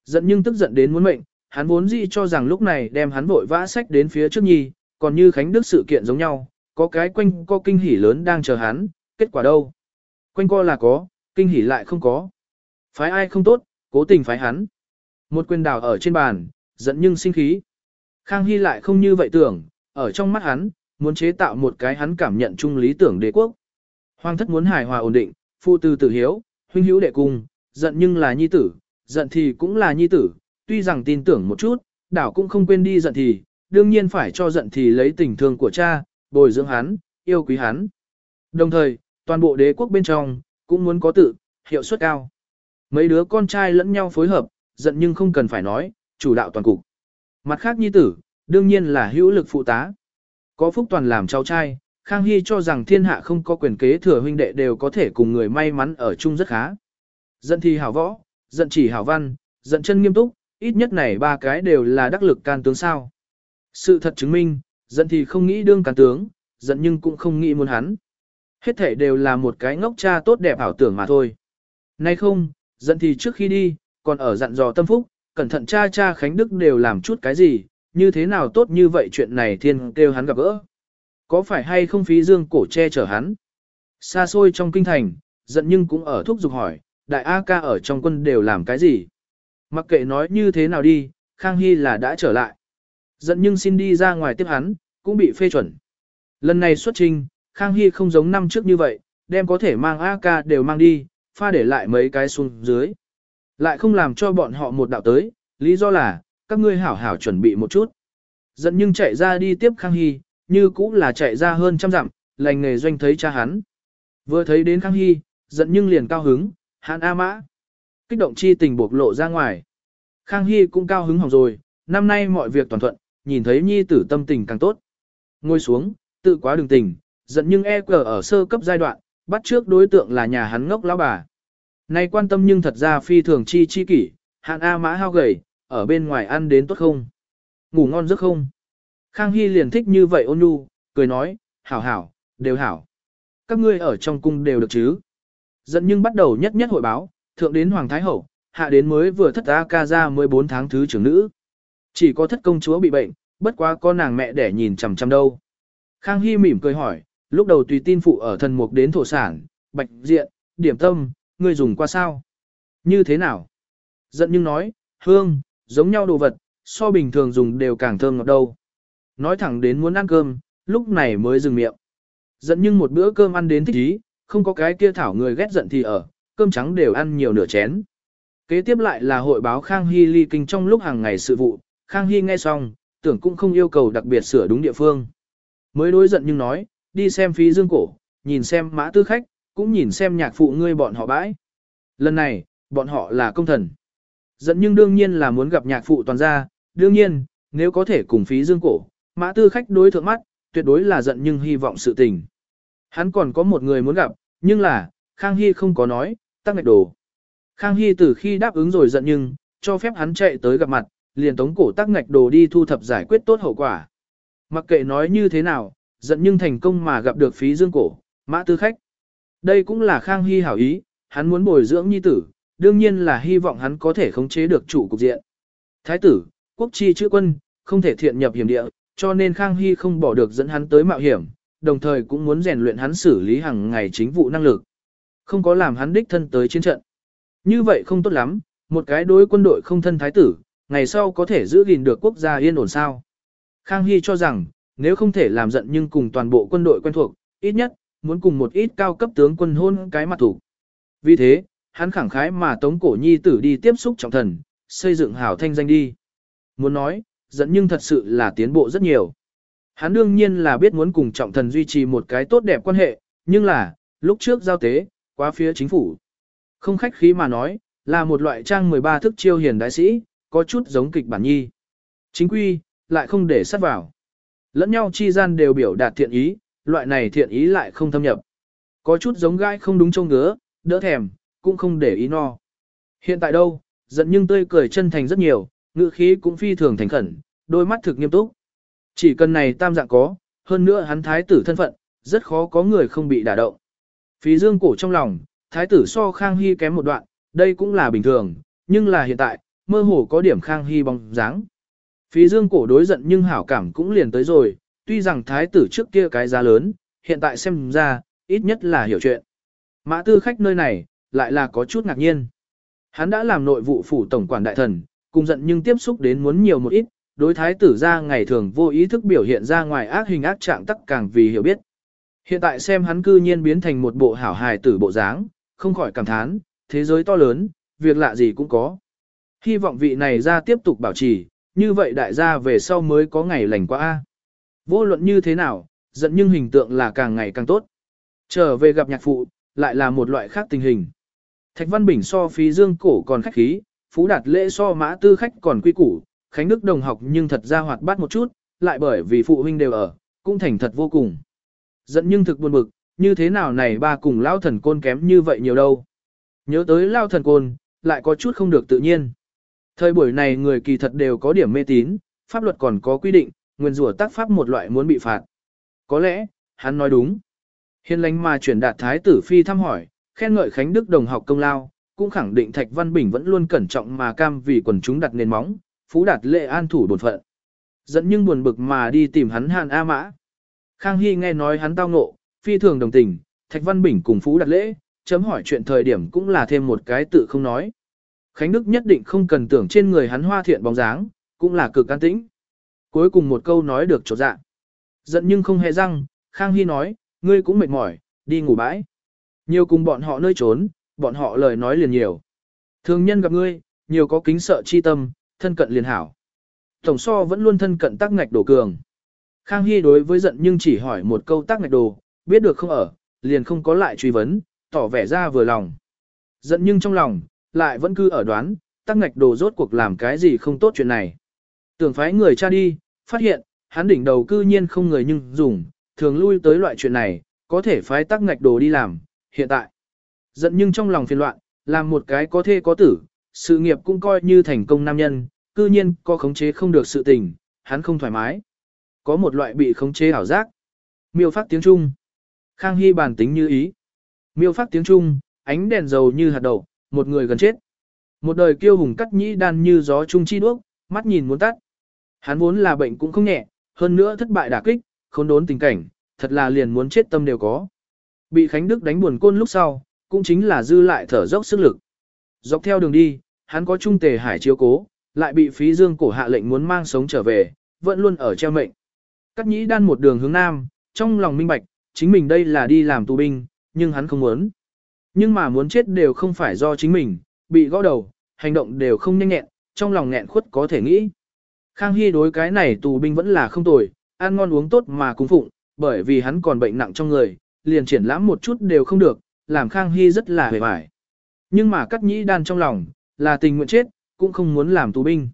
Giận nhưng tức giận đến muốn mệnh, hắn vốn dĩ cho rằng lúc này đem hắn vội vã sách đến phía trước nhi, còn như Khánh Đức sự kiện giống nhau, có cái quanh co kinh hỉ lớn đang chờ hắn, kết quả đâu? Quanh co là có, kinh hỉ lại không có. Phái ai không tốt, cố tình phái hắn. Một quyền đào ở trên bàn, giận nhưng sinh khí. Khang Hy lại không như vậy tưởng, ở trong mắt hắn, muốn chế tạo một cái hắn cảm nhận chung lý tưởng đế quốc. Hoàng thất muốn hài hòa ổn định, phụ tư tử hiếu, huynh hữu đệ cung, giận nhưng là nhi tử, giận thì cũng là nhi tử, tuy rằng tin tưởng một chút, đảo cũng không quên đi giận thì, đương nhiên phải cho giận thì lấy tình thương của cha, bồi dưỡng hắn, yêu quý hắn. Đồng thời, toàn bộ đế quốc bên trong, cũng muốn có tự, hiệu suất cao. Mấy đứa con trai lẫn nhau phối hợp, giận nhưng không cần phải nói, chủ đạo toàn cục. Mặt khác nhi tử, đương nhiên là hữu lực phụ tá. Có phúc toàn làm cháu trai, Khang Hy cho rằng thiên hạ không có quyền kế thừa huynh đệ đều có thể cùng người may mắn ở chung rất khá. Giận thì hảo võ, giận chỉ hảo văn, giận chân nghiêm túc, ít nhất này ba cái đều là đắc lực can tướng sao. Sự thật chứng minh, giận thì không nghĩ đương cán tướng, giận nhưng cũng không nghĩ muốn hắn. Hết thể đều là một cái ngốc cha tốt đẹp ảo tưởng mà thôi. Nay không, giận thì trước khi đi, còn ở dặn dò tâm phúc, cẩn thận cha cha Khánh Đức đều làm chút cái gì, như thế nào tốt như vậy chuyện này thiên kêu hắn gặp gỡ. Có phải hay không phí dương cổ che chở hắn? Xa xôi trong kinh thành, giận nhưng cũng ở thúc giục hỏi, đại A ca ở trong quân đều làm cái gì? Mặc kệ nói như thế nào đi, Khang Hy là đã trở lại dẫn nhưng xin đi ra ngoài tiếp hắn, cũng bị phê chuẩn. Lần này xuất trình, Khang Hy không giống năm trước như vậy, đem có thể mang A ca đều mang đi, pha để lại mấy cái xuống dưới. Lại không làm cho bọn họ một đạo tới, lý do là, các ngươi hảo hảo chuẩn bị một chút. dẫn nhưng chạy ra đi tiếp Khang Hy, như cũng là chạy ra hơn trăm dặm, lành nghề doanh thấy cha hắn. Vừa thấy đến Khang Hy, giận nhưng liền cao hứng, hắn A mã. Kích động chi tình buộc lộ ra ngoài. Khang Hy cũng cao hứng hỏng rồi, năm nay mọi việc toàn thuận, nhìn thấy nhi tử tâm tình càng tốt. Ngồi xuống, tự quá đường tình, giận nhưng e cờ ở sơ cấp giai đoạn, bắt trước đối tượng là nhà hắn ngốc lão bà. Này quan tâm nhưng thật ra phi thường chi chi kỷ, hạn A mã hao gầy, ở bên ngoài ăn đến tốt không? Ngủ ngon giấc không? Khang Hy liền thích như vậy ôn nhu, cười nói, hảo hảo, đều hảo. Các ngươi ở trong cung đều được chứ? Giận nhưng bắt đầu nhất nhất hội báo, thượng đến Hoàng Thái Hậu, hạ đến mới vừa thất A ca ra 14 tháng thứ trưởng nữ. Chỉ có thất công chúa bị bệnh, bất quá có nàng mẹ để nhìn chằm chằm đâu. Khang Hy mỉm cười hỏi, lúc đầu tùy tin phụ ở thần mục đến thổ sản, bạch diện, điểm tâm, ngươi dùng qua sao? Như thế nào? Giận nhưng nói, hương, giống nhau đồ vật, so bình thường dùng đều càng thơm ngọt đâu. Nói thẳng đến muốn ăn cơm, lúc này mới dừng miệng. Giận nhưng một bữa cơm ăn đến thích ý, không có cái kia thảo người ghét giận thì ở, cơm trắng đều ăn nhiều nửa chén. Kế tiếp lại là hội báo Khang Hy ly kinh trong lúc hàng ngày sự vụ, Khang Hy nghe xong, tưởng cũng không yêu cầu đặc biệt sửa đúng địa phương. Mới đối giận nhưng nói, đi xem phí dương cổ, nhìn xem mã tư khách, cũng nhìn xem nhạc phụ ngươi bọn họ bãi. Lần này, bọn họ là công thần. Giận nhưng đương nhiên là muốn gặp nhạc phụ toàn gia, đương nhiên, nếu có thể cùng phí dương cổ, mã tư khách đối thượng mắt, tuyệt đối là giận nhưng hy vọng sự tình. Hắn còn có một người muốn gặp, nhưng là, Khang Hy không có nói, tắc ngạch đồ. Khang Hy từ khi đáp ứng rồi giận nhưng, cho phép hắn chạy tới gặp mặt, liền tống cổ tắc ngạch đồ đi thu thập giải quyết tốt hậu quả. Mặc kệ nói như thế nào, giận nhưng thành công mà gặp được phí dương cổ, mã tư khách. Đây cũng là Khang Hy hảo ý, hắn muốn bồi dưỡng nhi tử, đương nhiên là hy vọng hắn có thể khống chế được chủ cục diện. Thái tử, quốc chi chữ quân, không thể thiện nhập hiểm địa, cho nên Khang Hy không bỏ được dẫn hắn tới mạo hiểm, đồng thời cũng muốn rèn luyện hắn xử lý hàng ngày chính vụ năng lực. Không có làm hắn đích thân tới chiến trận. Như vậy không tốt lắm, một cái đối quân đội không thân thái tử, ngày sau có thể giữ gìn được quốc gia yên ổn sao. Khang Hy cho rằng, nếu không thể làm giận nhưng cùng toàn bộ quân đội quen thuộc, ít nhất, muốn cùng một ít cao cấp tướng quân hôn cái mặt thủ. Vì thế, hắn khẳng khái mà tống cổ nhi tử đi tiếp xúc trọng thần, xây dựng hảo thanh danh đi. Muốn nói, giận nhưng thật sự là tiến bộ rất nhiều. Hắn đương nhiên là biết muốn cùng trọng thần duy trì một cái tốt đẹp quan hệ, nhưng là, lúc trước giao tế, qua phía chính phủ. Không khách khí mà nói, là một loại trang 13 thức chiêu hiền đại sĩ, có chút giống kịch bản nhi. Chính quy, lại không để sát vào. Lẫn nhau chi gian đều biểu đạt thiện ý, loại này thiện ý lại không thâm nhập. Có chút giống gai không đúng trông ngứa, đỡ thèm, cũng không để ý no. Hiện tại đâu, giận nhưng tươi cười chân thành rất nhiều, ngữ khí cũng phi thường thành khẩn, đôi mắt thực nghiêm túc. Chỉ cần này tam dạng có, hơn nữa hắn thái tử thân phận, rất khó có người không bị đả động. Phí dương cổ trong lòng, thái tử so Khang Hy kém một đoạn, đây cũng là bình thường, nhưng là hiện tại, mơ hồ có điểm Khang Hy bóng dáng. Phí dương cổ đối giận nhưng hảo cảm cũng liền tới rồi, tuy rằng thái tử trước kia cái giá lớn, hiện tại xem ra, ít nhất là hiểu chuyện. Mã tư khách nơi này, lại là có chút ngạc nhiên. Hắn đã làm nội vụ phủ tổng quản đại thần, cùng giận nhưng tiếp xúc đến muốn nhiều một ít, đối thái tử ra ngày thường vô ý thức biểu hiện ra ngoài ác hình ác trạng tắc càng vì hiểu biết. Hiện tại xem hắn cư nhiên biến thành một bộ hảo hài tử bộ dáng, không khỏi cảm thán, thế giới to lớn, việc lạ gì cũng có. Hy vọng vị này ra tiếp tục bảo trì, như vậy đại gia về sau mới có ngày lành quá a Vô luận như thế nào, giận nhưng hình tượng là càng ngày càng tốt. Trở về gặp nhạc phụ, lại là một loại khác tình hình. Thạch Văn Bình so phí dương cổ còn khách khí, Phú Đạt lễ so mã tư khách còn quy củ, Khánh Đức đồng học nhưng thật ra hoạt bát một chút, lại bởi vì phụ huynh đều ở, cũng thành thật vô cùng. Giận nhưng thực buồn bực, như thế nào này ba cùng lao thần côn kém như vậy nhiều đâu. Nhớ tới lao thần côn, lại có chút không được tự nhiên. Thời buổi này người kỳ thật đều có điểm mê tín, pháp luật còn có quy định, nguyên rủa tác pháp một loại muốn bị phạt. Có lẽ, hắn nói đúng. Hiền lánh mà chuyển đạt thái tử phi thăm hỏi, khen ngợi Khánh Đức đồng học công lao, cũng khẳng định Thạch Văn Bình vẫn luôn cẩn trọng mà cam vì quần chúng đặt nền móng, phú đạt lệ an thủ bổn phận. Dẫn nhưng buồn bực mà đi tìm hắn Hàn A Mã. Khang Hy nghe nói hắn tao ngộ, phi thường đồng tình, Thạch Văn Bình cùng phú đạt lễ, chấm hỏi chuyện thời điểm cũng là thêm một cái tự không nói. Khánh Đức nhất định không cần tưởng trên người hắn hoa thiện bóng dáng, cũng là cực an tĩnh. Cuối cùng một câu nói được trột dạ. Giận nhưng không hề răng, Khang Hy nói, ngươi cũng mệt mỏi, đi ngủ bãi. Nhiều cùng bọn họ nơi trốn, bọn họ lời nói liền nhiều. Thường nhân gặp ngươi, nhiều có kính sợ chi tâm, thân cận liền hảo. Tổng so vẫn luôn thân cận tác ngạch đồ cường. Khang Hy đối với giận nhưng chỉ hỏi một câu tác ngạch đồ, biết được không ở, liền không có lại truy vấn, tỏ vẻ ra vừa lòng. Giận nhưng trong lòng, lại vẫn cứ ở đoán, tắc ngạch đồ rốt cuộc làm cái gì không tốt chuyện này. Tưởng phái người cha đi, phát hiện, hắn đỉnh đầu cư nhiên không người nhưng dùng, thường lui tới loại chuyện này, có thể phái tắc ngạch đồ đi làm, hiện tại. Giận nhưng trong lòng phiền loạn, làm một cái có thê có tử, sự nghiệp cũng coi như thành công nam nhân, cư nhiên có khống chế không được sự tình, hắn không thoải mái. Có một loại bị khống chế ảo giác. Miêu phát tiếng Trung. Khang Hy bản tính như ý. Miêu phát tiếng Trung, ánh đèn dầu như hạt đậu, một người gần chết. Một đời kiêu hùng cắt nhĩ đan như gió trung chi đuốc, mắt nhìn muốn tắt. Hắn vốn là bệnh cũng không nhẹ, hơn nữa thất bại đả kích, khốn đốn tình cảnh, thật là liền muốn chết tâm đều có. Bị Khánh Đức đánh buồn côn lúc sau, cũng chính là dư lại thở dốc sức lực. Dọc theo đường đi, hắn có trung tề hải chiếu cố, lại bị phí dương cổ hạ lệnh muốn mang sống trở về, vẫn luôn ở treo mệnh. Cắt nhĩ đan một đường hướng nam, trong lòng minh bạch, chính mình đây là đi làm tù binh, nhưng hắn không muốn. Nhưng mà muốn chết đều không phải do chính mình, bị gõ đầu, hành động đều không nhanh nhẹn, trong lòng nghẹn khuất có thể nghĩ. Khang Hy đối cái này tù binh vẫn là không tồi, ăn ngon uống tốt mà cung phụng, bởi vì hắn còn bệnh nặng trong người, liền triển lãm một chút đều không được, làm Khang Hy rất là hề bại. Nhưng mà cắt nhĩ đan trong lòng, là tình nguyện chết, cũng không muốn làm tù binh.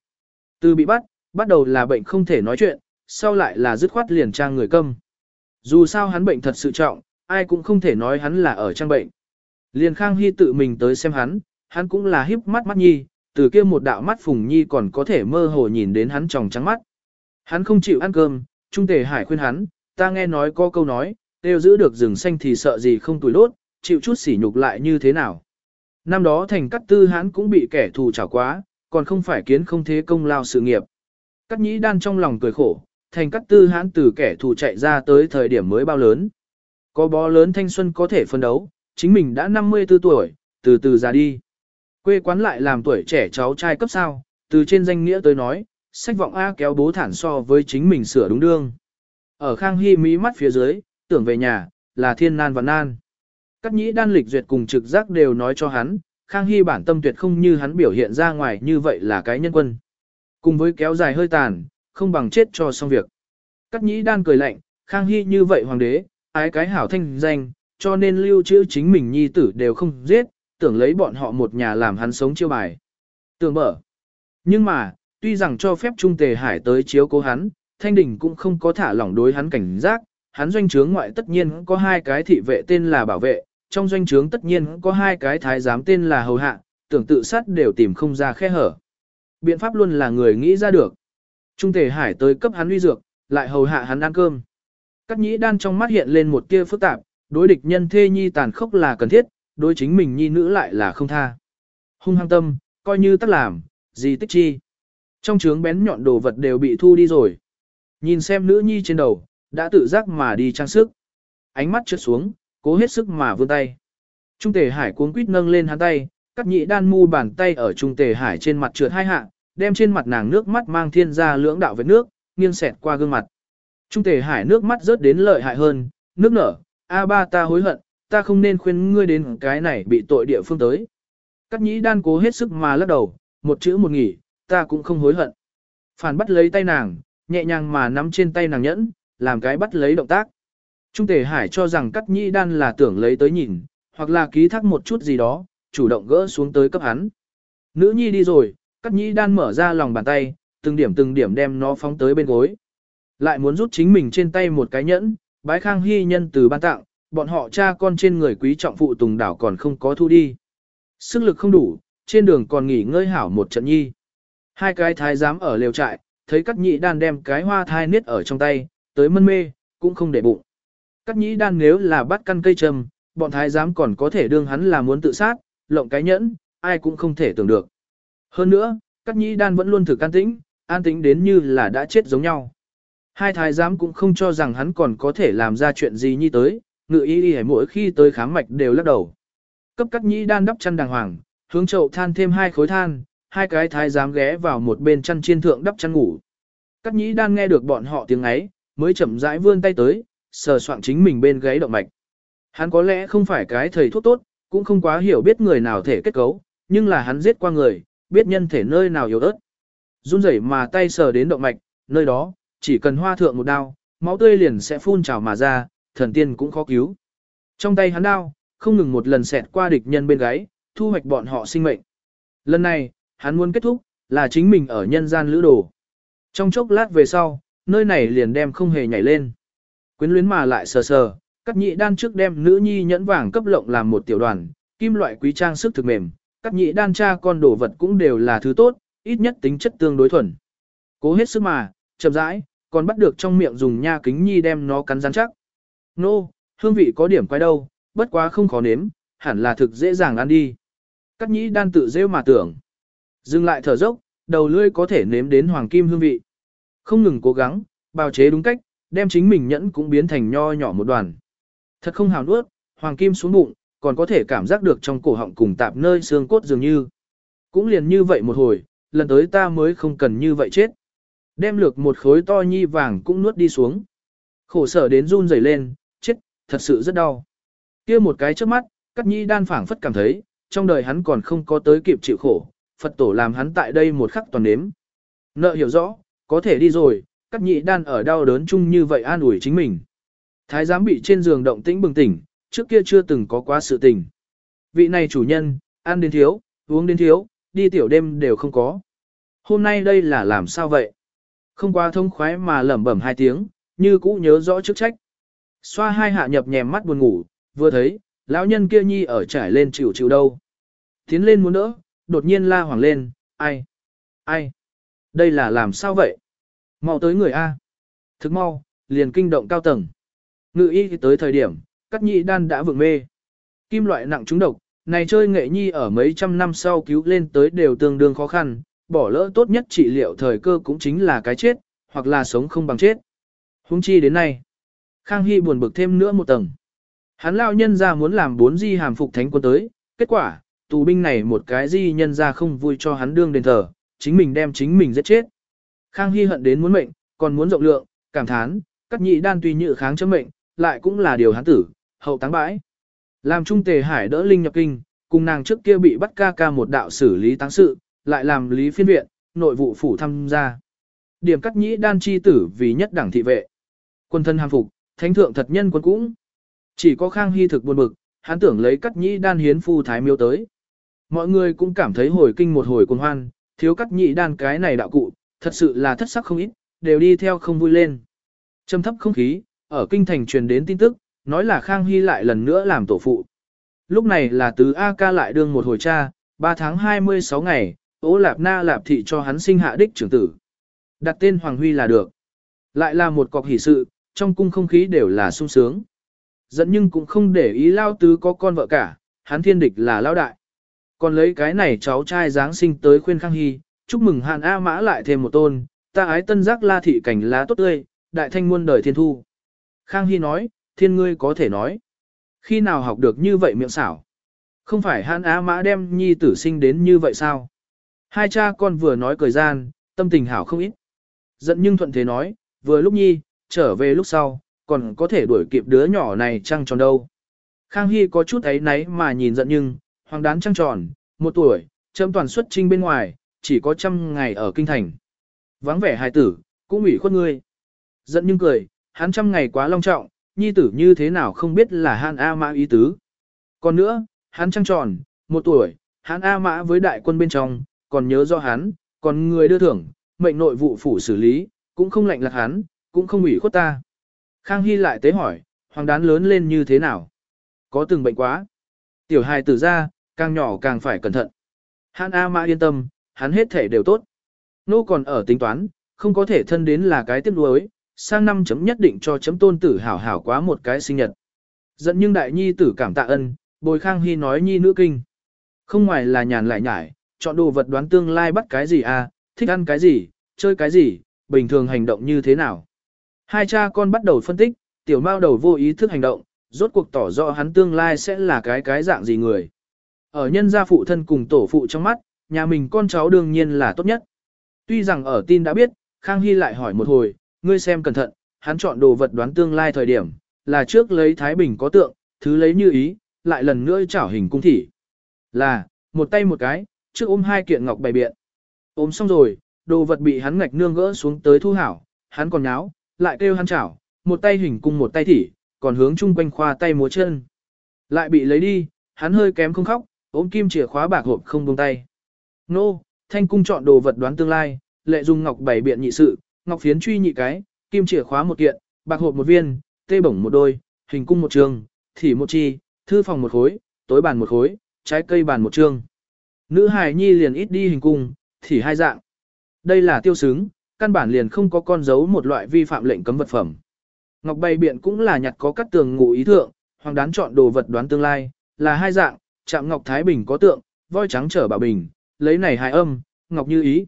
Từ bị bắt, bắt đầu là bệnh không thể nói chuyện, sau lại là dứt khoát liền trang người câm. Dù sao hắn bệnh thật sự trọng, ai cũng không thể nói hắn là ở trang bệnh. Liền Khang Hy tự mình tới xem hắn, hắn cũng là híp mắt mắt nhi, từ kia một đạo mắt phùng nhi còn có thể mơ hồ nhìn đến hắn tròng trắng mắt. Hắn không chịu ăn cơm, Trung Tề Hải khuyên hắn, ta nghe nói có câu nói, đều giữ được rừng xanh thì sợ gì không tuổi lốt, chịu chút sỉ nhục lại như thế nào. Năm đó thành cắt tư hắn cũng bị kẻ thù trả quá, còn không phải kiến không thế công lao sự nghiệp. Cắt nhĩ đan trong lòng cười khổ, thành cắt tư hãn từ kẻ thù chạy ra tới thời điểm mới bao lớn. Có bó lớn thanh xuân có thể phân đấu, chính mình đã 54 tuổi, từ từ già đi. Quê quán lại làm tuổi trẻ cháu trai cấp sao, từ trên danh nghĩa tới nói, sách vọng A kéo bố thản so với chính mình sửa đúng đương. Ở Khang Hy mỹ mắt phía dưới, tưởng về nhà, là thiên nan và nan. Các nhĩ đan lịch duyệt cùng trực giác đều nói cho hắn, Khang Hy bản tâm tuyệt không như hắn biểu hiện ra ngoài như vậy là cái nhân quân. Cùng với kéo dài hơi tàn, không bằng chết cho xong việc. Các nhĩ đan cười lạnh, Khang Hy như vậy hoàng đế, ái cái hảo thanh danh, cho nên lưu trữ chính mình nhi tử đều không giết, tưởng lấy bọn họ một nhà làm hắn sống chiêu bài. Tưởng mở. Nhưng mà, tuy rằng cho phép Trung Tề Hải tới chiếu cố hắn, Thanh Đình cũng không có thả lỏng đối hắn cảnh giác, hắn doanh trướng ngoại tất nhiên có hai cái thị vệ tên là bảo vệ, trong doanh trướng tất nhiên có hai cái thái giám tên là hầu hạ, tưởng tự sát đều tìm không ra khe hở. Biện pháp luôn là người nghĩ ra được. Trung Tề Hải tới cấp hắn uy dược, lại hầu hạ hắn ăn cơm. Cắt nhĩ đan trong mắt hiện lên một tia phức tạp, đối địch nhân thê nhi tàn khốc là cần thiết, đối chính mình nhi nữ lại là không tha. Hung hăng tâm, coi như tất làm, gì tích chi. Trong trướng bén nhọn đồ vật đều bị thu đi rồi. Nhìn xem nữ nhi trên đầu, đã tự giác mà đi trang sức. Ánh mắt trượt xuống, cố hết sức mà vươn tay. Trung tề hải cuống quýt nâng lên hắn tay, cắt nhị đan mu bàn tay ở trung tề hải trên mặt trượt hai hạ, đem trên mặt nàng nước mắt mang thiên ra lưỡng đạo vết nước, nghiêng xẹt qua gương mặt. Trung tề hải nước mắt rớt đến lợi hại hơn, nước nở, a ba ta hối hận, ta không nên khuyên ngươi đến cái này bị tội địa phương tới. Cắt nhĩ đan cố hết sức mà lắc đầu, một chữ một nghỉ, ta cũng không hối hận. Phản bắt lấy tay nàng, nhẹ nhàng mà nắm trên tay nàng nhẫn, làm cái bắt lấy động tác. Trung tề hải cho rằng cắt nhĩ đan là tưởng lấy tới nhìn, hoặc là ký thác một chút gì đó, chủ động gỡ xuống tới cấp hắn. Nữ nhi đi rồi, cắt nhĩ đan mở ra lòng bàn tay, từng điểm từng điểm đem nó phóng tới bên gối. Lại muốn rút chính mình trên tay một cái nhẫn, bái khang hy nhân từ ban tặng, bọn họ cha con trên người quý trọng phụ tùng đảo còn không có thu đi. Sức lực không đủ, trên đường còn nghỉ ngơi hảo một trận nhi. Hai cái thái giám ở lều trại, thấy cắt nhĩ đan đem cái hoa thai niết ở trong tay, tới mân mê, cũng không để bụng. Cắt nhĩ đan nếu là bắt căn cây trầm, bọn thái giám còn có thể đương hắn là muốn tự sát, lộng cái nhẫn, ai cũng không thể tưởng được. Hơn nữa, cắt nhĩ đan vẫn luôn thử can tĩnh, an tĩnh đến như là đã chết giống nhau. Hai thái giám cũng không cho rằng hắn còn có thể làm ra chuyện gì như tới, ngự y y mỗi khi tới khám mạch đều lắc đầu. Cấp cắt nhĩ đan đắp chăn đàng hoàng, hướng chậu than thêm hai khối than, hai cái thái giám ghé vào một bên chăn chiên thượng đắp chăn ngủ. Cắt nhĩ đan nghe được bọn họ tiếng ấy, mới chậm rãi vươn tay tới, sờ soạn chính mình bên gáy động mạch. Hắn có lẽ không phải cái thầy thuốc tốt, cũng không quá hiểu biết người nào thể kết cấu, nhưng là hắn giết qua người, biết nhân thể nơi nào yếu ớt. Run rẩy mà tay sờ đến động mạch, nơi đó, chỉ cần hoa thượng một đao, máu tươi liền sẽ phun trào mà ra, thần tiên cũng khó cứu. Trong tay hắn đao, không ngừng một lần xẹt qua địch nhân bên gáy, thu hoạch bọn họ sinh mệnh. Lần này, hắn muốn kết thúc, là chính mình ở nhân gian lữ đồ. Trong chốc lát về sau, nơi này liền đem không hề nhảy lên. Quyến luyến mà lại sờ sờ, cắt nhị đan trước đem nữ nhi nhẫn vàng cấp lộng làm một tiểu đoàn, kim loại quý trang sức thực mềm, cắt nhị đan cha con đồ vật cũng đều là thứ tốt, ít nhất tính chất tương đối thuần. Cố hết sức mà, chậm rãi, còn bắt được trong miệng dùng nha kính nhi đem nó cắn rắn chắc. Nô, hương vị có điểm quái đâu, bất quá không khó nếm, hẳn là thực dễ dàng ăn đi. Cắt nhĩ đan tự rêu mà tưởng. Dừng lại thở dốc, đầu lưỡi có thể nếm đến hoàng kim hương vị. Không ngừng cố gắng, bào chế đúng cách, đem chính mình nhẫn cũng biến thành nho nhỏ một đoàn. Thật không hào nuốt, hoàng kim xuống bụng, còn có thể cảm giác được trong cổ họng cùng tạp nơi xương cốt dường như. Cũng liền như vậy một hồi, lần tới ta mới không cần như vậy chết. Đem lược một khối to nhi vàng cũng nuốt đi xuống. Khổ sở đến run rẩy lên, chết, thật sự rất đau. kia một cái trước mắt, cắt nhi đan phảng phất cảm thấy, trong đời hắn còn không có tới kịp chịu khổ, Phật tổ làm hắn tại đây một khắc toàn nếm. Nợ hiểu rõ, có thể đi rồi, cắt nhị đan ở đau đớn chung như vậy an ủi chính mình. Thái giám bị trên giường động tĩnh bừng tỉnh, trước kia chưa từng có quá sự tình. Vị này chủ nhân, ăn đến thiếu, uống đến thiếu, đi tiểu đêm đều không có. Hôm nay đây là làm sao vậy? Không quá thông khoái mà lẩm bẩm hai tiếng, như cũ nhớ rõ chức trách. Xoa hai hạ nhập nhèm mắt buồn ngủ, vừa thấy, lão nhân kia nhi ở trải lên chịu chịu đâu. Tiến lên muốn đỡ, đột nhiên la hoàng lên, ai? Ai? Đây là làm sao vậy? Mau tới người A. Thức mau, liền kinh động cao tầng. Ngự y tới thời điểm, các nhị đan đã vượng mê. Kim loại nặng trúng độc, này chơi nghệ nhi ở mấy trăm năm sau cứu lên tới đều tương đương khó khăn, bỏ lỡ tốt nhất trị liệu thời cơ cũng chính là cái chết, hoặc là sống không bằng chết. Hung chi đến nay, Khang Hy buồn bực thêm nữa một tầng. Hắn lao nhân ra muốn làm bốn di hàm phục thánh quân tới, kết quả, tù binh này một cái di nhân ra không vui cho hắn đương đền thờ, chính mình đem chính mình giết chết. Khang Hy hận đến muốn mệnh, còn muốn rộng lượng, cảm thán, các nhị đan tùy nhự kháng chấm mệnh, lại cũng là điều hắn tử, hậu táng bãi. Làm trung tề hải đỡ linh nhập kinh, cùng nàng trước kia bị bắt ca ca một đạo xử lý táng sự, lại làm lý phiên viện, nội vụ phủ tham gia. Điểm cắt nhĩ đan chi tử vì nhất đảng thị vệ. Quân thân hàm phục, thánh thượng thật nhân quân cũng. Chỉ có Khang Hy thực buồn bực, hắn tưởng lấy cắt nhĩ đan hiến phu thái miêu tới. Mọi người cũng cảm thấy hồi kinh một hồi cuồng hoan, thiếu cắt nhĩ đan cái này đạo cụ, thật sự là thất sắc không ít, đều đi theo không vui lên. Trầm thấp không khí, ở kinh thành truyền đến tin tức, nói là Khang Hy lại lần nữa làm tổ phụ. Lúc này là tứ A ca lại đương một hồi cha, 3 tháng 26 ngày, Ô Lạp Na Lạp Thị cho hắn sinh hạ đích trưởng tử. Đặt tên Hoàng Huy là được. Lại là một cọc hỷ sự, trong cung không khí đều là sung sướng. Dẫn nhưng cũng không để ý lao tứ có con vợ cả, hắn thiên địch là lao đại. Còn lấy cái này cháu trai Giáng sinh tới khuyên Khang Hy, chúc mừng Hàn A Mã lại thêm một tôn, ta ái tân giác la thị cảnh lá tốt tươi, đại thanh muôn đời thiên thu. Khang Hy nói, thiên ngươi có thể nói. Khi nào học được như vậy miệng xảo? Không phải Hàn A Mã đem nhi tử sinh đến như vậy sao? Hai cha con vừa nói cười gian, tâm tình hảo không ít. Giận nhưng thuận thế nói, vừa lúc nhi, trở về lúc sau, còn có thể đuổi kịp đứa nhỏ này trăng tròn đâu. Khang Hy có chút ấy náy mà nhìn giận nhưng, hoàng đán trăng tròn, một tuổi, châm toàn xuất trinh bên ngoài, chỉ có trăm ngày ở kinh thành. Vắng vẻ hài tử, cũng ủy khuất ngươi. Giận nhưng cười, hắn trăm ngày quá long trọng, nhi tử như thế nào không biết là hắn A Mã ý tứ. Còn nữa, hắn trăng tròn, một tuổi, hắn A Mã với đại quân bên trong, còn nhớ do hắn, còn người đưa thưởng, mệnh nội vụ phủ xử lý, cũng không lạnh lạc hắn, cũng không ủy khuất ta. Khang Hy lại tế hỏi, hoàng đán lớn lên như thế nào? Có từng bệnh quá? Tiểu hài tử ra, càng nhỏ càng phải cẩn thận. Hắn A Mã yên tâm, hắn hết thể đều tốt. Nô còn ở tính toán, không có thể thân đến là cái tiếc nuối, sang năm chấm nhất định cho chấm tôn tử hảo hảo quá một cái sinh nhật. Dẫn nhưng đại nhi tử cảm tạ ân, bồi khang hy nói nhi nữ kinh. Không ngoài là nhàn lại nhải, chọn đồ vật đoán tương lai bắt cái gì à, thích ăn cái gì, chơi cái gì, bình thường hành động như thế nào. Hai cha con bắt đầu phân tích, tiểu mao đầu vô ý thức hành động, rốt cuộc tỏ rõ hắn tương lai sẽ là cái cái dạng gì người. Ở nhân gia phụ thân cùng tổ phụ trong mắt, nhà mình con cháu đương nhiên là tốt nhất. Tuy rằng ở tin đã biết, Khang Hy lại hỏi một hồi, ngươi xem cẩn thận, hắn chọn đồ vật đoán tương lai thời điểm, là trước lấy Thái Bình có tượng, thứ lấy như ý, lại lần nữa chảo hình cung thị. Là, một tay một cái, trước ôm hai kiện ngọc bày biện. Ôm xong rồi, đồ vật bị hắn ngạch nương gỡ xuống tới thu hảo, hắn còn nháo, lại kêu hắn chảo, một tay hình cung một tay thỉ, còn hướng chung quanh khoa tay múa chân. Lại bị lấy đi, hắn hơi kém không khóc, ôm kim chìa khóa bạc hộp không buông tay. Nô, thanh cung chọn đồ vật đoán tương lai, lệ dùng ngọc bảy biện nhị sự, ngọc phiến truy nhị cái, kim chìa khóa một kiện, bạc hộp một viên, tê bổng một đôi, hình cung một trường, thỉ một chi, thư phòng một khối, tối bàn một khối, trái cây bàn một trường Nữ hài nhi liền ít đi hình cung, thì hai dạng. Đây là tiêu xứng, căn bản liền không có con dấu một loại vi phạm lệnh cấm vật phẩm. Ngọc bày biện cũng là nhặt có cắt tường ngụ ý thượng, hoàng đán chọn đồ vật đoán tương lai, là hai dạng, chạm Ngọc Thái Bình có tượng, voi trắng trở bảo bình, lấy này hài âm, Ngọc như ý.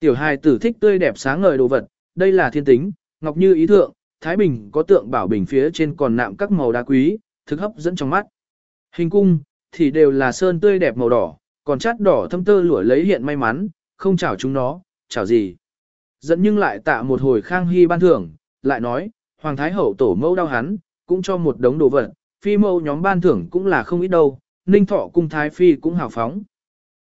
Tiểu hài tử thích tươi đẹp sáng ngời đồ vật, đây là thiên tính, Ngọc như ý thượng, Thái Bình có tượng bảo bình phía trên còn nạm các màu đá quý, thực hấp dẫn trong mắt. Hình cung, thì đều là sơn tươi đẹp màu đỏ, còn chát đỏ thâm tơ lụa lấy hiện may mắn, không chào chúng nó, chào gì. Dẫn nhưng lại tạ một hồi khang hy ban thưởng, lại nói, Hoàng Thái Hậu tổ mẫu đau hắn, cũng cho một đống đồ vật, phi mẫu nhóm ban thưởng cũng là không ít đâu, ninh thọ cung Thái Phi cũng hào phóng.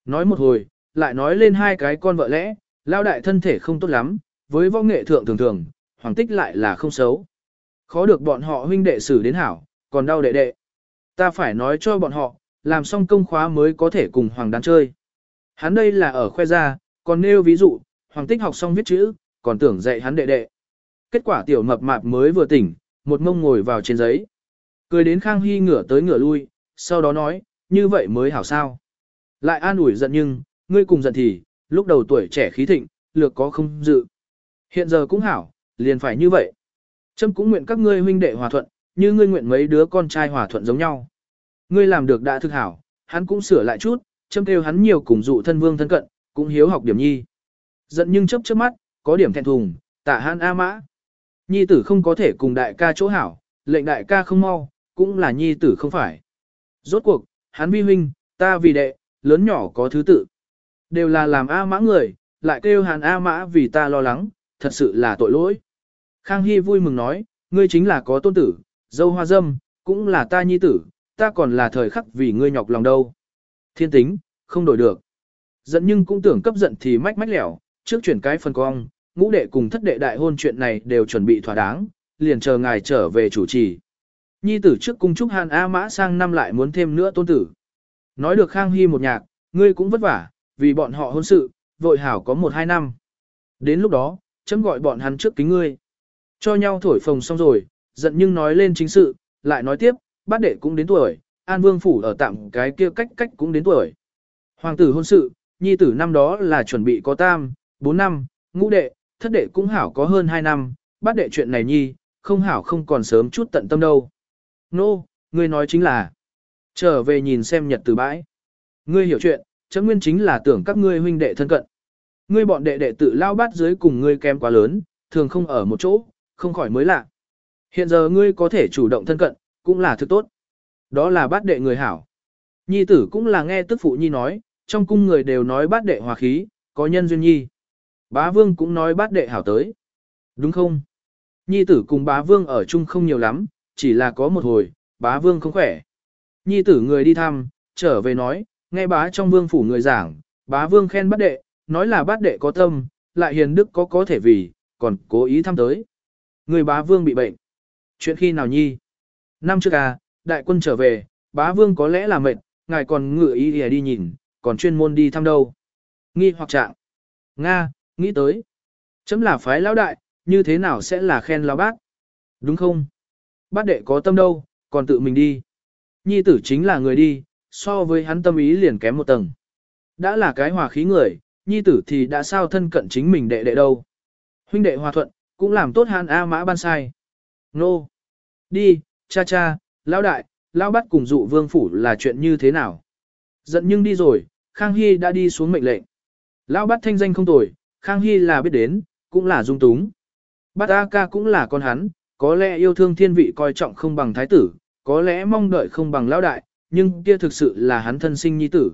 Nói một hồi, lại nói lên hai cái con vợ lẽ, lao đại thân thể không tốt lắm, với võ nghệ thượng thường thường, hoàng tích lại là không xấu. Khó được bọn họ huynh đệ xử đến hảo, còn đau đệ đệ. Ta phải nói cho bọn họ, làm xong công khóa mới có thể cùng hoàng đán chơi. Hắn đây là ở khoe ra, còn nêu ví dụ, hoàng tích học xong viết chữ, còn tưởng dạy hắn đệ đệ. Kết quả tiểu mập mạp mới vừa tỉnh, một mông ngồi vào trên giấy. Cười đến Khang Hy ngửa tới ngửa lui, sau đó nói, như vậy mới hảo sao. Lại an ủi giận nhưng, ngươi cùng giận thì, lúc đầu tuổi trẻ khí thịnh, lược có không dự. Hiện giờ cũng hảo, liền phải như vậy. Trâm cũng nguyện các ngươi huynh đệ hòa thuận, như ngươi nguyện mấy đứa con trai hòa thuận giống nhau. Ngươi làm được đã thực hảo, hắn cũng sửa lại chút, Trâm kêu hắn nhiều cùng dụ thân vương thân cận, cũng hiếu học điểm nhi. Giận nhưng chớp chớp mắt, có điểm thẹn thùng, tạ hắn A mã. Nhi tử không có thể cùng đại ca chỗ hảo, lệnh đại ca không mau, cũng là nhi tử không phải. Rốt cuộc, hắn vi huynh, ta vì đệ, lớn nhỏ có thứ tự. Đều là làm A mã người, lại kêu hắn A mã vì ta lo lắng, thật sự là tội lỗi. Khang Hy vui mừng nói, ngươi chính là có tôn tử, dâu hoa dâm, cũng là ta nhi tử, ta còn là thời khắc vì ngươi nhọc lòng đâu. Thiên tính, không đổi được. Giận nhưng cũng tưởng cấp giận thì mách mách lẻo, trước chuyển cái phần cong, ngũ đệ cùng thất đệ đại hôn chuyện này đều chuẩn bị thỏa đáng, liền chờ ngài trở về chủ trì. Nhi tử trước cung chúc Hàn A Mã sang năm lại muốn thêm nữa tôn tử. Nói được Khang Hy một nhạc, ngươi cũng vất vả, vì bọn họ hôn sự, vội hảo có một hai năm. Đến lúc đó, chấm gọi bọn hắn trước kính ngươi. Cho nhau thổi phồng xong rồi, giận nhưng nói lên chính sự, lại nói tiếp, bát đệ cũng đến tuổi, An Vương Phủ ở tạm cái kia cách cách cũng đến tuổi. Hoàng tử hôn sự, nhi tử năm đó là chuẩn bị có tam, bốn năm, ngũ đệ, thất đệ cũng hảo có hơn hai năm, bát đệ chuyện này nhi, không hảo không còn sớm chút tận tâm đâu. Nô, no, ngươi nói chính là, trở về nhìn xem nhật từ bãi. Ngươi hiểu chuyện, chấm nguyên chính là tưởng các ngươi huynh đệ thân cận. Ngươi bọn đệ đệ tự lao bát dưới cùng ngươi kém quá lớn, thường không ở một chỗ, không khỏi mới lạ. Hiện giờ ngươi có thể chủ động thân cận, cũng là thứ tốt. Đó là bát đệ người hảo. Nhi tử cũng là nghe tức phụ nhi nói, trong cung người đều nói bát đệ hòa khí, có nhân duyên nhi. Bá vương cũng nói bát đệ hảo tới. Đúng không? Nhi tử cùng bá vương ở chung không nhiều lắm, chỉ là có một hồi, bá vương không khỏe. Nhi tử người đi thăm, trở về nói, nghe bá trong vương phủ người giảng, bá vương khen bát đệ, nói là bát đệ có tâm, lại hiền đức có có thể vì, còn cố ý thăm tới. Người bá vương bị bệnh. Chuyện khi nào nhi? Năm trước à, đại quân trở về, bá vương có lẽ là mệt, ngài còn ngựa ý đi nhìn, còn chuyên môn đi thăm đâu. Nghi hoặc trạng. Nga, nghĩ tới. Chấm là phái lão đại, như thế nào sẽ là khen lão bác? Đúng không? Bát đệ có tâm đâu, còn tự mình đi. Nhi tử chính là người đi, so với hắn tâm ý liền kém một tầng. Đã là cái hòa khí người, nhi tử thì đã sao thân cận chính mình đệ đệ đâu. Huynh đệ hòa thuận, cũng làm tốt hắn A mã ban sai. Nô. Đi, cha cha, lão đại, lão bắt cùng dụ vương phủ là chuyện như thế nào? Giận nhưng đi rồi, Khang Hy đã đi xuống mệnh lệnh. Lão bắt thanh danh không tồi, Khang Hy là biết đến, cũng là dung túng. Bát A ca cũng là con hắn, có lẽ yêu thương thiên vị coi trọng không bằng thái tử, có lẽ mong đợi không bằng lão đại, nhưng kia thực sự là hắn thân sinh nhi tử.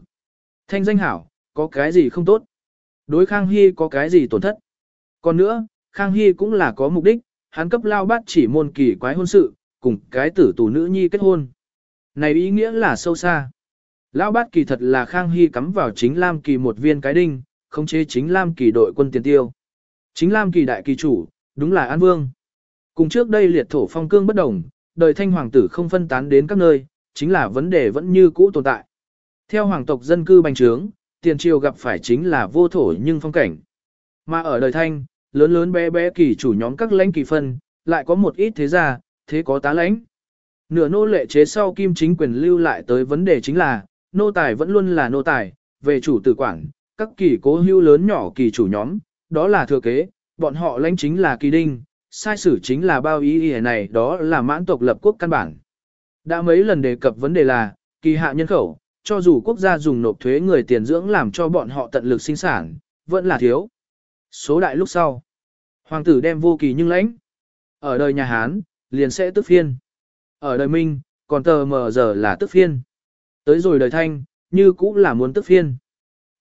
Thanh danh hảo, có cái gì không tốt? Đối Khang Hy có cái gì tổn thất? Còn nữa, Khang Hy cũng là có mục đích, hắn cấp lao bát chỉ môn kỳ quái hôn sự, cùng cái tử tù nữ nhi kết hôn. Này ý nghĩa là sâu xa. Lão bát kỳ thật là Khang Hy cắm vào chính Lam kỳ một viên cái đinh, không chế chính Lam kỳ đội quân tiền tiêu. Chính Lam kỳ đại kỳ chủ, đúng là An Vương. Cùng trước đây liệt thổ phong cương bất đồng, đời thanh hoàng tử không phân tán đến các nơi, chính là vấn đề vẫn như cũ tồn tại. Theo hoàng tộc dân cư bành trướng, tiền triều gặp phải chính là vô thổ nhưng phong cảnh. Mà ở đời thanh, lớn lớn bé bé kỳ chủ nhóm các lãnh kỳ phân, lại có một ít thế gia, thế có tá lãnh. Nửa nô lệ chế sau kim chính quyền lưu lại tới vấn đề chính là, nô tài vẫn luôn là nô tài, về chủ tử quản, các kỳ cố hưu lớn nhỏ kỳ chủ nhóm, đó là thừa kế, bọn họ lãnh chính là kỳ đinh, sai sử chính là bao ý ý này đó là mãn tộc lập quốc căn bản. Đã mấy lần đề cập vấn đề là, kỳ hạ nhân khẩu, cho dù quốc gia dùng nộp thuế người tiền dưỡng làm cho bọn họ tận lực sinh sản, vẫn là thiếu. Số đại lúc sau, hoàng tử đem vô kỳ nhưng lãnh. Ở đời nhà Hán, liền sẽ tức phiên. Ở đời Minh, còn tờ mờ giờ là tức phiên. Tới rồi đời Thanh, như cũng là muốn tức phiên.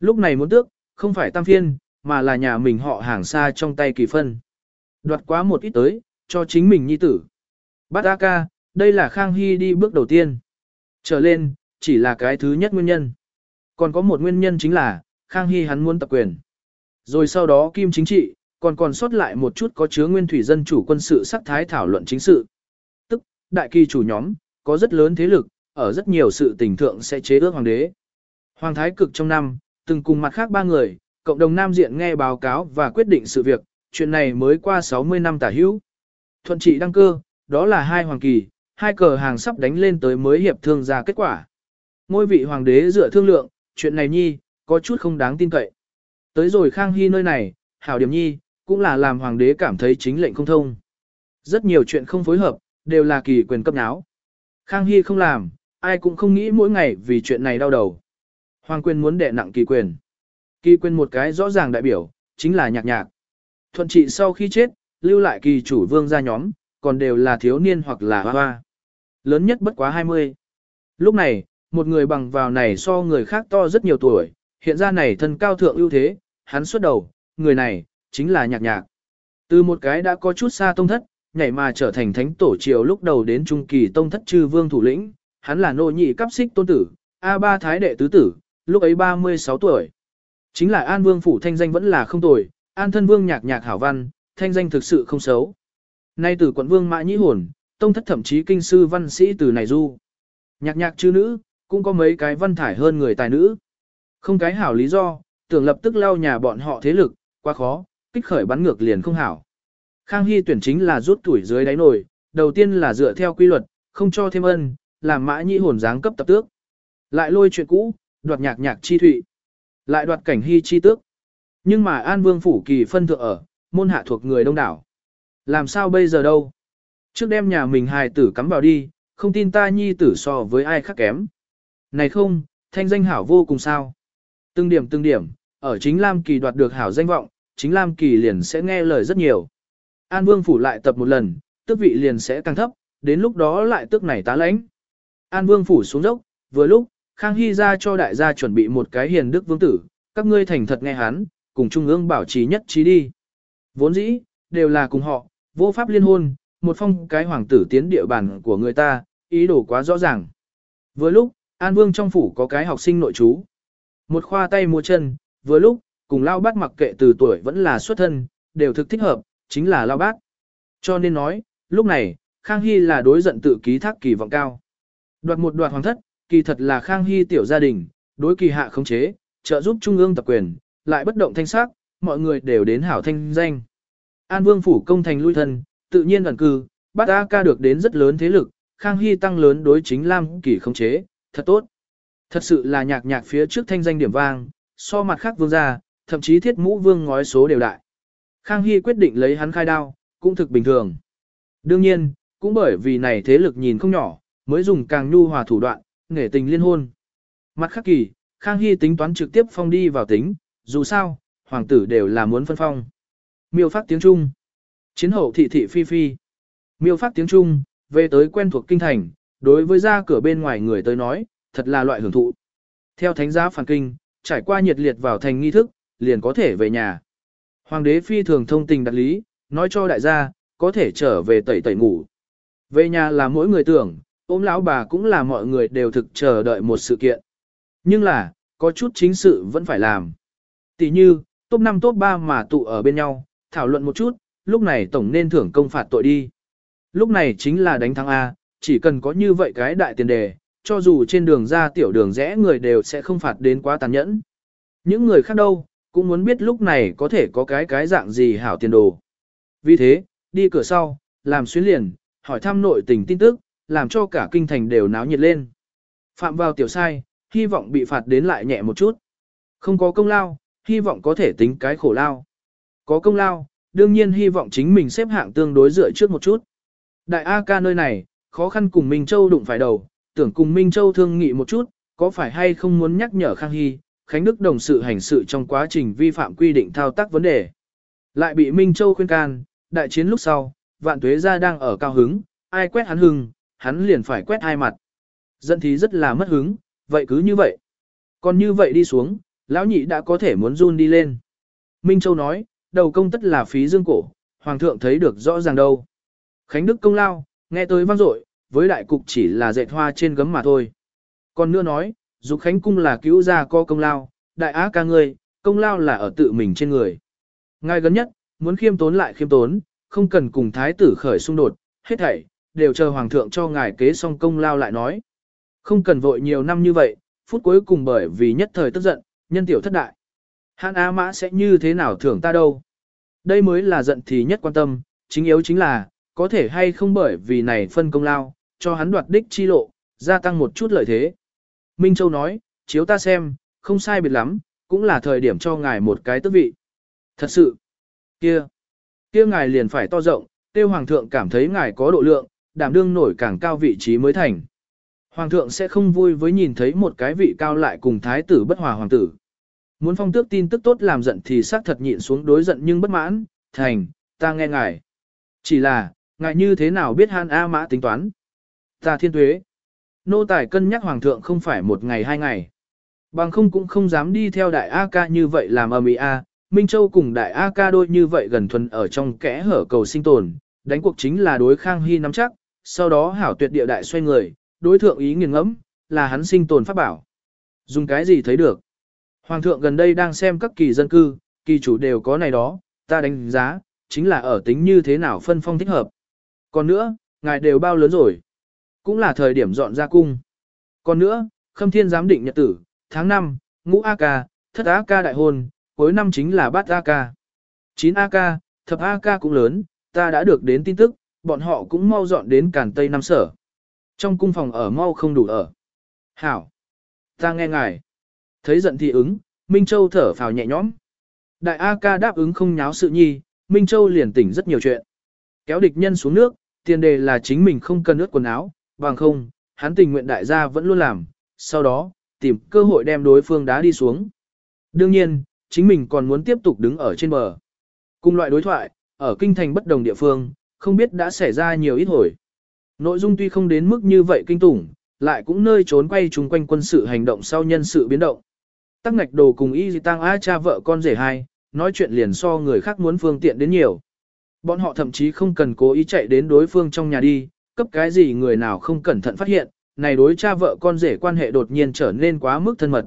Lúc này muốn tước, không phải tam phiên, mà là nhà mình họ hàng xa trong tay kỳ phân. Đoạt quá một ít tới, cho chính mình nhi tử. Bát A ca, đây là Khang Hy đi bước đầu tiên. Trở lên, chỉ là cái thứ nhất nguyên nhân. Còn có một nguyên nhân chính là, Khang Hy hắn muốn tập quyền. Rồi sau đó Kim chính trị, còn còn sót lại một chút có chứa nguyên thủy dân chủ quân sự sắc thái thảo luận chính sự. Tức, đại kỳ chủ nhóm, có rất lớn thế lực, ở rất nhiều sự tình thượng sẽ chế ước hoàng đế. Hoàng thái cực trong năm, từng cùng mặt khác ba người, cộng đồng nam diện nghe báo cáo và quyết định sự việc, chuyện này mới qua 60 năm tả hữu. Thuận trị đăng cơ, đó là hai hoàng kỳ, hai cờ hàng sắp đánh lên tới mới hiệp thương ra kết quả. Ngôi vị hoàng đế dựa thương lượng, chuyện này nhi, có chút không đáng tin cậy. Tới rồi Khang Hy nơi này, hảo điểm nhi, cũng là làm hoàng đế cảm thấy chính lệnh không thông. Rất nhiều chuyện không phối hợp, đều là kỳ quyền cấp náo. Khang Hy không làm, ai cũng không nghĩ mỗi ngày vì chuyện này đau đầu. Hoàng quyền muốn đệ nặng kỳ quyền. Kỳ quyền một cái rõ ràng đại biểu, chính là nhạc nhạc. Thuận trị sau khi chết, lưu lại kỳ chủ vương gia nhóm, còn đều là thiếu niên hoặc là hoa hoa. Lớn nhất bất quá 20. Lúc này, một người bằng vào này so người khác to rất nhiều tuổi, hiện ra này thân cao thượng ưu thế, hắn xuất đầu, người này, chính là nhạc nhạc. Từ một cái đã có chút xa tông thất, nhảy mà trở thành thánh tổ triều lúc đầu đến trung kỳ tông thất chư vương thủ lĩnh, hắn là nô nhị cấp xích tôn tử, A3 thái đệ tứ tử, lúc ấy 36 tuổi. Chính là An Vương phủ thanh danh vẫn là không tồi, An thân vương nhạc nhạc hảo văn, thanh danh thực sự không xấu. Nay từ quận vương mã nhĩ hồn, tông thất thậm chí kinh sư văn sĩ từ này du. Nhạc nhạc chư nữ, cũng có mấy cái văn thải hơn người tài nữ. Không cái hảo lý do, tưởng lập tức lao nhà bọn họ thế lực, quá khó, kích khởi bắn ngược liền không hảo. Khang Hy tuyển chính là rút tuổi dưới đáy nồi, đầu tiên là dựa theo quy luật, không cho thêm ân, làm mã nhĩ hồn dáng cấp tập tước. Lại lôi chuyện cũ, đoạt nhạc nhạc chi thụy. Lại đoạt cảnh hy chi tước. Nhưng mà An Vương phủ kỳ phân thượng ở, môn hạ thuộc người đông đảo. Làm sao bây giờ đâu? Trước đem nhà mình hài tử cắm vào đi, không tin ta nhi tử so với ai khác kém. Này không, thanh danh hảo vô cùng sao. Từng điểm từng điểm, ở chính Lam Kỳ đoạt được hảo danh vọng, chính Lam Kỳ liền sẽ nghe lời rất nhiều. An Vương phủ lại tập một lần, tước vị liền sẽ càng thấp, đến lúc đó lại tước này tá lãnh. An Vương phủ xuống dốc, vừa lúc, Khang Hy ra cho đại gia chuẩn bị một cái hiền đức vương tử, các ngươi thành thật nghe hắn, cùng trung ương bảo trì nhất trí đi. Vốn dĩ, đều là cùng họ, vô pháp liên hôn, một phong cái hoàng tử tiến địa bàn của người ta, ý đồ quá rõ ràng. Vừa lúc, An Vương trong phủ có cái học sinh nội trú. Một khoa tay mua chân, vừa lúc, cùng lao bát mặc kệ từ tuổi vẫn là xuất thân, đều thực thích hợp, chính là lao bát. Cho nên nói, lúc này, Khang Hy là đối giận tự ký thác kỳ vọng cao. Đoạt một đoạt hoàng thất, kỳ thật là Khang Hy tiểu gia đình, đối kỳ hạ khống chế, trợ giúp trung ương tập quyền, lại bất động thanh sắc, mọi người đều đến hảo thanh danh. An Vương phủ công thành lui thân, tự nhiên ẩn cư, bắt A ca được đến rất lớn thế lực, Khang Hy tăng lớn đối chính Lam Kỳ khống chế, thật tốt. Thật sự là nhạc nhạc phía trước thanh danh điểm vang, so mặt khác vương gia, thậm chí thiết mũ vương ngói số đều đại. Khang Hy quyết định lấy hắn khai đao, cũng thực bình thường. Đương nhiên, cũng bởi vì này thế lực nhìn không nhỏ, mới dùng càng nhu hòa thủ đoạn, nghề tình liên hôn. Mặt khắc kỳ, Khang Hy tính toán trực tiếp phong đi vào tính, dù sao, hoàng tử đều là muốn phân phong. Miêu phát tiếng Trung. Chiến hậu thị thị phi phi. Miêu phát tiếng Trung, về tới quen thuộc kinh thành, đối với ra cửa bên ngoài người tới nói, thật là loại hưởng thụ. Theo thánh giá phản kinh, trải qua nhiệt liệt vào thành nghi thức, liền có thể về nhà. Hoàng đế phi thường thông tình đặt lý, nói cho đại gia, có thể trở về tẩy tẩy ngủ. Về nhà là mỗi người tưởng, ôm lão bà cũng là mọi người đều thực chờ đợi một sự kiện. Nhưng là, có chút chính sự vẫn phải làm. Tỷ như, top 5 top 3 mà tụ ở bên nhau, thảo luận một chút, lúc này tổng nên thưởng công phạt tội đi. Lúc này chính là đánh thắng A, chỉ cần có như vậy cái đại tiền đề, cho dù trên đường ra tiểu đường rẽ người đều sẽ không phạt đến quá tàn nhẫn. Những người khác đâu, cũng muốn biết lúc này có thể có cái cái dạng gì hảo tiền đồ. Vì thế, đi cửa sau, làm xuyến liền, hỏi thăm nội tình tin tức, làm cho cả kinh thành đều náo nhiệt lên. Phạm vào tiểu sai, hy vọng bị phạt đến lại nhẹ một chút. Không có công lao, hy vọng có thể tính cái khổ lao. Có công lao, đương nhiên hy vọng chính mình xếp hạng tương đối dựa trước một chút. Đại A ca nơi này, khó khăn cùng Minh Châu đụng phải đầu, tưởng cùng Minh Châu thương nghị một chút, có phải hay không muốn nhắc nhở Khang Hy, Khánh Đức đồng sự hành sự trong quá trình vi phạm quy định thao tác vấn đề. Lại bị Minh Châu khuyên can, đại chiến lúc sau, vạn tuế gia đang ở cao hứng, ai quét hắn hưng, hắn liền phải quét hai mặt. Dẫn thì rất là mất hứng, vậy cứ như vậy. Còn như vậy đi xuống, lão nhị đã có thể muốn run đi lên. Minh Châu nói, đầu công tất là phí dương cổ, hoàng thượng thấy được rõ ràng đâu. Khánh Đức công lao, nghe tới vang dội, với đại cục chỉ là dệt hoa trên gấm mà thôi. Còn nữa nói, dục Khánh cung là cứu gia co công lao, đại á ca ngươi, công lao là ở tự mình trên người. Ngay gần nhất, muốn khiêm tốn lại khiêm tốn, không cần cùng thái tử khởi xung đột, hết thảy, đều chờ hoàng thượng cho ngài kế xong công lao lại nói. Không cần vội nhiều năm như vậy, phút cuối cùng bởi vì nhất thời tức giận, nhân tiểu thất đại. Hàn Á Mã sẽ như thế nào thưởng ta đâu? Đây mới là giận thì nhất quan tâm, chính yếu chính là, có thể hay không bởi vì này phân công lao, cho hắn đoạt đích chi lộ, gia tăng một chút lợi thế. Minh Châu nói, chiếu ta xem, không sai biệt lắm, cũng là thời điểm cho ngài một cái tước vị. Thật sự, kia, kia ngài liền phải to rộng, tiêu hoàng thượng cảm thấy ngài có độ lượng, đảm đương nổi càng cao vị trí mới thành. Hoàng thượng sẽ không vui với nhìn thấy một cái vị cao lại cùng thái tử bất hòa hoàng tử. Muốn phong tước tin tức tốt làm giận thì xác thật nhịn xuống đối giận nhưng bất mãn, thành, ta nghe ngài. Chỉ là, ngài như thế nào biết Han A Mã tính toán? Ta thiên tuế. Nô tài cân nhắc hoàng thượng không phải một ngày hai ngày. Bằng không cũng không dám đi theo đại A ca như vậy làm ở Mỹ A, Minh Châu cùng đại A ca đôi như vậy gần thuần ở trong kẽ hở cầu sinh tồn, đánh cuộc chính là đối Khang Hy nắm chắc, sau đó hảo tuyệt địa đại xoay người, đối thượng ý nghiền ngẫm, là hắn sinh tồn pháp bảo. Dùng cái gì thấy được? Hoàng thượng gần đây đang xem các kỳ dân cư, kỳ chủ đều có này đó, ta đánh giá, chính là ở tính như thế nào phân phong thích hợp. Còn nữa, ngài đều bao lớn rồi. Cũng là thời điểm dọn ra cung. Còn nữa, khâm thiên giám định nhật tử, tháng 5, ngũ A ca, thất A ca đại hôn, cuối năm chính là bát A ca. 9 A ca, thập A ca cũng lớn, ta đã được đến tin tức, bọn họ cũng mau dọn đến càn tây năm sở. Trong cung phòng ở mau không đủ ở. Hảo! Ta nghe ngài. Thấy giận thì ứng, Minh Châu thở phào nhẹ nhõm. Đại A ca đáp ứng không nháo sự nhi, Minh Châu liền tỉnh rất nhiều chuyện. Kéo địch nhân xuống nước, tiền đề là chính mình không cần ướt quần áo, bằng không, hắn tình nguyện đại gia vẫn luôn làm, sau đó, tìm cơ hội đem đối phương đá đi xuống. Đương nhiên, chính mình còn muốn tiếp tục đứng ở trên bờ. Cùng loại đối thoại, ở kinh thành bất đồng địa phương, không biết đã xảy ra nhiều ít hồi. Nội dung tuy không đến mức như vậy kinh tủng, lại cũng nơi trốn quay chung quanh quân sự hành động sau nhân sự biến động. Tắc ngạch đồ cùng y di tăng a cha vợ con rể hai, nói chuyện liền so người khác muốn phương tiện đến nhiều. Bọn họ thậm chí không cần cố ý chạy đến đối phương trong nhà đi, cấp cái gì người nào không cẩn thận phát hiện, này đối cha vợ con rể quan hệ đột nhiên trở nên quá mức thân mật.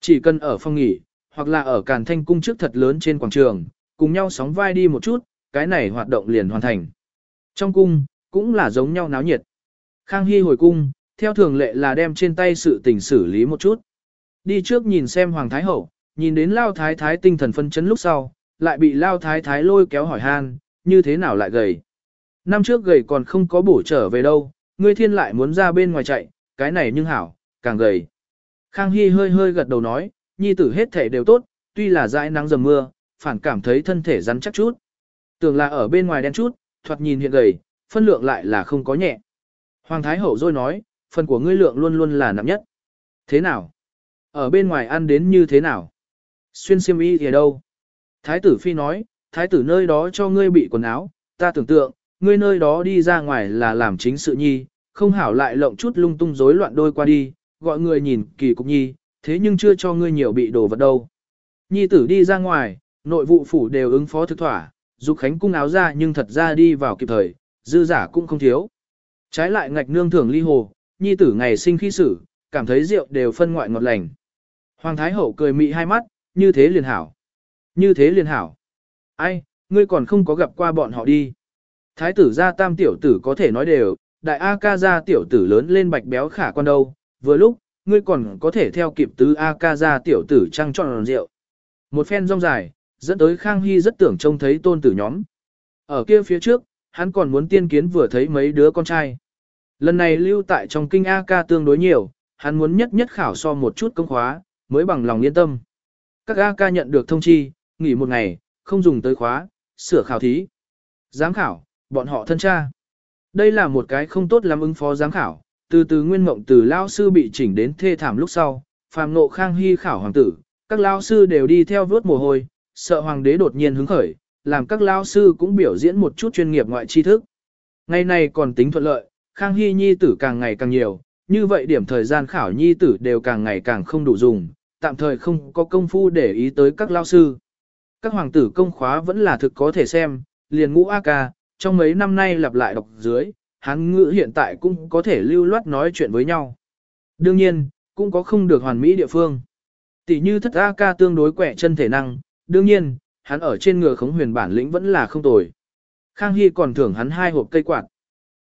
Chỉ cần ở phòng nghỉ, hoặc là ở càn thanh cung trước thật lớn trên quảng trường, cùng nhau sóng vai đi một chút, cái này hoạt động liền hoàn thành. Trong cung, cũng là giống nhau náo nhiệt. Khang Hy hồi cung, theo thường lệ là đem trên tay sự tình xử lý một chút. Đi trước nhìn xem Hoàng Thái Hậu, nhìn đến Lao Thái Thái tinh thần phân chấn lúc sau, lại bị Lao Thái Thái lôi kéo hỏi han, như thế nào lại gầy. Năm trước gầy còn không có bổ trở về đâu, ngươi thiên lại muốn ra bên ngoài chạy, cái này nhưng hảo, càng gầy. Khang Hy hơi hơi gật đầu nói, nhi tử hết thể đều tốt, tuy là dãi nắng dầm mưa, phản cảm thấy thân thể rắn chắc chút. Tưởng là ở bên ngoài đen chút, thoạt nhìn hiện gầy, phân lượng lại là không có nhẹ. Hoàng Thái Hậu rồi nói, phần của ngươi lượng luôn luôn là nặng nhất. Thế nào? Ở bên ngoài ăn đến như thế nào? Xuyên xiêm y thì đâu? Thái tử Phi nói, thái tử nơi đó cho ngươi bị quần áo, ta tưởng tượng, ngươi nơi đó đi ra ngoài là làm chính sự nhi, không hảo lại lộng chút lung tung rối loạn đôi qua đi, gọi người nhìn kỳ cục nhi, thế nhưng chưa cho ngươi nhiều bị đồ vật đâu. Nhi tử đi ra ngoài, nội vụ phủ đều ứng phó thực thỏa, dục khánh cung áo ra nhưng thật ra đi vào kịp thời, dư giả cũng không thiếu. Trái lại ngạch nương thưởng ly hồ, nhi tử ngày sinh khi xử, cảm thấy rượu đều phân ngoại ngọt lành. Hoàng Thái Hậu cười mị hai mắt, như thế liền hảo. Như thế liền hảo. Ai, ngươi còn không có gặp qua bọn họ đi. Thái tử gia tam tiểu tử có thể nói đều, đại A ca gia tiểu tử lớn lên bạch béo khả quan đâu, vừa lúc, ngươi còn có thể theo kịp tứ A ca gia tiểu tử trăng tròn rượu. Một phen rong dài, dẫn tới Khang Hy rất tưởng trông thấy tôn tử nhóm. Ở kia phía trước, hắn còn muốn tiên kiến vừa thấy mấy đứa con trai. Lần này lưu tại trong kinh A ca tương đối nhiều, hắn muốn nhất nhất khảo so một chút công khóa, mới bằng lòng yên tâm. Các A ca nhận được thông chi, nghỉ một ngày, không dùng tới khóa, sửa khảo thí. Giám khảo, bọn họ thân cha. Đây là một cái không tốt lắm ứng phó giám khảo, từ từ nguyên mộng từ lao sư bị chỉnh đến thê thảm lúc sau, phàm nộ khang hy khảo hoàng tử, các lao sư đều đi theo vớt mồ hôi, sợ hoàng đế đột nhiên hứng khởi, làm các lao sư cũng biểu diễn một chút chuyên nghiệp ngoại tri thức. Ngày này còn tính thuận lợi, khang hy nhi tử càng ngày càng nhiều, như vậy điểm thời gian khảo nhi tử đều càng ngày càng không đủ dùng, tạm thời không có công phu để ý tới các lao sư. Các hoàng tử công khóa vẫn là thực có thể xem, liền ngũ A ca, trong mấy năm nay lặp lại đọc dưới, hán ngữ hiện tại cũng có thể lưu loát nói chuyện với nhau. Đương nhiên, cũng có không được hoàn mỹ địa phương. Tỷ như thất A ca tương đối quẻ chân thể năng, đương nhiên, hắn ở trên ngựa khống huyền bản lĩnh vẫn là không tồi. Khang Hy còn thưởng hắn hai hộp cây quạt.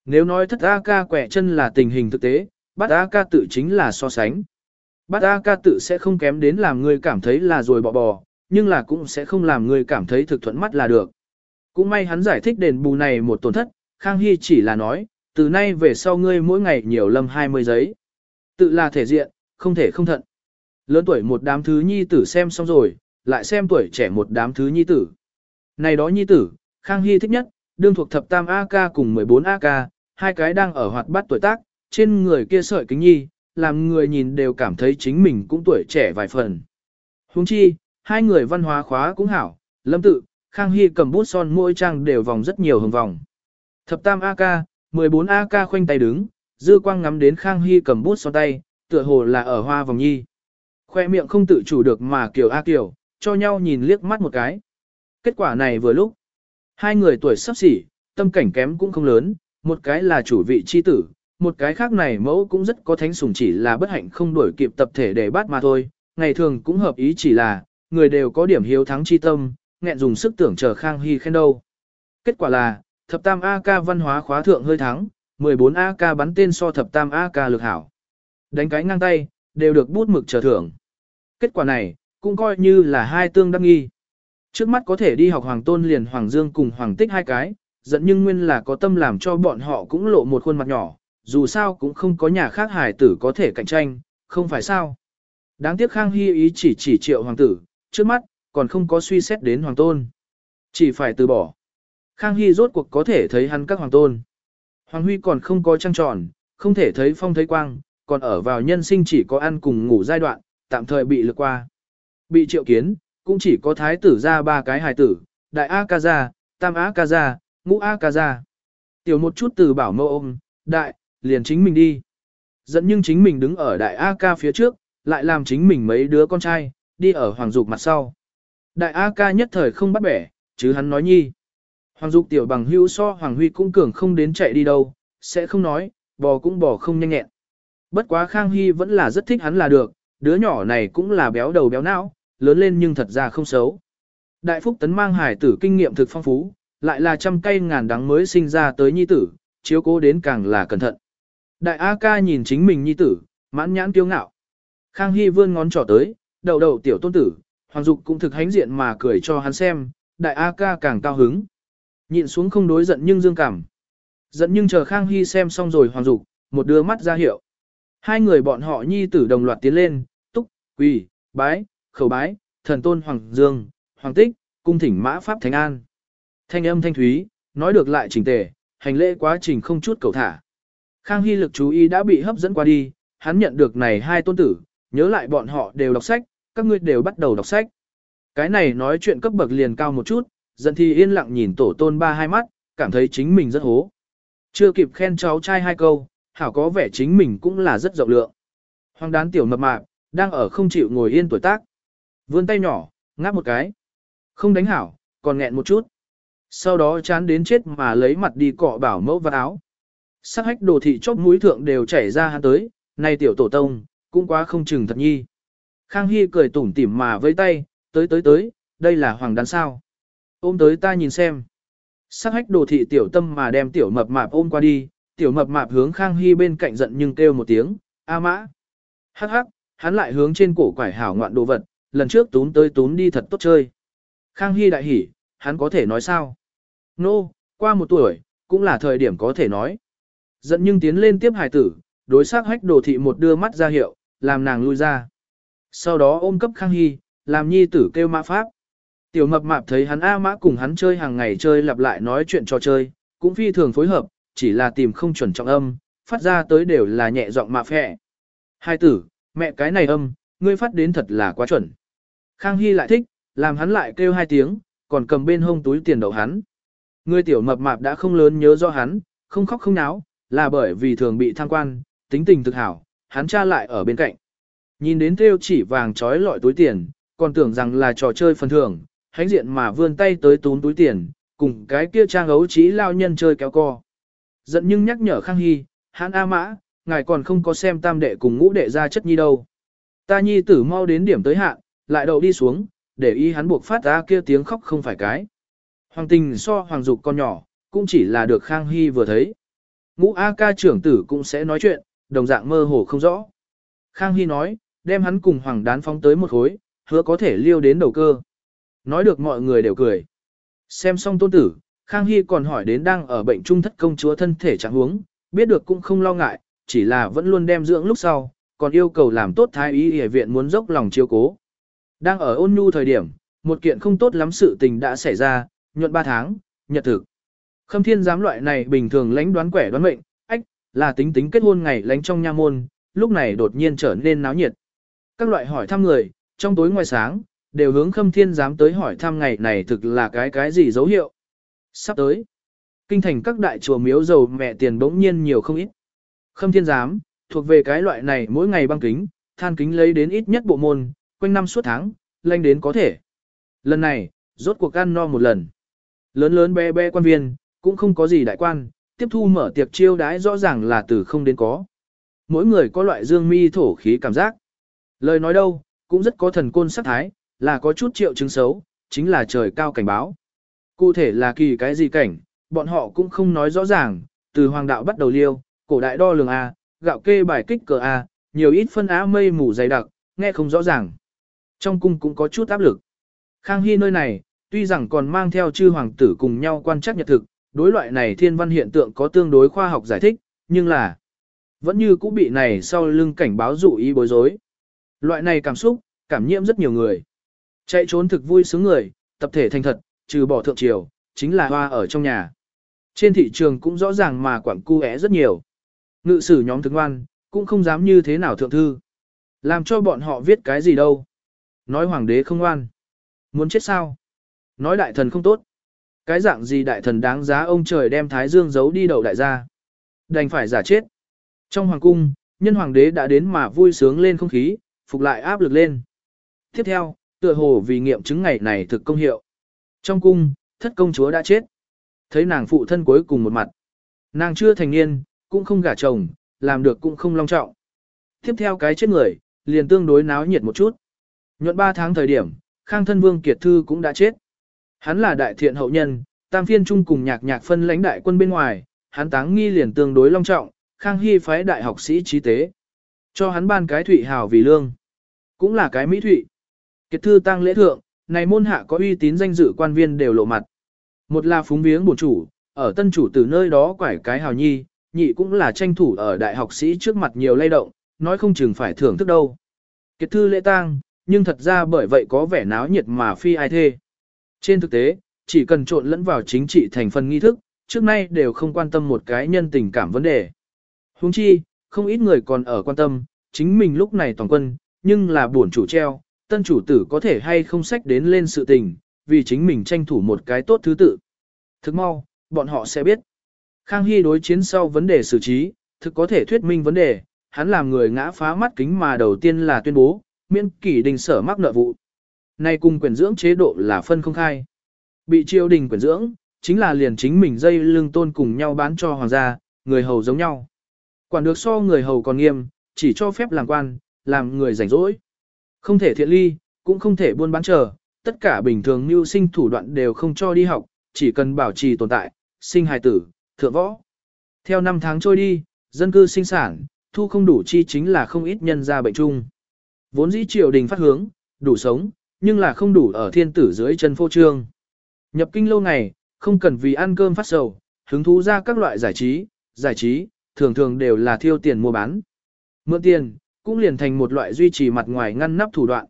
Nếu nói thất A ca quẻ chân là tình hình thực tế, bát A ca tự chính là so sánh. Bát A ca tự sẽ không kém đến làm người cảm thấy là rồi bỏ bò, nhưng là cũng sẽ không làm người cảm thấy thực thuận mắt là được. Cũng may hắn giải thích đền bù này một tổn thất, Khang Hy chỉ là nói, từ nay về sau ngươi mỗi ngày nhiều lâm 20 giấy. Tự là thể diện, không thể không thận. Lớn tuổi một đám thứ nhi tử xem xong rồi, lại xem tuổi trẻ một đám thứ nhi tử. Này đó nhi tử, Khang Hy thích nhất, đương thuộc thập tam AK cùng 14 AK, hai cái đang ở hoạt bát tuổi tác, trên người kia sợi kính nhi, làm người nhìn đều cảm thấy chính mình cũng tuổi trẻ vài phần. Huống chi, hai người văn hóa khóa cũng hảo, lâm tự, Khang Hy cầm bút son mỗi trang đều vòng rất nhiều hồng vòng. Thập tam AK, 14 AK khoanh tay đứng, dư quang ngắm đến Khang Hy cầm bút son tay, tựa hồ là ở hoa vòng nhi. Khoe miệng không tự chủ được mà kiểu A kiểu, cho nhau nhìn liếc mắt một cái. Kết quả này vừa lúc. Hai người tuổi sắp xỉ, tâm cảnh kém cũng không lớn, một cái là chủ vị chi tử, một cái khác này mẫu cũng rất có thánh sủng chỉ là bất hạnh không đuổi kịp tập thể để bắt mà thôi, ngày thường cũng hợp ý chỉ là, người đều có điểm hiếu thắng chi tâm, nghẹn dùng sức tưởng chờ Khang Hy khen đâu. Kết quả là, thập tam AK văn hóa khóa thượng hơi thắng, 14 AK bắn tên so thập tam AK lực hảo. Đánh cái ngang tay, đều được bút mực chờ thưởng. Kết quả này, cũng coi như là hai tương đắc nghi. Trước mắt có thể đi học Hoàng Tôn liền Hoàng Dương cùng Hoàng Tích hai cái, giận nhưng nguyên là có tâm làm cho bọn họ cũng lộ một khuôn mặt nhỏ, dù sao cũng không có nhà khác hài tử có thể cạnh tranh, không phải sao. Đáng tiếc Khang Hy ý chỉ chỉ triệu hoàng tử, trước mắt, còn không có suy xét đến Hoàng Tôn. Chỉ phải từ bỏ. Khang Hy rốt cuộc có thể thấy hắn các Hoàng Tôn. Hoàng Huy còn không có trăng tròn, không thể thấy phong thấy quang, còn ở vào nhân sinh chỉ có ăn cùng ngủ giai đoạn, tạm thời bị lược qua. Bị triệu kiến, cũng chỉ có thái tử ra ba cái hài tử, đại A ca gia, tam A ca gia, ngũ A ca gia. Tiểu một chút từ bảo mẫu ôm, đại, liền chính mình đi. Dẫn nhưng chính mình đứng ở đại A ca phía trước, lại làm chính mình mấy đứa con trai, đi ở hoàng dục mặt sau. Đại A ca nhất thời không bắt bẻ, chứ hắn nói nhi. Hoàng dục tiểu bằng hữu so Hoàng Huy cũng cường không đến chạy đi đâu, sẽ không nói, bò cũng bò không nhanh nhẹn. Bất quá Khang Hy vẫn là rất thích hắn là được, đứa nhỏ này cũng là béo đầu béo não, lớn lên nhưng thật ra không xấu. Đại Phúc Tấn mang hải tử kinh nghiệm thực phong phú, lại là trăm cây ngàn đắng mới sinh ra tới nhi tử, chiếu cố đến càng là cẩn thận. Đại A ca nhìn chính mình nhi tử, mãn nhãn kiêu ngạo. Khang Hy vươn ngón trỏ tới, đầu đầu tiểu tôn tử, Hoàng Dục cũng thực hánh diện mà cười cho hắn xem, đại A ca càng cao hứng. Nhịn xuống không đối giận nhưng dương cảm. Giận nhưng chờ Khang Hy xem xong rồi Hoàng Dục, một đưa mắt ra hiệu. Hai người bọn họ nhi tử đồng loạt tiến lên, túc, quỳ, bái, khẩu bái, thần tôn Hoàng Dương, Hoàng Tích, cung thỉnh mã pháp thánh an. Thanh âm thanh thúy, nói được lại chỉnh tề, hành lễ quá trình không chút cầu thả. Khang Hy lực chú ý đã bị hấp dẫn qua đi, hắn nhận được này hai tôn tử, nhớ lại bọn họ đều đọc sách, các ngươi đều bắt đầu đọc sách. Cái này nói chuyện cấp bậc liền cao một chút, dân thì yên lặng nhìn tổ tôn ba hai mắt, cảm thấy chính mình rất hố. Chưa kịp khen cháu trai hai câu, hảo có vẻ chính mình cũng là rất rộng lượng. Hoàng đán tiểu mập mạp, đang ở không chịu ngồi yên tuổi tác. Vươn tay nhỏ, ngáp một cái. Không đánh hảo, còn nghẹn một chút. Sau đó chán đến chết mà lấy mặt đi cọ bảo mẫu và áo. Sắc hách đồ thị chóp mũi thượng đều chảy ra hắn tới, này tiểu tổ tông, cũng quá không chừng thật nhi. Khang Hy cười tủm tỉm mà với tay, tới tới tới, đây là hoàng đán sao. Ôm tới ta nhìn xem. Sắc hách đồ thị tiểu tâm mà đem tiểu mập mạp ôm qua đi, tiểu mập mạp hướng Khang Hy bên cạnh giận nhưng kêu một tiếng, A mã. Hắc hắc, hắn lại hướng trên cổ quải hảo ngoạn đồ vật, lần trước tún tới tún đi thật tốt chơi. Khang Hy đại hỉ, hắn có thể nói sao? Nô, no, qua một tuổi, cũng là thời điểm có thể nói. Giận nhưng tiến lên tiếp hài tử, đối sắc hách đồ thị một đưa mắt ra hiệu, làm nàng lui ra. Sau đó ôm cấp Khang Hy, làm nhi tử kêu mã pháp. Tiểu mập mạp thấy hắn A mã cùng hắn chơi hàng ngày chơi lặp lại nói chuyện trò chơi, cũng phi thường phối hợp, chỉ là tìm không chuẩn trọng âm, phát ra tới đều là nhẹ giọng mạ hẹ. Hai tử, mẹ cái này âm, ngươi phát đến thật là quá chuẩn. Khang Hy lại thích, làm hắn lại kêu hai tiếng, còn cầm bên hông túi tiền đậu hắn. Ngươi tiểu mập mạp đã không lớn nhớ do hắn, không khóc không náo, là bởi vì thường bị tham quan, tính tình thực hảo, hắn cha lại ở bên cạnh. Nhìn đến theo chỉ vàng trói lọi túi tiền, còn tưởng rằng là trò chơi phần thưởng, hãnh diện mà vươn tay tới tún túi tiền, cùng cái kia trang ấu trí lao nhân chơi kéo co. Giận nhưng nhắc nhở Khang Hy, hãn A Mã, ngài còn không có xem tam đệ cùng ngũ đệ ra chất nhi đâu. Ta nhi tử mau đến điểm tới hạn, lại đậu đi xuống, để ý hắn buộc phát ra kia tiếng khóc không phải cái. Hoàng tình so hoàng dục con nhỏ, cũng chỉ là được Khang Hy vừa thấy. Ngũ A ca trưởng tử cũng sẽ nói chuyện, đồng dạng mơ hồ không rõ. Khang Hy nói, đem hắn cùng hoàng đán phóng tới một khối, hứa có thể liêu đến đầu cơ. Nói được mọi người đều cười. Xem xong tôn tử, Khang Hy còn hỏi đến đang ở bệnh trung thất công chúa thân thể trạng huống, biết được cũng không lo ngại, chỉ là vẫn luôn đem dưỡng lúc sau, còn yêu cầu làm tốt thái y y viện muốn dốc lòng chiếu cố. Đang ở ôn nhu thời điểm, một kiện không tốt lắm sự tình đã xảy ra, nhuận 3 tháng, nhật thực. Khâm thiên giám loại này bình thường lãnh đoán quẻ đoán mệnh, ách, là tính tính kết hôn ngày lãnh trong nha môn, lúc này đột nhiên trở nên náo nhiệt. Các loại hỏi thăm người, trong tối ngoài sáng, đều hướng khâm thiên giám tới hỏi thăm ngày này thực là cái cái gì dấu hiệu. Sắp tới, kinh thành các đại chùa miếu dầu mẹ tiền bỗng nhiên nhiều không ít. Khâm thiên giám, thuộc về cái loại này mỗi ngày băng kính, than kính lấy đến ít nhất bộ môn, quanh năm suốt tháng, lanh đến có thể. Lần này, rốt cuộc ăn no một lần. Lớn lớn bé bé quan viên, cũng không có gì đại quan, tiếp thu mở tiệc chiêu đãi rõ ràng là từ không đến có. Mỗi người có loại dương mi thổ khí cảm giác. Lời nói đâu, cũng rất có thần côn sắc thái, là có chút triệu chứng xấu, chính là trời cao cảnh báo. Cụ thể là kỳ cái gì cảnh, bọn họ cũng không nói rõ ràng, từ hoàng đạo bắt đầu liêu, cổ đại đo lường A, gạo kê bài kích cờ A, nhiều ít phân á mây mù dày đặc, nghe không rõ ràng. Trong cung cũng có chút áp lực. Khang Hy nơi này, tuy rằng còn mang theo chư hoàng tử cùng nhau quan trắc nhật thực, đối loại này thiên văn hiện tượng có tương đối khoa học giải thích, nhưng là vẫn như cũng bị này sau lưng cảnh báo dụ ý bối rối. Loại này cảm xúc, cảm nhiễm rất nhiều người. Chạy trốn thực vui sướng người, tập thể thành thật, trừ bỏ thượng triều, chính là hoa ở trong nhà. Trên thị trường cũng rõ ràng mà quảng cu é rất nhiều. Ngự sử nhóm thức ngoan, cũng không dám như thế nào thượng thư. Làm cho bọn họ viết cái gì đâu. Nói hoàng đế không ngoan. Muốn chết sao? Nói đại thần không tốt. Cái dạng gì đại thần đáng giá ông trời đem thái dương giấu đi đầu đại gia. Đành phải giả chết. Trong hoàng cung, nhân hoàng đế đã đến mà vui sướng lên không khí, phục lại áp lực lên. Tiếp theo, tựa hồ vì nghiệm chứng ngày này thực công hiệu. Trong cung, thất công chúa đã chết. Thấy nàng phụ thân cuối cùng một mặt. Nàng chưa thành niên, cũng không gả chồng, làm được cũng không long trọng. Tiếp theo cái chết người, liền tương đối náo nhiệt một chút. Nhuận 3 tháng thời điểm, Khang thân vương Kiệt Thư cũng đã chết. Hắn là đại thiện hậu nhân, tam phiên chung cùng nhạc nhạc phân lãnh đại quân bên ngoài, hắn táng nghi liền tương đối long trọng, Khang Hy phái đại học sĩ trí tế. Cho hắn ban cái thụy hào vì lương. Cũng là cái mỹ thụy. Kiệt thư tăng lễ thượng, này môn hạ có uy tín danh dự quan viên đều lộ mặt. Một là phúng viếng bổn chủ, ở tân chủ từ nơi đó quải cái hào nhi, nhị cũng là tranh thủ ở đại học sĩ trước mặt nhiều lay động, nói không chừng phải thưởng thức đâu. Kiệt thư lễ tang, nhưng thật ra bởi vậy có vẻ náo nhiệt mà phi ai thê. Trên thực tế, chỉ cần trộn lẫn vào chính trị thành phần nghi thức, trước nay đều không quan tâm một cái nhân tình cảm vấn đề. Huống chi, không ít người còn ở quan tâm, chính mình lúc này toàn quân, nhưng là buồn chủ treo, tân chủ tử có thể hay không sách đến lên sự tình, vì chính mình tranh thủ một cái tốt thứ tự. Thức mau, bọn họ sẽ biết. Khang Hy đối chiến sau vấn đề xử trí, thực có thể thuyết minh vấn đề, hắn làm người ngã phá mắt kính mà đầu tiên là tuyên bố, miễn kỷ đình sở mắc nợ vụ. Nay cùng quyền dưỡng chế độ là phân không khai. Bị triều đình quyền dưỡng, chính là liền chính mình dây lưng tôn cùng nhau bán cho hoàng gia, người hầu giống nhau. Quản được so người hầu còn nghiêm, chỉ cho phép làm quan, làm người rảnh rỗi. Không thể thiện ly, cũng không thể buôn bán chờ, tất cả bình thường mưu sinh thủ đoạn đều không cho đi học, chỉ cần bảo trì tồn tại, sinh hài tử, thượng võ. Theo năm tháng trôi đi, dân cư sinh sản, thu không đủ chi chính là không ít nhân ra bệnh chung. Vốn dĩ triều đình phát hướng, đủ sống, nhưng là không đủ ở thiên tử dưới chân phô trương. Nhập kinh lâu ngày, không cần vì ăn cơm phát sầu, hứng thú ra các loại giải trí, giải trí, thường thường đều là thiêu tiền mua bán. Mượn tiền, cũng liền thành một loại duy trì mặt ngoài ngăn nắp thủ đoạn.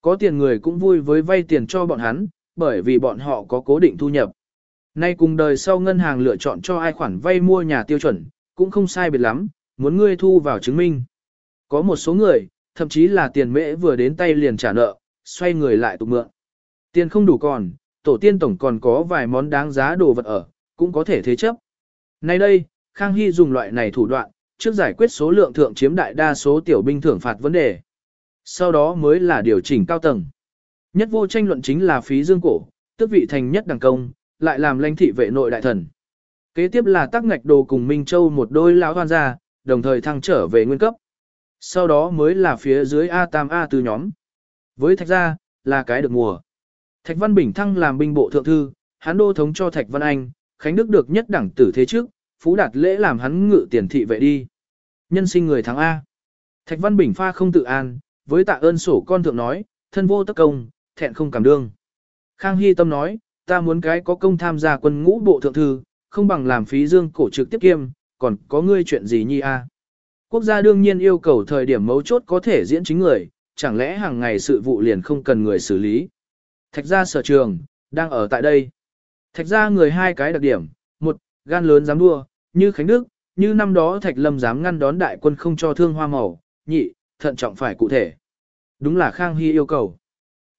Có tiền người cũng vui với vay tiền cho bọn hắn, bởi vì bọn họ có cố định thu nhập. Nay cùng đời sau ngân hàng lựa chọn cho ai khoản vay mua nhà tiêu chuẩn, cũng không sai biệt lắm, muốn ngươi thu vào chứng minh. Có một số người, thậm chí là tiền mễ vừa đến tay liền trả nợ, xoay người lại tục mượn. Tiền không đủ còn, tổ tiên tổng còn có vài món đáng giá đồ vật ở, cũng có thể thế chấp. Nay đây, Khang Hy dùng loại này thủ đoạn, trước giải quyết số lượng thượng chiếm đại đa số tiểu binh thưởng phạt vấn đề. Sau đó mới là điều chỉnh cao tầng. Nhất vô tranh luận chính là phí dương cổ, tức vị thành nhất đẳng công, lại làm lãnh thị vệ nội đại thần. Kế tiếp là tác ngạch đồ cùng Minh Châu một đôi lão hoan gia, đồng thời thăng trở về nguyên cấp. Sau đó mới là phía dưới A tam A từ nhóm. Với thạch gia, là cái được mùa. Thạch Văn Bình thăng làm binh bộ thượng thư, hán đô thống cho Thạch Văn Anh, Khánh Đức được nhất đẳng tử thế trước, Phú Đạt lễ làm hắn ngự tiền thị vệ đi. Nhân sinh người thắng A. Thạch Văn Bình pha không tự an, với tạ ơn sổ con thượng nói, thân vô tất công, thẹn không cảm đương. Khang Hy Tâm nói, ta muốn cái có công tham gia quân ngũ bộ thượng thư, không bằng làm phí dương cổ trực tiếp kiêm, còn có ngươi chuyện gì nhi a? Quốc gia đương nhiên yêu cầu thời điểm mấu chốt có thể diễn chính người, chẳng lẽ hàng ngày sự vụ liền không cần người xử lý. Thạch gia sở trường, đang ở tại đây. Thạch gia người hai cái đặc điểm, một, gan lớn dám đua, như Khánh Đức, như năm đó Thạch Lâm dám ngăn đón đại quân không cho thương hoa màu, nhị, thận trọng phải cụ thể. Đúng là Khang Hy yêu cầu.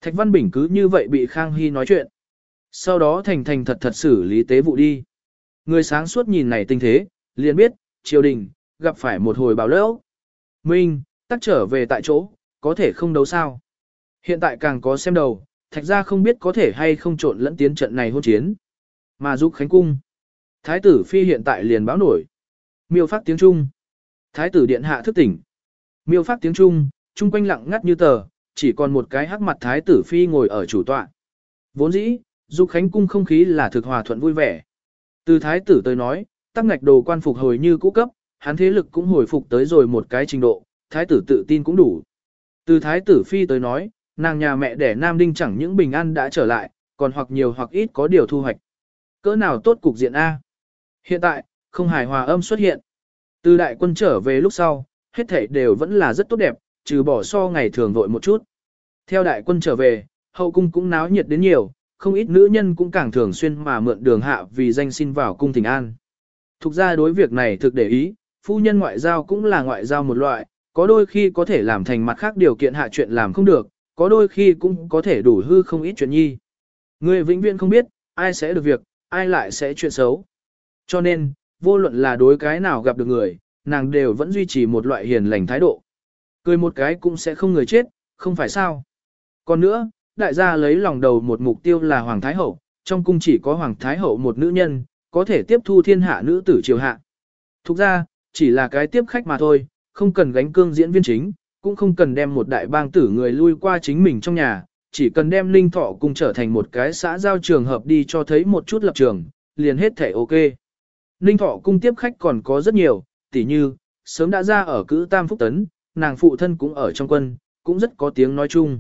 Thạch Văn Bình cứ như vậy bị Khang Hy nói chuyện. Sau đó thành thành thật thật xử lý tế vụ đi. Người sáng suốt nhìn này tinh thế, liền biết, triều đình, gặp phải một hồi báo lỡ. Minh, tắc trở về tại chỗ, có thể không đấu sao. Hiện tại càng có xem đầu, thạch ra không biết có thể hay không trộn lẫn tiến trận này hôn chiến. Mà giúp Khánh Cung. Thái tử phi hiện tại liền báo nổi. Miêu phát tiếng Trung. Thái tử điện hạ thức tỉnh. Miêu phát tiếng Trung, chung quanh lặng ngắt như tờ, chỉ còn một cái hắc mặt thái tử phi ngồi ở chủ tọa. Vốn dĩ, dục Khánh Cung không khí là thực hòa thuận vui vẻ. Từ thái tử tới nói, tắc ngạch đồ quan phục hồi như cũ cấp, hắn thế lực cũng hồi phục tới rồi một cái trình độ, thái tử tự tin cũng đủ. Từ thái tử phi tới nói, nàng nhà mẹ đẻ Nam Đinh chẳng những bình an đã trở lại, còn hoặc nhiều hoặc ít có điều thu hoạch. Cỡ nào tốt cục diện A. Hiện tại, không hài hòa âm xuất hiện. Từ đại quân trở về lúc sau, hết thảy đều vẫn là rất tốt đẹp, trừ bỏ so ngày thường vội một chút. Theo đại quân trở về, hậu cung cũng náo nhiệt đến nhiều, không ít nữ nhân cũng càng thường xuyên mà mượn đường hạ vì danh xin vào cung thỉnh an. Thục ra đối việc này thực để ý, phu nhân ngoại giao cũng là ngoại giao một loại, có đôi khi có thể làm thành mặt khác điều kiện hạ chuyện làm không được, có đôi khi cũng có thể đủ hư không ít chuyện nhi. Người vĩnh viễn không biết, ai sẽ được việc, ai lại sẽ chuyện xấu. Cho nên, vô luận là đối cái nào gặp được người, nàng đều vẫn duy trì một loại hiền lành thái độ. Cười một cái cũng sẽ không người chết, không phải sao. Còn nữa, đại gia lấy lòng đầu một mục tiêu là Hoàng Thái Hậu, trong cung chỉ có Hoàng Thái Hậu một nữ nhân, có thể tiếp thu thiên hạ nữ tử triều hạ. Thục ra, chỉ là cái tiếp khách mà thôi, không cần gánh cương diễn viên chính, cũng không cần đem một đại bang tử người lui qua chính mình trong nhà, chỉ cần đem linh thọ cùng trở thành một cái xã giao trường hợp đi cho thấy một chút lập trường, liền hết thể ok. Ninh thọ cung tiếp khách còn có rất nhiều, tỉ như, sớm đã ra ở cữ Tam Phúc Tấn, nàng phụ thân cũng ở trong quân, cũng rất có tiếng nói chung.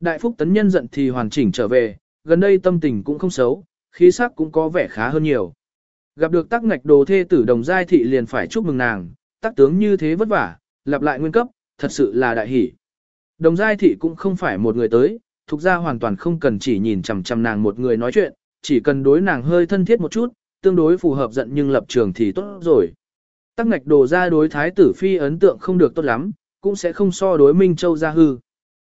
Đại Phúc Tấn nhân giận thì hoàn chỉnh trở về, gần đây tâm tình cũng không xấu, khí sắc cũng có vẻ khá hơn nhiều. Gặp được tắc ngạch đồ thê tử đồng giai thị liền phải chúc mừng nàng, tắc tướng như thế vất vả, lặp lại nguyên cấp, thật sự là đại hỷ. Đồng giai thị cũng không phải một người tới, thuộc ra hoàn toàn không cần chỉ nhìn chằm chằm nàng một người nói chuyện, chỉ cần đối nàng hơi thân thiết một chút, tương đối phù hợp giận nhưng lập trường thì tốt rồi. Tắc ngạch đồ ra đối thái tử phi ấn tượng không được tốt lắm, cũng sẽ không so đối Minh Châu ra hư.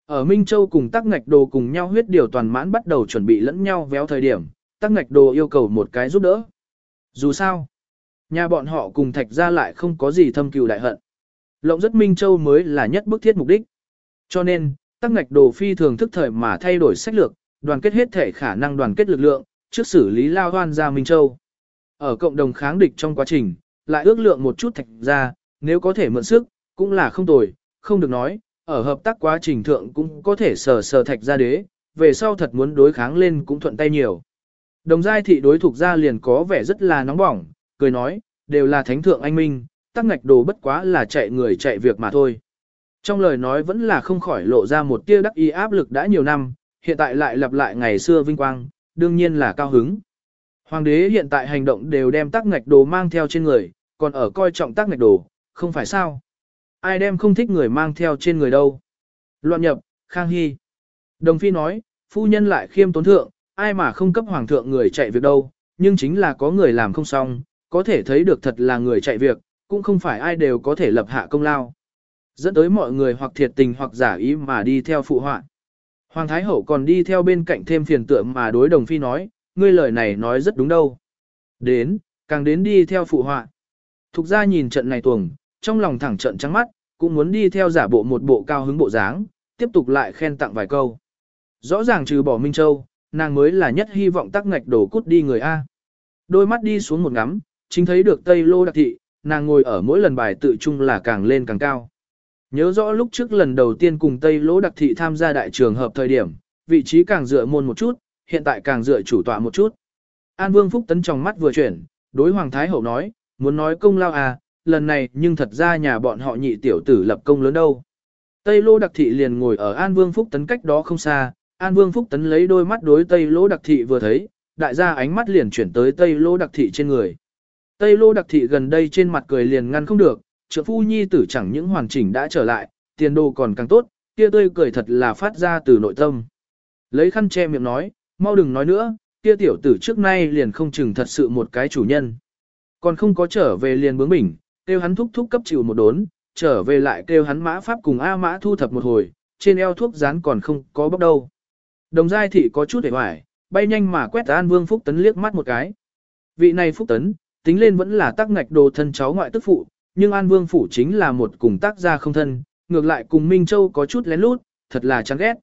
Ở Minh Châu cùng tắc ngạch đồ cùng nhau huyết điều toàn mãn bắt đầu chuẩn bị lẫn nhau véo thời điểm, tắc ngạch đồ yêu cầu một cái giúp đỡ. Dù sao, nhà bọn họ cùng thạch ra lại không có gì thâm cừu đại hận. Lộng rất Minh Châu mới là nhất bức thiết mục đích. Cho nên, tắc ngạch đồ phi thường thức thời mà thay đổi sách lược, đoàn kết hết thể khả năng đoàn kết lực lượng, trước xử lý lao hoan ra Minh Châu. Ở cộng đồng kháng địch trong quá trình, lại ước lượng một chút thạch ra, nếu có thể mượn sức, cũng là không tồi, không được nói, ở hợp tác quá trình thượng cũng có thể sờ sờ thạch ra đế, về sau thật muốn đối kháng lên cũng thuận tay nhiều. Đồng giai thị đối thuộc ra liền có vẻ rất là nóng bỏng, cười nói, đều là thánh thượng anh minh, tắc ngạch đồ bất quá là chạy người chạy việc mà thôi. Trong lời nói vẫn là không khỏi lộ ra một tia đắc ý áp lực đã nhiều năm, hiện tại lại lặp lại ngày xưa vinh quang, đương nhiên là cao hứng. Hoàng đế hiện tại hành động đều đem tắc ngạch đồ mang theo trên người, còn ở coi trọng tắc ngạch đồ, không phải sao. Ai đem không thích người mang theo trên người đâu. Loạn nhập, Khang Hy. Đồng Phi nói, phu nhân lại khiêm tốn thượng, ai mà không cấp hoàng thượng người chạy việc đâu, nhưng chính là có người làm không xong, có thể thấy được thật là người chạy việc, cũng không phải ai đều có thể lập hạ công lao. Dẫn tới mọi người hoặc thiệt tình hoặc giả ý mà đi theo phụ họa. Hoàng Thái Hậu còn đi theo bên cạnh thêm phiền tượng mà đối đồng phi nói, ngươi lời này nói rất đúng đâu. Đến, càng đến đi theo phụ họa. Thục ra nhìn trận này tuồng, trong lòng thẳng trận trắng mắt, cũng muốn đi theo giả bộ một bộ cao hứng bộ dáng, tiếp tục lại khen tặng vài câu. Rõ ràng trừ bỏ Minh Châu, nàng mới là nhất hy vọng tắc ngạch đổ cút đi người A. Đôi mắt đi xuống một ngắm, chính thấy được Tây Lô Đặc Thị, nàng ngồi ở mỗi lần bài tự chung là càng lên càng cao. Nhớ rõ lúc trước lần đầu tiên cùng Tây Lỗ Đặc Thị tham gia đại trường hợp thời điểm, vị trí càng dựa môn một chút, hiện tại càng dựa chủ tọa một chút. An Vương Phúc Tấn trong mắt vừa chuyển, đối Hoàng Thái Hậu nói, muốn nói công lao à, lần này nhưng thật ra nhà bọn họ nhị tiểu tử lập công lớn đâu. Tây Lô Đặc Thị liền ngồi ở An Vương Phúc Tấn cách đó không xa, An Vương Phúc Tấn lấy đôi mắt đối Tây Lô Đặc Thị vừa thấy, đại gia ánh mắt liền chuyển tới Tây Lô Đặc Thị trên người. Tây Lô Đặc Thị gần đây trên mặt cười liền ngăn không được, trượng phu nhi tử chẳng những hoàn chỉnh đã trở lại, tiền đồ còn càng tốt, kia tươi cười thật là phát ra từ nội tâm. Lấy khăn che miệng nói, mau đừng nói nữa, kia tiểu tử trước nay liền không chừng thật sự một cái chủ nhân. Còn không có trở về liền bướng bỉnh, kêu hắn thúc thúc cấp chịu một đốn, trở về lại kêu hắn mã pháp cùng A mã thu thập một hồi, trên eo thuốc dán còn không có bóc đâu. Đồng giai thị có chút hề hoài, bay nhanh mà quét An Vương Phúc Tấn liếc mắt một cái. Vị này Phúc Tấn, tính lên vẫn là tác ngạch đồ thân cháu ngoại tức phụ, nhưng An Vương Phủ chính là một cùng tác gia không thân, ngược lại cùng Minh Châu có chút lén lút, thật là chán ghét.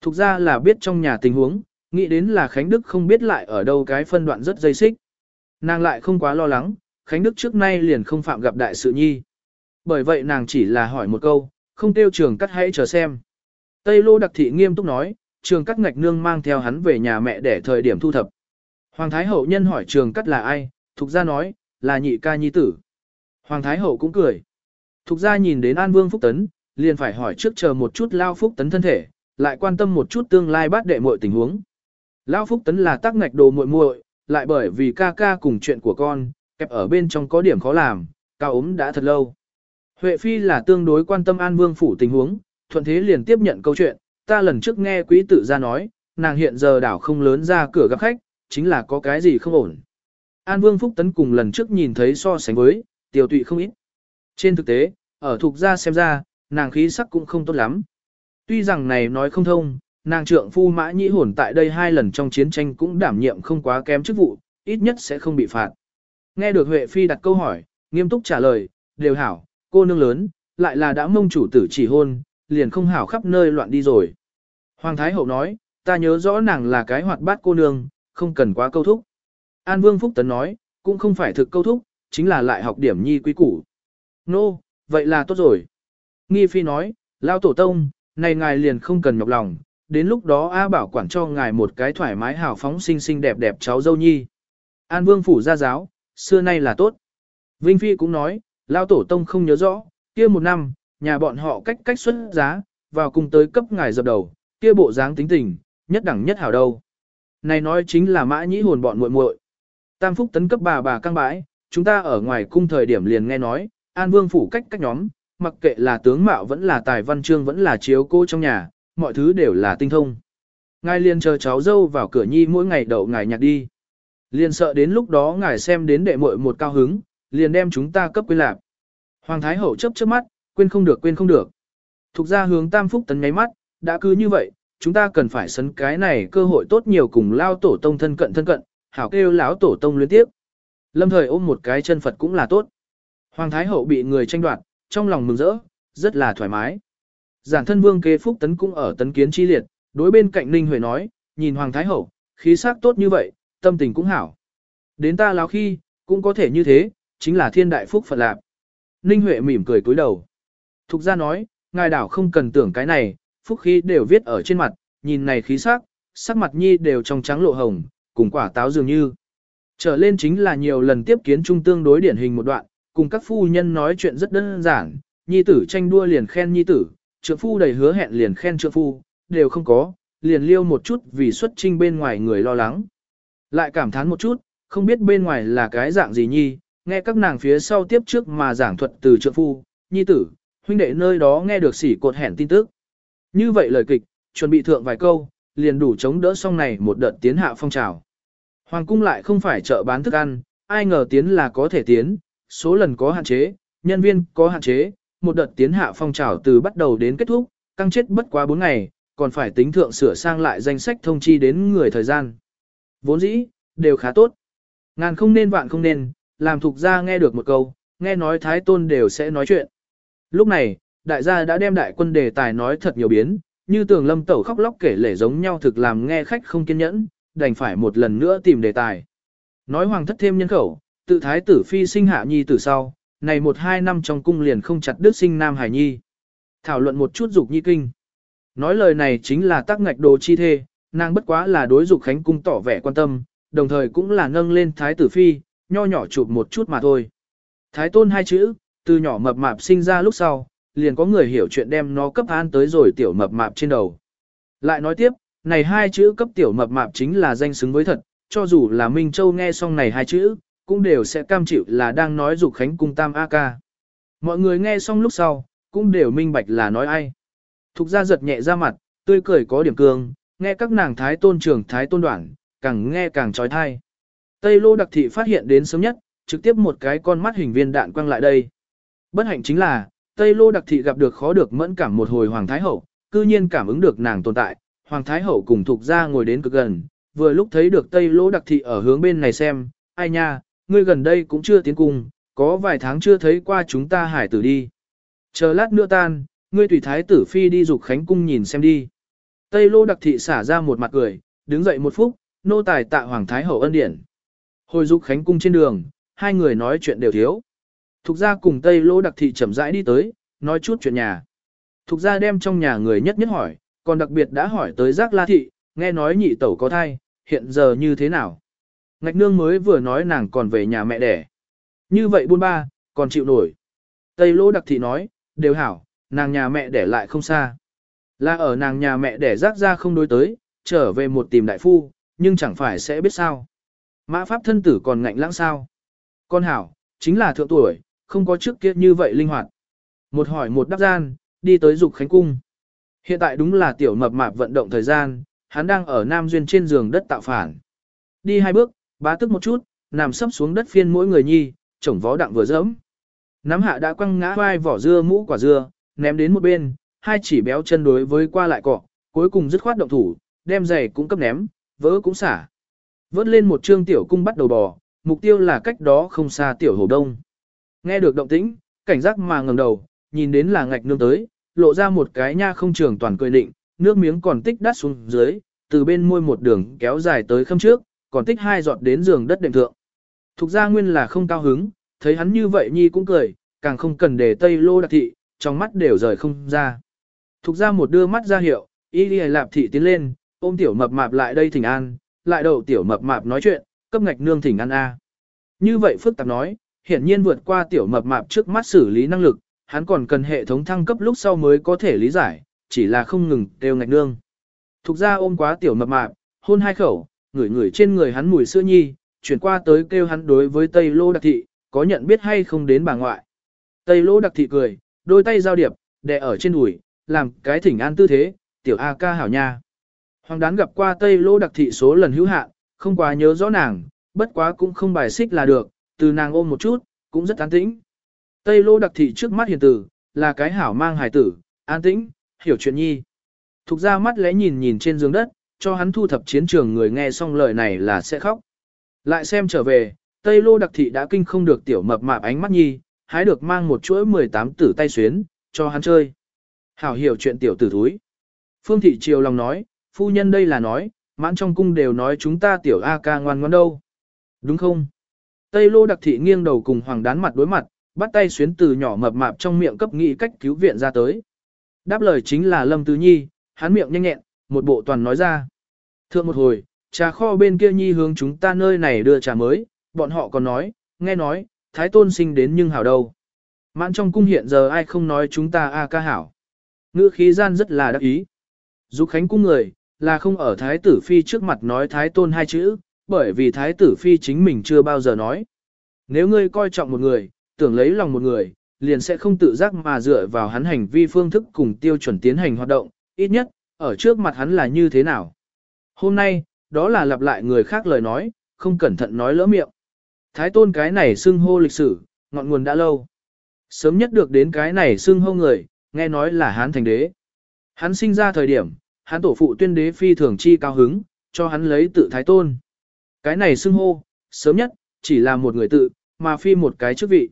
Thục ra là biết trong nhà tình huống, nghĩ đến là Khánh Đức không biết lại ở đâu cái phân đoạn rất dây xích. Nàng lại không quá lo lắng, Khánh Đức trước nay liền không phạm gặp đại sự nhi. Bởi vậy nàng chỉ là hỏi một câu, không tiêu trường cắt hãy chờ xem. Tây Lô Đặc Thị nghiêm túc nói, trường cắt ngạch nương mang theo hắn về nhà mẹ để thời điểm thu thập. Hoàng Thái Hậu nhân hỏi trường cắt là ai, Thục ra nói, là nhị ca nhi tử. Hoàng Thái Hậu cũng cười. Thục ra nhìn đến An Vương Phúc Tấn, liền phải hỏi trước chờ một chút Lao Phúc Tấn thân thể, lại quan tâm một chút tương lai bát đệ muội tình huống. Lão Phúc Tấn là tác ngạch đồ muội muội, lại bởi vì ca ca cùng chuyện của con, kẹp ở bên trong có điểm khó làm, cao ốm đã thật lâu. Huệ Phi là tương đối quan tâm An Vương Phủ tình huống, thuận thế liền tiếp nhận câu chuyện, ta lần trước nghe quý tử ra nói, nàng hiện giờ đảo không lớn ra cửa gặp khách, chính là có cái gì không ổn. An Vương Phúc Tấn cùng lần trước nhìn thấy so sánh với, tiểu tụy không ít. Trên thực tế, ở thuộc gia xem ra, nàng khí sắc cũng không tốt lắm. Tuy rằng này nói không thông, nàng trượng phu mã nhĩ hồn tại đây hai lần trong chiến tranh cũng đảm nhiệm không quá kém chức vụ, ít nhất sẽ không bị phạt. Nghe được Huệ Phi đặt câu hỏi, nghiêm túc trả lời, đều hảo, cô nương lớn, lại là đã mông chủ tử chỉ hôn, liền không hảo khắp nơi loạn đi rồi. Hoàng Thái Hậu nói, ta nhớ rõ nàng là cái hoạt bát cô nương, không cần quá câu thúc. An Vương Phúc Tấn nói, cũng không phải thực câu thúc, chính là lại học điểm nhi quý củ. Nô, no, vậy là tốt rồi. Nghi Phi nói, Lao Tổ Tông, này ngài liền không cần nhọc lòng, đến lúc đó A bảo quản cho ngài một cái thoải mái hào phóng xinh xinh đẹp đẹp cháu dâu nhi. An Vương Phủ gia giáo, xưa nay là tốt. Vinh Phi cũng nói, Lao Tổ Tông không nhớ rõ, kia một năm, nhà bọn họ cách cách xuất giá, vào cùng tới cấp ngài dập đầu, kia bộ dáng tính tình, nhất đẳng nhất hảo đâu. Này nói chính là mã nhĩ hồn bọn muội muội. Tam Phúc tấn cấp bà bà căng bãi, chúng ta ở ngoài cung thời điểm liền nghe nói, An Vương phủ cách cách nhóm, mặc kệ là tướng mạo vẫn là tài văn chương vẫn là chiếu cô trong nhà, mọi thứ đều là tinh thông. Ngài liền chờ cháu dâu vào cửa nhi mỗi ngày đậu ngài nhạc đi. Liền sợ đến lúc đó ngài xem đến đệ muội một cao hứng, liền đem chúng ta cấp quên lạc. Hoàng Thái Hậu chấp chớp mắt, quên không được quên không được. Thục ra hướng Tam Phúc tấn nháy mắt, đã cứ như vậy, chúng ta cần phải sấn cái này cơ hội tốt nhiều cùng lao tổ tông thân cận thân cận, hảo kêu lão tổ tông luyến tiếp. Lâm thời ôm một cái chân Phật cũng là tốt. Hoàng Thái Hậu bị người tranh đoạt, trong lòng mừng rỡ, rất là thoải mái. Giản thân vương kế phúc tấn cũng ở tấn kiến chi liệt, đối bên cạnh Ninh Huệ nói, nhìn Hoàng Thái Hậu, khí sắc tốt như vậy, tâm tình cũng hảo. Đến ta láo khi, cũng có thể như thế, chính là thiên đại phúc Phật lạc. Ninh Huệ mỉm cười cúi đầu. Thục ra nói, ngài đảo không cần tưởng cái này, phúc khí đều viết ở trên mặt, nhìn này khí sắc, sắc mặt nhi đều trong trắng lộ hồng, cùng quả táo dường như. Trở lên chính là nhiều lần tiếp kiến trung tương đối điển hình một đoạn, cùng các phu nhân nói chuyện rất đơn giản, nhi tử tranh đua liền khen nhi tử, trượng phu đầy hứa hẹn liền khen trượng phu, đều không có, liền liêu một chút vì xuất trinh bên ngoài người lo lắng. Lại cảm thán một chút, không biết bên ngoài là cái dạng gì nhi, nghe các nàng phía sau tiếp trước mà giảng thuật từ trượng phu, nhi tử, huynh đệ nơi đó nghe được sỉ cột hẹn tin tức. Như vậy lời kịch, chuẩn bị thượng vài câu, liền đủ chống đỡ xong này một đợt tiến hạ phong trào. Hoàng cung lại không phải chợ bán thức ăn, ai ngờ tiến là có thể tiến, số lần có hạn chế, nhân viên có hạn chế, một đợt tiến hạ phong trào từ bắt đầu đến kết thúc, căng chết bất quá 4 ngày, còn phải tính thượng sửa sang lại danh sách thông chi đến người thời gian. Vốn dĩ, đều khá tốt. Ngàn không nên vạn không nên, làm thuộc gia nghe được một câu, nghe nói thái tôn đều sẽ nói chuyện. Lúc này, đại gia đã đem đại quân đề tài nói thật nhiều biến, như tường lâm tẩu khóc lóc kể lể giống nhau thực làm nghe khách không kiên nhẫn, đành phải một lần nữa tìm đề tài. Nói hoàng thất thêm nhân khẩu, tự thái tử phi sinh hạ nhi tử sau, này một hai năm trong cung liền không chặt đứt sinh nam hải nhi. Thảo luận một chút dục nhi kinh. Nói lời này chính là tác ngạch đồ chi thê, nàng bất quá là đối dục khánh cung tỏ vẻ quan tâm, đồng thời cũng là nâng lên thái tử phi, nho nhỏ chụp một chút mà thôi. Thái tôn hai chữ, từ nhỏ mập mạp sinh ra lúc sau, liền có người hiểu chuyện đem nó cấp an tới rồi tiểu mập mạp trên đầu. Lại nói tiếp, này hai chữ cấp tiểu mập mạp chính là danh xứng với thật, cho dù là Minh Châu nghe xong này hai chữ, cũng đều sẽ cam chịu là đang nói dục khánh cung tam A ca. Mọi người nghe xong lúc sau, cũng đều minh bạch là nói ai. Thục ra giật nhẹ ra mặt, tươi cười có điểm cương, nghe các nàng thái tôn trưởng thái tôn đoạn, càng nghe càng trói thai. Tây lô đặc thị phát hiện đến sớm nhất, trực tiếp một cái con mắt hình viên đạn quăng lại đây. Bất hạnh chính là, Tây lô đặc thị gặp được khó được mẫn cảm một hồi Hoàng Thái Hậu, cư nhiên cảm ứng được nàng tồn tại, Hoàng Thái Hậu cùng thuộc ra ngồi đến cực gần, vừa lúc thấy được Tây lô đặc thị ở hướng bên này xem, ai nha, ngươi gần đây cũng chưa tiến cung, có vài tháng chưa thấy qua chúng ta hải tử đi. Chờ lát nữa tan, ngươi tùy thái tử phi đi dục khánh cung nhìn xem đi. Tây lô đặc thị xả ra một mặt cười, đứng dậy một phút, nô tài tạ hoàng thái hậu ân điển. Hồi dục khánh cung trên đường, hai người nói chuyện đều thiếu. Thục ra cùng Tây lô đặc thị chậm rãi đi tới, nói chút chuyện nhà. Thục ra đem trong nhà người nhất nhất hỏi, còn đặc biệt đã hỏi tới giác la thị, nghe nói nhị tẩu có thai, hiện giờ như thế nào. Ngạch nương mới vừa nói nàng còn về nhà mẹ đẻ. Như vậy buôn ba, còn chịu nổi. Tây lỗ đặc thị nói, đều hảo, nàng nhà mẹ đẻ lại không xa. Là ở nàng nhà mẹ đẻ rác ra không đối tới, trở về một tìm đại phu, nhưng chẳng phải sẽ biết sao. Mã pháp thân tử còn ngạnh lãng sao. Con hảo, chính là thượng tuổi, không có trước kia như vậy linh hoạt. Một hỏi một đáp gian, đi tới dục khánh cung. Hiện tại đúng là tiểu mập mạp vận động thời gian, hắn đang ở Nam Duyên trên giường đất tạo phản. Đi hai bước, bá tức một chút, nằm sấp xuống đất phiên mỗi người nhi, chổng vó đặng vừa dẫm. Nắm hạ đã quăng ngã vai vỏ dưa mũ quả dưa, ném đến một bên, hai chỉ béo chân đối với qua lại cọ, cuối cùng dứt khoát động thủ, đem giày cũng cấp ném, vỡ cũng xả. Vớt lên một trương tiểu cung bắt đầu bò, mục tiêu là cách đó không xa tiểu hồ đông. Nghe được động tĩnh, cảnh giác mà ngẩng đầu, nhìn đến là ngạch nương tới, lộ ra một cái nha không trường toàn cười định, nước miếng còn tích đắt xuống dưới, từ bên môi một đường kéo dài tới khâm trước, còn tích hai giọt đến giường đất đệm thượng. Thục gia nguyên là không cao hứng, thấy hắn như vậy nhi cũng cười, càng không cần để tây lô đặc thị, trong mắt đều rời không ra. Thục gia một đưa mắt ra hiệu, y đi lạp thị tiến lên, ôm tiểu mập mạp lại đây thỉnh an, lại đầu tiểu mập mạp nói chuyện, cấp ngạch nương thỉnh an A. Như vậy phức tạp nói, hiển nhiên vượt qua tiểu mập mạp trước mắt xử lý năng lực, hắn còn cần hệ thống thăng cấp lúc sau mới có thể lý giải, chỉ là không ngừng đều ngạch nương. Thục ra ôm quá tiểu mập mạp, hôn hai khẩu, ngửi ngửi trên người hắn mùi sữa nhi, chuyển qua tới kêu hắn đối với Tây Lô Đặc Thị, có nhận biết hay không đến bà ngoại. Tây Lô Đặc Thị cười, đôi tay giao điệp, đè ở trên đùi, làm cái thỉnh an tư thế, tiểu A ca hảo nha. Hoàng đán gặp qua Tây Lô Đặc Thị số lần hữu hạn, không quá nhớ rõ nàng, bất quá cũng không bài xích là được, từ nàng ôm một chút, cũng rất an tĩnh. Tây Lô Đặc Thị trước mắt hiền tử, là cái hảo mang hài tử, an tĩnh, hiểu chuyện nhi. Thục ra mắt lẽ nhìn nhìn trên giường đất, cho hắn thu thập chiến trường người nghe xong lời này là sẽ khóc. Lại xem trở về, Tây Lô Đặc Thị đã kinh không được tiểu mập mạp ánh mắt nhi, hái được mang một chuỗi 18 tử tay xuyến, cho hắn chơi. Hảo hiểu chuyện tiểu tử thúi. Phương Thị Triều lòng nói, phu nhân đây là nói, mãn trong cung đều nói chúng ta tiểu A ca ngoan ngoan đâu. Đúng không? Tây Lô Đặc Thị nghiêng đầu cùng Hoàng đán mặt đối mặt, bắt tay xuyến từ nhỏ mập mạp trong miệng cấp nghị cách cứu viện ra tới. Đáp lời chính là Lâm Tứ Nhi, hắn miệng nhanh nhẹn, một bộ toàn nói ra. Thượng một hồi, trà kho bên kia nhi hướng chúng ta nơi này đưa trà mới, bọn họ còn nói, nghe nói, thái tôn sinh đến nhưng hảo đâu. Mãn trong cung hiện giờ ai không nói chúng ta a ca hảo. Ngữ khí gian rất là đắc ý. Dục khánh cung người, là không ở thái tử phi trước mặt nói thái tôn hai chữ, bởi vì thái tử phi chính mình chưa bao giờ nói. Nếu ngươi coi trọng một người, tưởng lấy lòng một người, liền sẽ không tự giác mà dựa vào hắn hành vi phương thức cùng tiêu chuẩn tiến hành hoạt động, ít nhất, ở trước mặt hắn là như thế nào. Hôm nay, đó là lặp lại người khác lời nói, không cẩn thận nói lỡ miệng. Thái tôn cái này xưng hô lịch sử, ngọn nguồn đã lâu. Sớm nhất được đến cái này xưng hô người, nghe nói là hán thành đế. Hắn sinh ra thời điểm, hắn tổ phụ tuyên đế phi thường chi cao hứng, cho hắn lấy tự thái tôn. Cái này xưng hô, sớm nhất, chỉ là một người tự, mà phi một cái chức vị.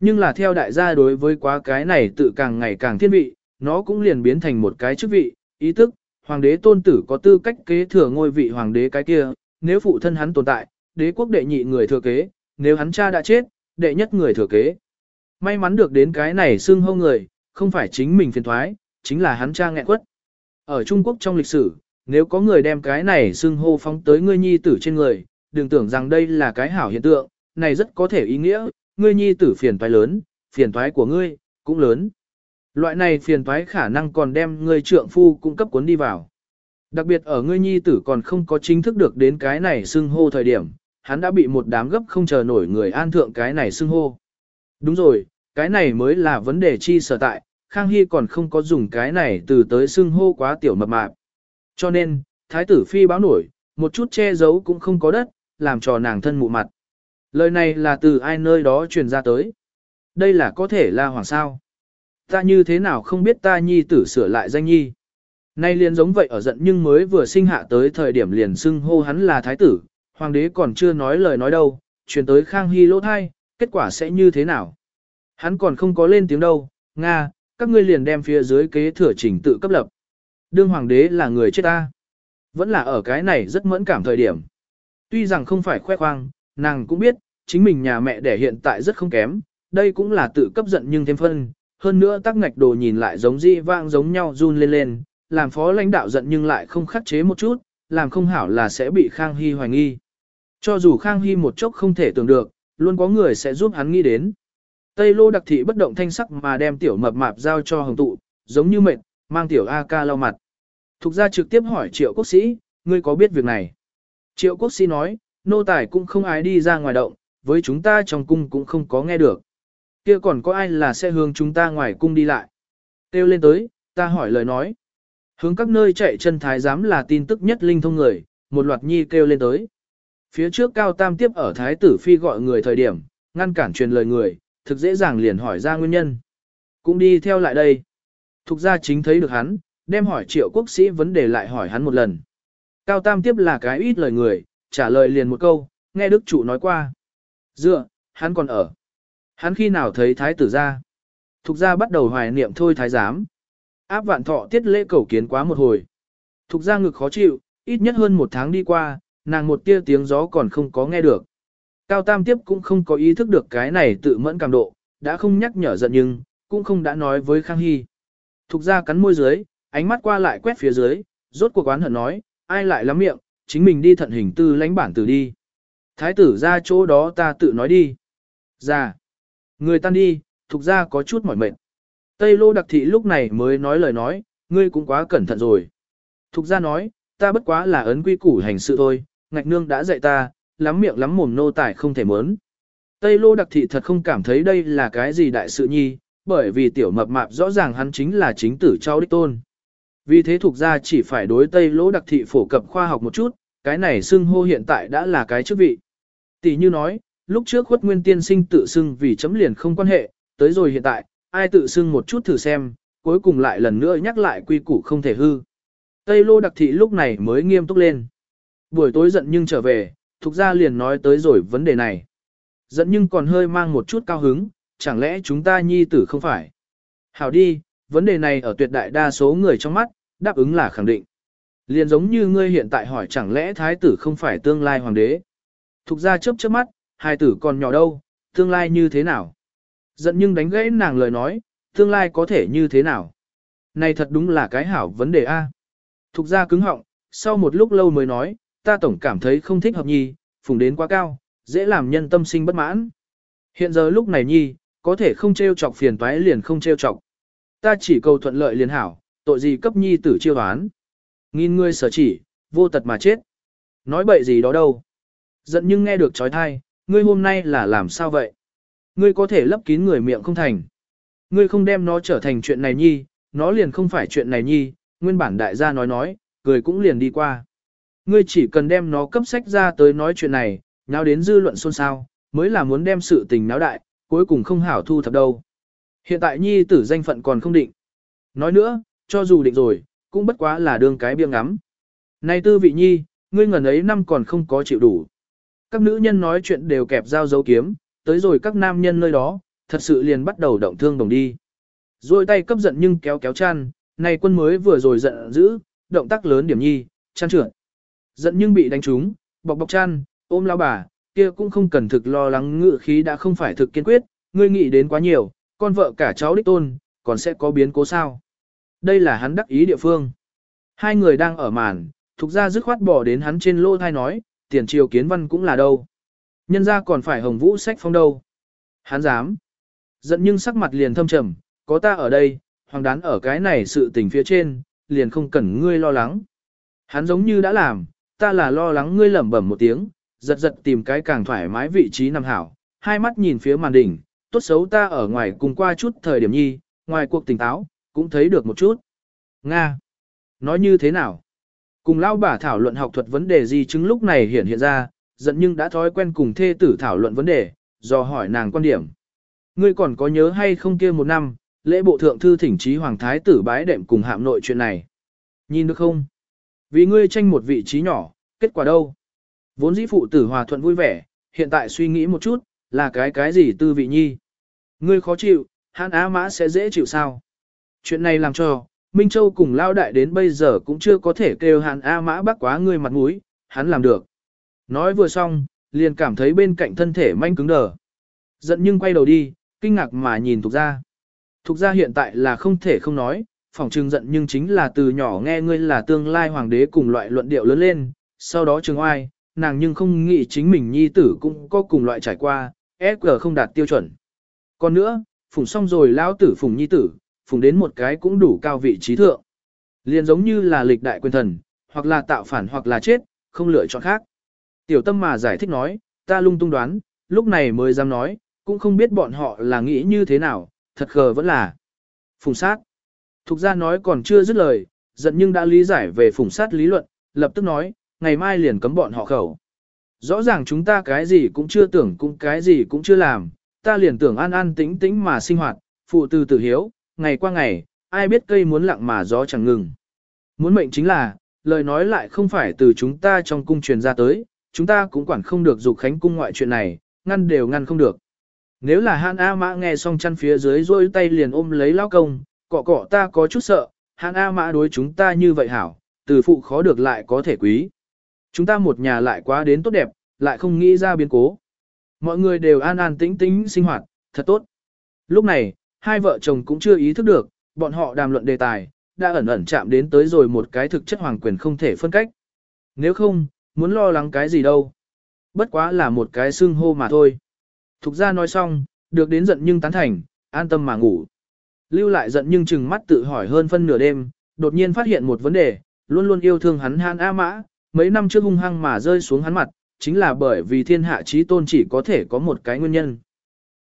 Nhưng là theo đại gia đối với quá cái này tự càng ngày càng thiên vị, nó cũng liền biến thành một cái chức vị, ý tức, hoàng đế tôn tử có tư cách kế thừa ngôi vị hoàng đế cái kia, nếu phụ thân hắn tồn tại, đế quốc đệ nhị người thừa kế, nếu hắn cha đã chết, đệ nhất người thừa kế. May mắn được đến cái này xưng hô người, không phải chính mình phiền thoái, chính là hắn cha nghẹn quất. Ở Trung Quốc trong lịch sử, nếu có người đem cái này xưng hô phóng tới ngươi nhi tử trên người, đừng tưởng rằng đây là cái hảo hiện tượng, này rất có thể ý nghĩa, ngươi nhi tử phiền toái lớn, phiền toái của ngươi, cũng lớn. Loại này phiền toái khả năng còn đem ngươi trượng phu cung cấp cuốn đi vào. Đặc biệt ở ngươi nhi tử còn không có chính thức được đến cái này xưng hô thời điểm, hắn đã bị một đám gấp không chờ nổi người an thượng cái này xưng hô. Đúng rồi, cái này mới là vấn đề chi sở tại, Khang Hy còn không có dùng cái này từ tới xưng hô quá tiểu mập mạp. Cho nên, thái tử phi báo nổi, một chút che giấu cũng không có đất, làm cho nàng thân mụ mặt. Lời này là từ ai nơi đó truyền ra tới. Đây là có thể là hoàng sao. Ta như thế nào không biết ta nhi tử sửa lại danh nhi. Nay liền giống vậy ở giận nhưng mới vừa sinh hạ tới thời điểm liền xưng hô hắn là thái tử, hoàng đế còn chưa nói lời nói đâu, truyền tới Khang Hy lỗ thai, kết quả sẽ như thế nào. Hắn còn không có lên tiếng đâu, Nga, các ngươi liền đem phía dưới kế thừa trình tự cấp lập. Đương hoàng đế là người chết ta. Vẫn là ở cái này rất mẫn cảm thời điểm. Tuy rằng không phải khoe khoang, nàng cũng biết, chính mình nhà mẹ đẻ hiện tại rất không kém, đây cũng là tự cấp giận nhưng thêm phân. Hơn nữa tắc ngạch đồ nhìn lại giống di vang giống nhau run lên lên, làm phó lãnh đạo giận nhưng lại không khắc chế một chút, làm không hảo là sẽ bị Khang Hy hoài nghi. Cho dù Khang Hy một chốc không thể tưởng được, luôn có người sẽ giúp hắn nghĩ đến. Tây lô đặc thị bất động thanh sắc mà đem tiểu mập mạp giao cho hồng tụ, giống như mệt, mang tiểu A ca lau mặt. Thục ra trực tiếp hỏi triệu quốc sĩ, ngươi có biết việc này? Triệu quốc sĩ nói, nô tài cũng không ai đi ra ngoài động, với chúng ta trong cung cũng không có nghe được. Kia còn có ai là sẽ hướng chúng ta ngoài cung đi lại? Têu lên tới, ta hỏi lời nói. Hướng các nơi chạy chân thái giám là tin tức nhất linh thông người, một loạt nhi kêu lên tới. Phía trước cao tam tiếp ở thái tử phi gọi người thời điểm, ngăn cản truyền lời người, thực dễ dàng liền hỏi ra nguyên nhân. Cũng đi theo lại đây. Thục gia chính thấy được hắn, đem hỏi triệu quốc sĩ vấn đề lại hỏi hắn một lần. Cao tam tiếp là cái ít lời người, trả lời liền một câu, nghe đức chủ nói qua. Dựa, hắn còn ở. Hắn khi nào thấy thái tử ra? Thục gia bắt đầu hoài niệm thôi thái giám. Áp vạn thọ tiết lễ cầu kiến quá một hồi. Thục gia ngực khó chịu, ít nhất hơn một tháng đi qua, nàng một tia tiếng gió còn không có nghe được. Cao Tam tiếp cũng không có ý thức được cái này tự mẫn cảm độ, đã không nhắc nhở giận nhưng, cũng không đã nói với Khang Hy. Thục ra cắn môi dưới, ánh mắt qua lại quét phía dưới, rốt cuộc quán hận nói, ai lại lắm miệng, chính mình đi thận hình tư lãnh bản tử đi. Thái tử ra chỗ đó ta tự nói đi. Ra. Người tan đi, thuộc ra có chút mỏi mệt. Tây lô đặc thị lúc này mới nói lời nói, ngươi cũng quá cẩn thận rồi. Thục ra nói, ta bất quá là ấn quy củ hành sự thôi, ngạch nương đã dạy ta, lắm miệng lắm mồm nô tài không thể mớn. Tây lô đặc thị thật không cảm thấy đây là cái gì đại sự nhi, bởi vì tiểu mập mạp rõ ràng hắn chính là chính tử cháu đích tôn. Vì thế thuộc ra chỉ phải đối Tây lô đặc thị phổ cập khoa học một chút, cái này xưng hô hiện tại đã là cái chức vị. Tỷ như nói, lúc trước khuất nguyên tiên sinh tự xưng vì chấm liền không quan hệ, tới rồi hiện tại, ai tự xưng một chút thử xem, cuối cùng lại lần nữa nhắc lại quy củ không thể hư. Tây lô đặc thị lúc này mới nghiêm túc lên. Buổi tối giận nhưng trở về, thuộc ra liền nói tới rồi vấn đề này. Giận nhưng còn hơi mang một chút cao hứng, chẳng lẽ chúng ta nhi tử không phải. Hảo đi, vấn đề này ở tuyệt đại đa số người trong mắt, đáp ứng là khẳng định. Liền giống như ngươi hiện tại hỏi chẳng lẽ thái tử không phải tương lai hoàng đế. Thục ra chớp chớp mắt, hai tử còn nhỏ đâu, tương lai như thế nào. Giận nhưng đánh gãy nàng lời nói, tương lai có thể như thế nào. Này thật đúng là cái hảo vấn đề A. Thục ra cứng họng, sau một lúc lâu mới nói, ta tổng cảm thấy không thích hợp nhi, phùng đến quá cao, dễ làm nhân tâm sinh bất mãn. Hiện giờ lúc này nhi, có thể không trêu chọc phiền toái liền không trêu chọc. Ta chỉ cầu thuận lợi liền hảo, tội gì cấp nhi tử chiêu đoán. Nghìn ngươi sở chỉ, vô tật mà chết. Nói bậy gì đó đâu. Giận nhưng nghe được trói thai, ngươi hôm nay là làm sao vậy? Ngươi có thể lấp kín người miệng không thành. Ngươi không đem nó trở thành chuyện này nhi, nó liền không phải chuyện này nhi, nguyên bản đại gia nói nói, cười cũng liền đi qua. Ngươi chỉ cần đem nó cấp sách ra tới nói chuyện này, nháo đến dư luận xôn xao, mới là muốn đem sự tình náo đại, cuối cùng không hảo thu thập đâu. Hiện tại nhi tử danh phận còn không định. Nói nữa, cho dù định rồi, cũng bất quá là đương cái biếng ngắm. Này tư vị nhi, ngươi ngần ấy năm còn không có chịu đủ. Các nữ nhân nói chuyện đều kẹp dao dấu kiếm, tới rồi các nam nhân nơi đó, thật sự liền bắt đầu động thương đồng đi. Rồi tay cấp giận nhưng kéo kéo chăn, này quân mới vừa rồi giận dữ, động tác lớn điểm nhi, chăn trượt. Giận nhưng bị đánh trúng, bọc bọc chăn, ôm lao bà, kia cũng không cần thực lo lắng ngự khí đã không phải thực kiên quyết, ngươi nghĩ đến quá nhiều, con vợ cả cháu đích tôn, còn sẽ có biến cố sao. Đây là hắn đắc ý địa phương. Hai người đang ở màn, thuộc ra dứt khoát bỏ đến hắn trên lô thai nói, tiền triều kiến văn cũng là đâu. Nhân ra còn phải hồng vũ sách phong đâu. Hắn dám. Giận nhưng sắc mặt liền thâm trầm, có ta ở đây, hoàng đán ở cái này sự tình phía trên, liền không cần ngươi lo lắng. Hắn giống như đã làm, ta là lo lắng ngươi lẩm bẩm một tiếng, giật giật tìm cái càng thoải mái vị trí nằm hảo, hai mắt nhìn phía màn đỉnh, tốt xấu ta ở ngoài cùng qua chút thời điểm nhi, ngoài cuộc tỉnh táo, cũng thấy được một chút. Nga. Nói như thế nào? Cùng lao bà thảo luận học thuật vấn đề gì chứng lúc này hiện hiện ra, giận nhưng đã thói quen cùng thê tử thảo luận vấn đề, do hỏi nàng quan điểm. Ngươi còn có nhớ hay không kia một năm, lễ bộ thượng thư thỉnh trí hoàng thái tử bái đệm cùng hạm nội chuyện này. Nhìn được không? Vì ngươi tranh một vị trí nhỏ, kết quả đâu? Vốn dĩ phụ tử hòa thuận vui vẻ, hiện tại suy nghĩ một chút, là cái cái gì tư vị nhi? Ngươi khó chịu, hãn á mã sẽ dễ chịu sao? Chuyện này làm cho, Minh Châu cùng lao đại đến bây giờ cũng chưa có thể kêu hàn A mã bác quá ngươi mặt mũi, hắn làm được. Nói vừa xong, liền cảm thấy bên cạnh thân thể manh cứng đờ. Giận nhưng quay đầu đi, kinh ngạc mà nhìn Thục Gia. Thục Gia hiện tại là không thể không nói, phỏng trừng giận nhưng chính là từ nhỏ nghe ngươi là tương lai hoàng đế cùng loại luận điệu lớn lên, sau đó trường oai, nàng nhưng không nghĩ chính mình nhi tử cũng có cùng loại trải qua, SQ không đạt tiêu chuẩn. Còn nữa, phủng xong rồi lão tử phủng nhi tử, phùng đến một cái cũng đủ cao vị trí thượng. Liền giống như là lịch đại quyền thần, hoặc là tạo phản hoặc là chết, không lựa chọn khác. Tiểu tâm mà giải thích nói, ta lung tung đoán, lúc này mới dám nói, cũng không biết bọn họ là nghĩ như thế nào, thật khờ vẫn là. Phùng sát. Thục ra nói còn chưa dứt lời, giận nhưng đã lý giải về phùng sát lý luận, lập tức nói, ngày mai liền cấm bọn họ khẩu. Rõ ràng chúng ta cái gì cũng chưa tưởng cũng cái gì cũng chưa làm, ta liền tưởng an an tĩnh tĩnh mà sinh hoạt, phụ từ tử hiếu, ngày qua ngày, ai biết cây muốn lặng mà gió chẳng ngừng. Muốn mệnh chính là, lời nói lại không phải từ chúng ta trong cung truyền ra tới, chúng ta cũng quản không được dục khánh cung ngoại chuyện này, ngăn đều ngăn không được. Nếu là Hàn A Mã nghe xong chăn phía dưới rôi tay liền ôm lấy lao công, cọ cọ ta có chút sợ, Hàn A Mã đối chúng ta như vậy hảo, từ phụ khó được lại có thể quý. Chúng ta một nhà lại quá đến tốt đẹp, lại không nghĩ ra biến cố. Mọi người đều an an tĩnh tĩnh sinh hoạt, thật tốt. Lúc này, hai vợ chồng cũng chưa ý thức được, bọn họ đàm luận đề tài, đã ẩn ẩn chạm đến tới rồi một cái thực chất hoàng quyền không thể phân cách. Nếu không, muốn lo lắng cái gì đâu. Bất quá là một cái xưng hô mà thôi. Thục ra nói xong, được đến giận nhưng tán thành, an tâm mà ngủ. Lưu lại giận nhưng chừng mắt tự hỏi hơn phân nửa đêm, đột nhiên phát hiện một vấn đề, luôn luôn yêu thương hắn Han A Mã, mấy năm trước hung hăng mà rơi xuống hắn mặt, chính là bởi vì thiên hạ trí tôn chỉ có thể có một cái nguyên nhân.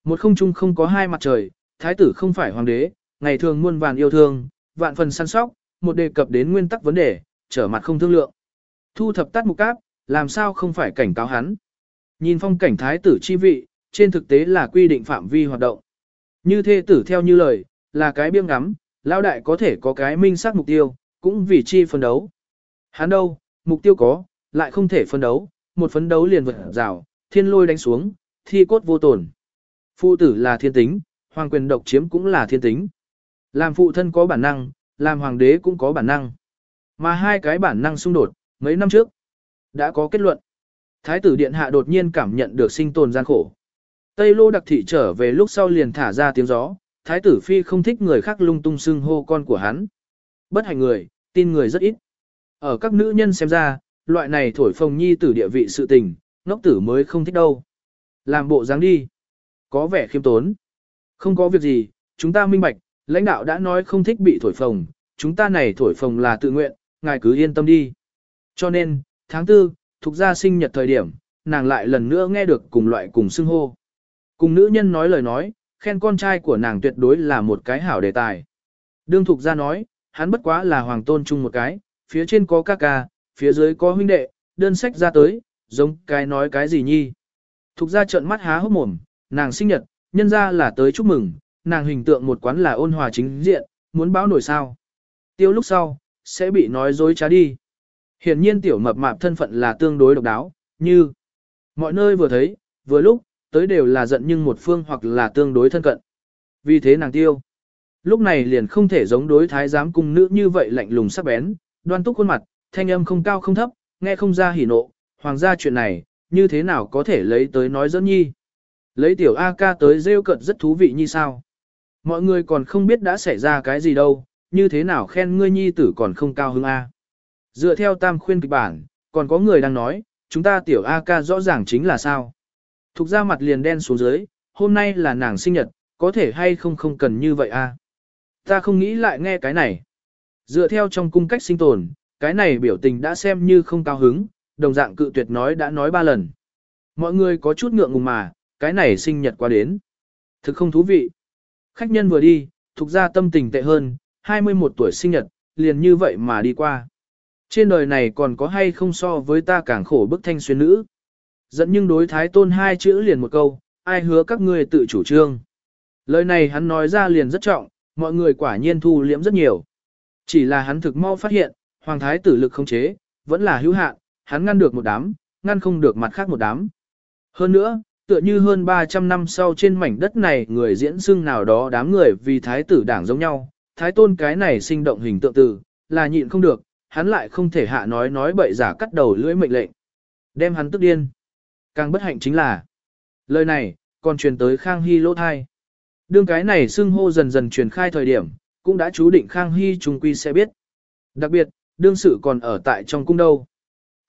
Một không chung không có hai mặt trời, thái tử không phải hoàng đế, ngày thường muôn vàn yêu thương, vạn phần săn sóc, một đề cập đến nguyên tắc vấn đề, trở mặt không thương lượng. Thu thập tắt mục cáp, làm sao không phải cảnh cáo hắn. Nhìn phong cảnh thái tử chi vị, trên thực tế là quy định phạm vi hoạt động. Như thê tử theo như lời, là cái biếng ngắm, lão đại có thể có cái minh xác mục tiêu, cũng vì chi phân đấu. Hắn đâu, mục tiêu có, lại không thể phân đấu, một phấn đấu liền vượt rào, thiên lôi đánh xuống, thi cốt vô tổn. Phụ tử là thiên tính, hoàng quyền độc chiếm cũng là thiên tính. Làm phụ thân có bản năng, làm hoàng đế cũng có bản năng. Mà hai cái bản năng xung đột, mấy năm trước, đã có kết luận. Thái tử điện hạ đột nhiên cảm nhận được sinh tồn gian khổ. Tây lô đặc thị trở về lúc sau liền thả ra tiếng gió, thái tử phi không thích người khác lung tung xưng hô con của hắn. Bất hạnh người, tin người rất ít. Ở các nữ nhân xem ra, loại này thổi phồng nhi tử địa vị sự tình, ngốc tử mới không thích đâu. Làm bộ dáng đi. Có vẻ khiêm tốn. Không có việc gì, chúng ta minh bạch, lãnh đạo đã nói không thích bị thổi phồng, chúng ta này thổi phồng là tự nguyện, ngài cứ yên tâm đi. Cho nên, tháng tư, thuộc gia sinh nhật thời điểm, nàng lại lần nữa nghe được cùng loại cùng xưng hô. Cùng nữ nhân nói lời nói, khen con trai của nàng tuyệt đối là một cái hảo đề tài. Đương thuộc gia nói, hắn bất quá là hoàng tôn chung một cái, phía trên có ca ca, phía dưới có huynh đệ, đơn sách ra tới, giống cái nói cái gì nhi. Thục ra trợn mắt há hốc mồm, nàng sinh nhật, nhân ra là tới chúc mừng, nàng hình tượng một quán là ôn hòa chính diện, muốn báo nổi sao. Tiêu lúc sau, sẽ bị nói dối trá đi. Hiển nhiên tiểu mập mạp thân phận là tương đối độc đáo, như mọi nơi vừa thấy, vừa lúc, tới đều là giận nhưng một phương hoặc là tương đối thân cận. Vì thế nàng tiêu. Lúc này liền không thể giống đối thái giám cung nữ như vậy lạnh lùng sắc bén, đoan túc khuôn mặt, thanh âm không cao không thấp, nghe không ra hỉ nộ, hoàng gia chuyện này, như thế nào có thể lấy tới nói dẫn nhi. Lấy tiểu A ca tới rêu cận rất thú vị như sao. Mọi người còn không biết đã xảy ra cái gì đâu, như thế nào khen ngươi nhi tử còn không cao hứng A. Dựa theo tam khuyên kịch bản, còn có người đang nói, chúng ta tiểu A ca rõ ràng chính là sao. Thục ra mặt liền đen xuống dưới, hôm nay là nàng sinh nhật, có thể hay không không cần như vậy a? Ta không nghĩ lại nghe cái này. Dựa theo trong cung cách sinh tồn, cái này biểu tình đã xem như không cao hứng, đồng dạng cự tuyệt nói đã nói ba lần. Mọi người có chút ngượng ngùng mà, cái này sinh nhật qua đến. Thực không thú vị. Khách nhân vừa đi, thuộc ra tâm tình tệ hơn, 21 tuổi sinh nhật, liền như vậy mà đi qua. Trên đời này còn có hay không so với ta càng khổ bức thanh xuyên nữ. Dẫn nhưng đối thái tôn hai chữ liền một câu, ai hứa các ngươi tự chủ trương. Lời này hắn nói ra liền rất trọng, mọi người quả nhiên thu liễm rất nhiều. Chỉ là hắn thực mau phát hiện, hoàng thái tử lực không chế, vẫn là hữu hạn, hắn ngăn được một đám, ngăn không được mặt khác một đám. Hơn nữa, tựa như hơn 300 năm sau trên mảnh đất này người diễn xưng nào đó đám người vì thái tử đảng giống nhau, thái tôn cái này sinh động hình tượng tử, là nhịn không được, hắn lại không thể hạ nói nói bậy giả cắt đầu lưỡi mệnh lệnh. Đem hắn tức điên. Càng bất hạnh chính là, lời này, còn truyền tới Khang Hy lỗ thai. Đương cái này xưng hô dần dần truyền khai thời điểm, cũng đã chú định Khang Hy trung quy sẽ biết. Đặc biệt, đương sự còn ở tại trong cung đâu.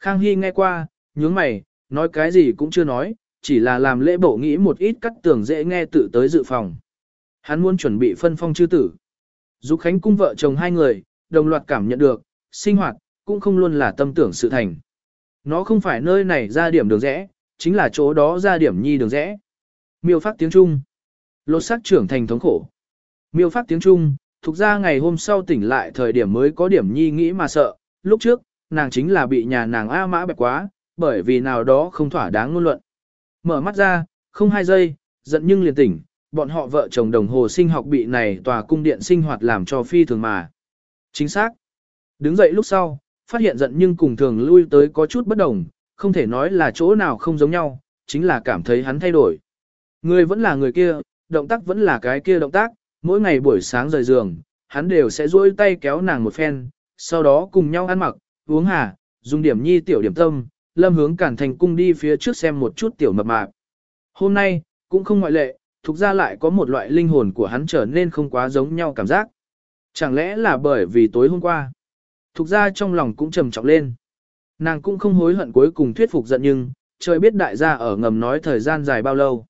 Khang Hy nghe qua, nhướng mày, nói cái gì cũng chưa nói, chỉ là làm lễ bộ nghĩ một ít cắt tưởng dễ nghe tự tới dự phòng. Hắn muốn chuẩn bị phân phong chư tử. Dục Khánh cung vợ chồng hai người, đồng loạt cảm nhận được, sinh hoạt, cũng không luôn là tâm tưởng sự thành. Nó không phải nơi này ra điểm đường rẽ, chính là chỗ đó ra điểm nhi đường rẽ. Miêu phát tiếng Trung. Lột xác trưởng thành thống khổ. Miêu phát tiếng Trung, thuộc ra ngày hôm sau tỉnh lại thời điểm mới có điểm nhi nghĩ mà sợ, lúc trước, nàng chính là bị nhà nàng A mã bẹp quá, bởi vì nào đó không thỏa đáng ngôn luận. Mở mắt ra, không hai giây, giận nhưng liền tỉnh, bọn họ vợ chồng đồng hồ sinh học bị này tòa cung điện sinh hoạt làm cho phi thường mà. Chính xác. Đứng dậy lúc sau, phát hiện giận nhưng cùng thường lui tới có chút bất đồng, không thể nói là chỗ nào không giống nhau, chính là cảm thấy hắn thay đổi. Người vẫn là người kia, động tác vẫn là cái kia động tác, mỗi ngày buổi sáng rời giường, hắn đều sẽ duỗi tay kéo nàng một phen, sau đó cùng nhau ăn mặc, uống hà, dùng điểm nhi tiểu điểm tâm, lâm hướng cản thành cung đi phía trước xem một chút tiểu mập mạp. Hôm nay, cũng không ngoại lệ, thuộc ra lại có một loại linh hồn của hắn trở nên không quá giống nhau cảm giác. Chẳng lẽ là bởi vì tối hôm qua, thục ra trong lòng cũng trầm trọng lên. Nàng cũng không hối hận cuối cùng thuyết phục giận nhưng, trời biết đại gia ở ngầm nói thời gian dài bao lâu.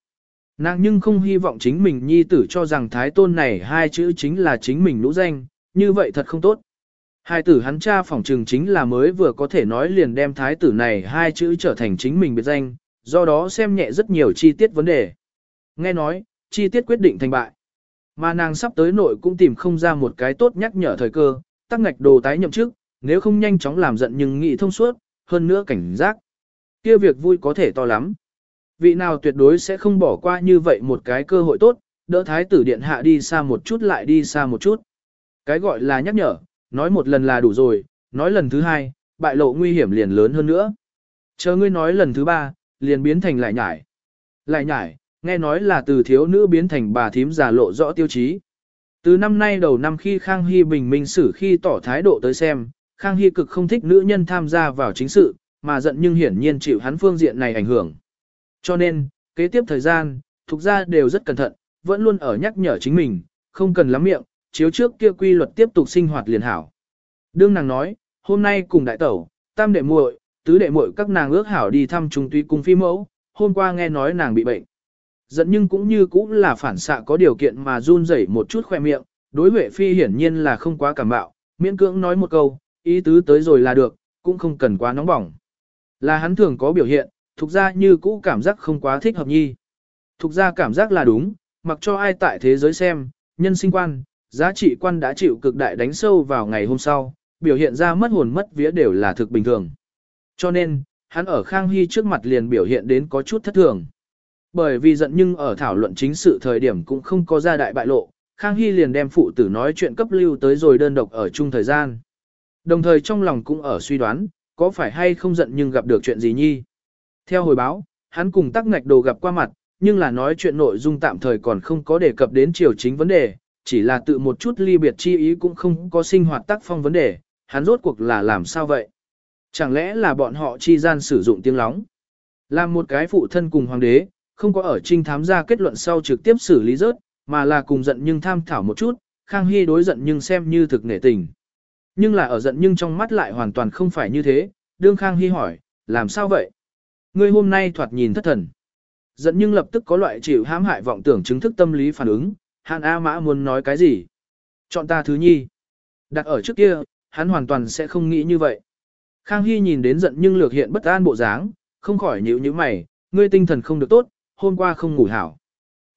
Nàng nhưng không hy vọng chính mình nhi tử cho rằng thái tôn này hai chữ chính là chính mình nũ danh, như vậy thật không tốt. Hai tử hắn cha phỏng trừng chính là mới vừa có thể nói liền đem thái tử này hai chữ trở thành chính mình biệt danh, do đó xem nhẹ rất nhiều chi tiết vấn đề. Nghe nói, chi tiết quyết định thành bại. Mà nàng sắp tới nội cũng tìm không ra một cái tốt nhắc nhở thời cơ, tắc ngạch đồ tái nhậm chức, nếu không nhanh chóng làm giận nhưng nghị thông suốt, hơn nữa cảnh giác. kia việc vui có thể to lắm. Vị nào tuyệt đối sẽ không bỏ qua như vậy một cái cơ hội tốt, đỡ thái tử điện hạ đi xa một chút lại đi xa một chút. Cái gọi là nhắc nhở, nói một lần là đủ rồi, nói lần thứ hai, bại lộ nguy hiểm liền lớn hơn nữa. Chờ ngươi nói lần thứ ba, liền biến thành lại nhải. Lại nhải, nghe nói là từ thiếu nữ biến thành bà thím già lộ rõ tiêu chí. Từ năm nay đầu năm khi Khang Hy bình minh xử khi tỏ thái độ tới xem, Khang Hy cực không thích nữ nhân tham gia vào chính sự, mà giận nhưng hiển nhiên chịu hắn phương diện này ảnh hưởng. Cho nên, kế tiếp thời gian, thuộc gia đều rất cẩn thận, vẫn luôn ở nhắc nhở chính mình, không cần lắm miệng, chiếu trước kia quy luật tiếp tục sinh hoạt liền hảo. Đương nàng nói, hôm nay cùng đại tẩu, tam đệ muội, tứ đệ muội các nàng ước hảo đi thăm trung tuy cung phi mẫu, hôm qua nghe nói nàng bị bệnh. Giận nhưng cũng như cũng là phản xạ có điều kiện mà run rẩy một chút khoe miệng, đối Huệ Phi hiển nhiên là không quá cảm bạo, miễn cưỡng nói một câu, ý tứ tới rồi là được, cũng không cần quá nóng bỏng. Là hắn thường có biểu hiện, thuộc ra như cũ cảm giác không quá thích hợp nhi. Thuộc ra cảm giác là đúng, mặc cho ai tại thế giới xem, nhân sinh quan, giá trị quan đã chịu cực đại đánh sâu vào ngày hôm sau, biểu hiện ra mất hồn mất vía đều là thực bình thường. Cho nên, hắn ở Khang Hy trước mặt liền biểu hiện đến có chút thất thường. Bởi vì giận nhưng ở thảo luận chính sự thời điểm cũng không có ra đại bại lộ, Khang Hy liền đem phụ tử nói chuyện cấp lưu tới rồi đơn độc ở chung thời gian. Đồng thời trong lòng cũng ở suy đoán, có phải hay không giận nhưng gặp được chuyện gì nhi. Theo hồi báo, hắn cùng tắc ngạch đồ gặp qua mặt, nhưng là nói chuyện nội dung tạm thời còn không có đề cập đến chiều chính vấn đề, chỉ là tự một chút ly biệt chi ý cũng không có sinh hoạt tác phong vấn đề, hắn rốt cuộc là làm sao vậy? Chẳng lẽ là bọn họ chi gian sử dụng tiếng lóng? Làm một cái phụ thân cùng hoàng đế, không có ở trinh thám ra kết luận sau trực tiếp xử lý rớt, mà là cùng giận nhưng tham thảo một chút, Khang Hy đối giận nhưng xem như thực nể tình. Nhưng là ở giận nhưng trong mắt lại hoàn toàn không phải như thế, đương Khang Hy hỏi, làm sao vậy? Ngươi hôm nay thoạt nhìn thất thần. Giận nhưng lập tức có loại chịu hãm hại vọng tưởng chứng thức tâm lý phản ứng, Hàn A Mã muốn nói cái gì? Chọn ta thứ nhi. Đặt ở trước kia, hắn hoàn toàn sẽ không nghĩ như vậy. Khang Hy nhìn đến giận nhưng lược hiện bất an bộ dáng, không khỏi nhíu nhíu mày, ngươi tinh thần không được tốt, hôm qua không ngủ hảo.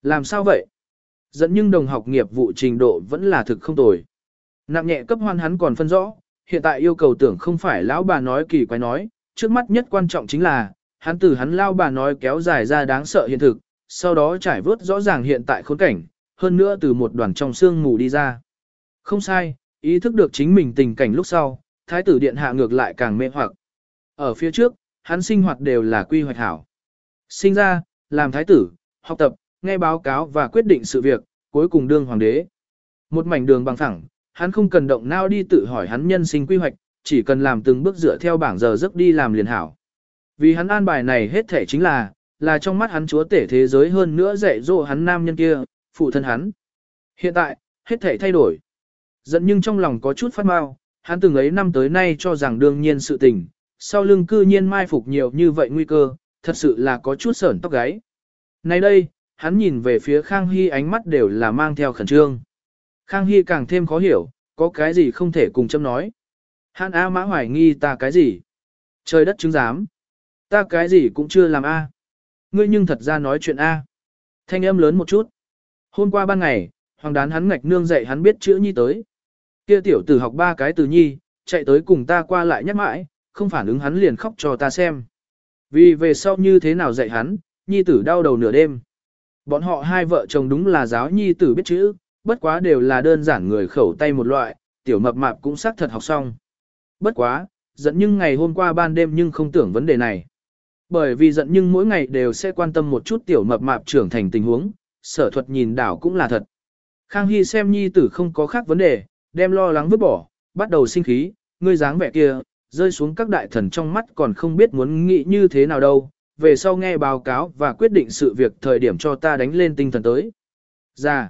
Làm sao vậy? Giận nhưng đồng học nghiệp vụ trình độ vẫn là thực không tồi. Nặng nhẹ cấp hoan hắn còn phân rõ, hiện tại yêu cầu tưởng không phải lão bà nói kỳ quái nói, trước mắt nhất quan trọng chính là, hắn từ hắn lao bà nói kéo dài ra đáng sợ hiện thực, sau đó trải vớt rõ ràng hiện tại khốn cảnh, hơn nữa từ một đoàn trong xương mù đi ra. Không sai, ý thức được chính mình tình cảnh lúc sau, thái tử điện hạ ngược lại càng mê hoặc. Ở phía trước, hắn sinh hoạt đều là quy hoạch hảo. Sinh ra, làm thái tử, học tập, nghe báo cáo và quyết định sự việc, cuối cùng đương hoàng đế. Một mảnh đường bằng phẳng, hắn không cần động não đi tự hỏi hắn nhân sinh quy hoạch, chỉ cần làm từng bước dựa theo bảng giờ giấc đi làm liền hảo. Vì hắn an bài này hết thể chính là, là trong mắt hắn chúa tể thế giới hơn nữa dạy dỗ hắn nam nhân kia, phụ thân hắn. Hiện tại, hết thể thay đổi. Giận nhưng trong lòng có chút phát mau, hắn từng ấy năm tới nay cho rằng đương nhiên sự tình, sau lưng cư nhiên mai phục nhiều như vậy nguy cơ, thật sự là có chút sởn tóc gáy. Nay đây, hắn nhìn về phía Khang Hy ánh mắt đều là mang theo khẩn trương. Khang Hy càng thêm khó hiểu, có cái gì không thể cùng châm nói. Hắn A mã hoài nghi ta cái gì? Trời đất chứng giám. Ta cái gì cũng chưa làm A. Ngươi nhưng thật ra nói chuyện A. Thanh âm lớn một chút. Hôm qua ban ngày, hoàng đán hắn ngạch nương dạy hắn biết chữ nhi tới. Kia tiểu tử học ba cái từ nhi, chạy tới cùng ta qua lại nhắc mãi, không phản ứng hắn liền khóc cho ta xem. Vì về sau như thế nào dạy hắn, nhi tử đau đầu nửa đêm. Bọn họ hai vợ chồng đúng là giáo nhi tử biết chữ, bất quá đều là đơn giản người khẩu tay một loại, tiểu mập mạp cũng xác thật học xong. Bất quá, giận nhưng ngày hôm qua ban đêm nhưng không tưởng vấn đề này. Bởi vì giận nhưng mỗi ngày đều sẽ quan tâm một chút tiểu mập mạp trưởng thành tình huống, sở thuật nhìn đảo cũng là thật. Khang Hy xem nhi tử không có khác vấn đề, đem lo lắng vứt bỏ, bắt đầu sinh khí, ngươi dáng vẻ kia, rơi xuống các đại thần trong mắt còn không biết muốn nghĩ như thế nào đâu, về sau nghe báo cáo và quyết định sự việc thời điểm cho ta đánh lên tinh thần tới. Ra,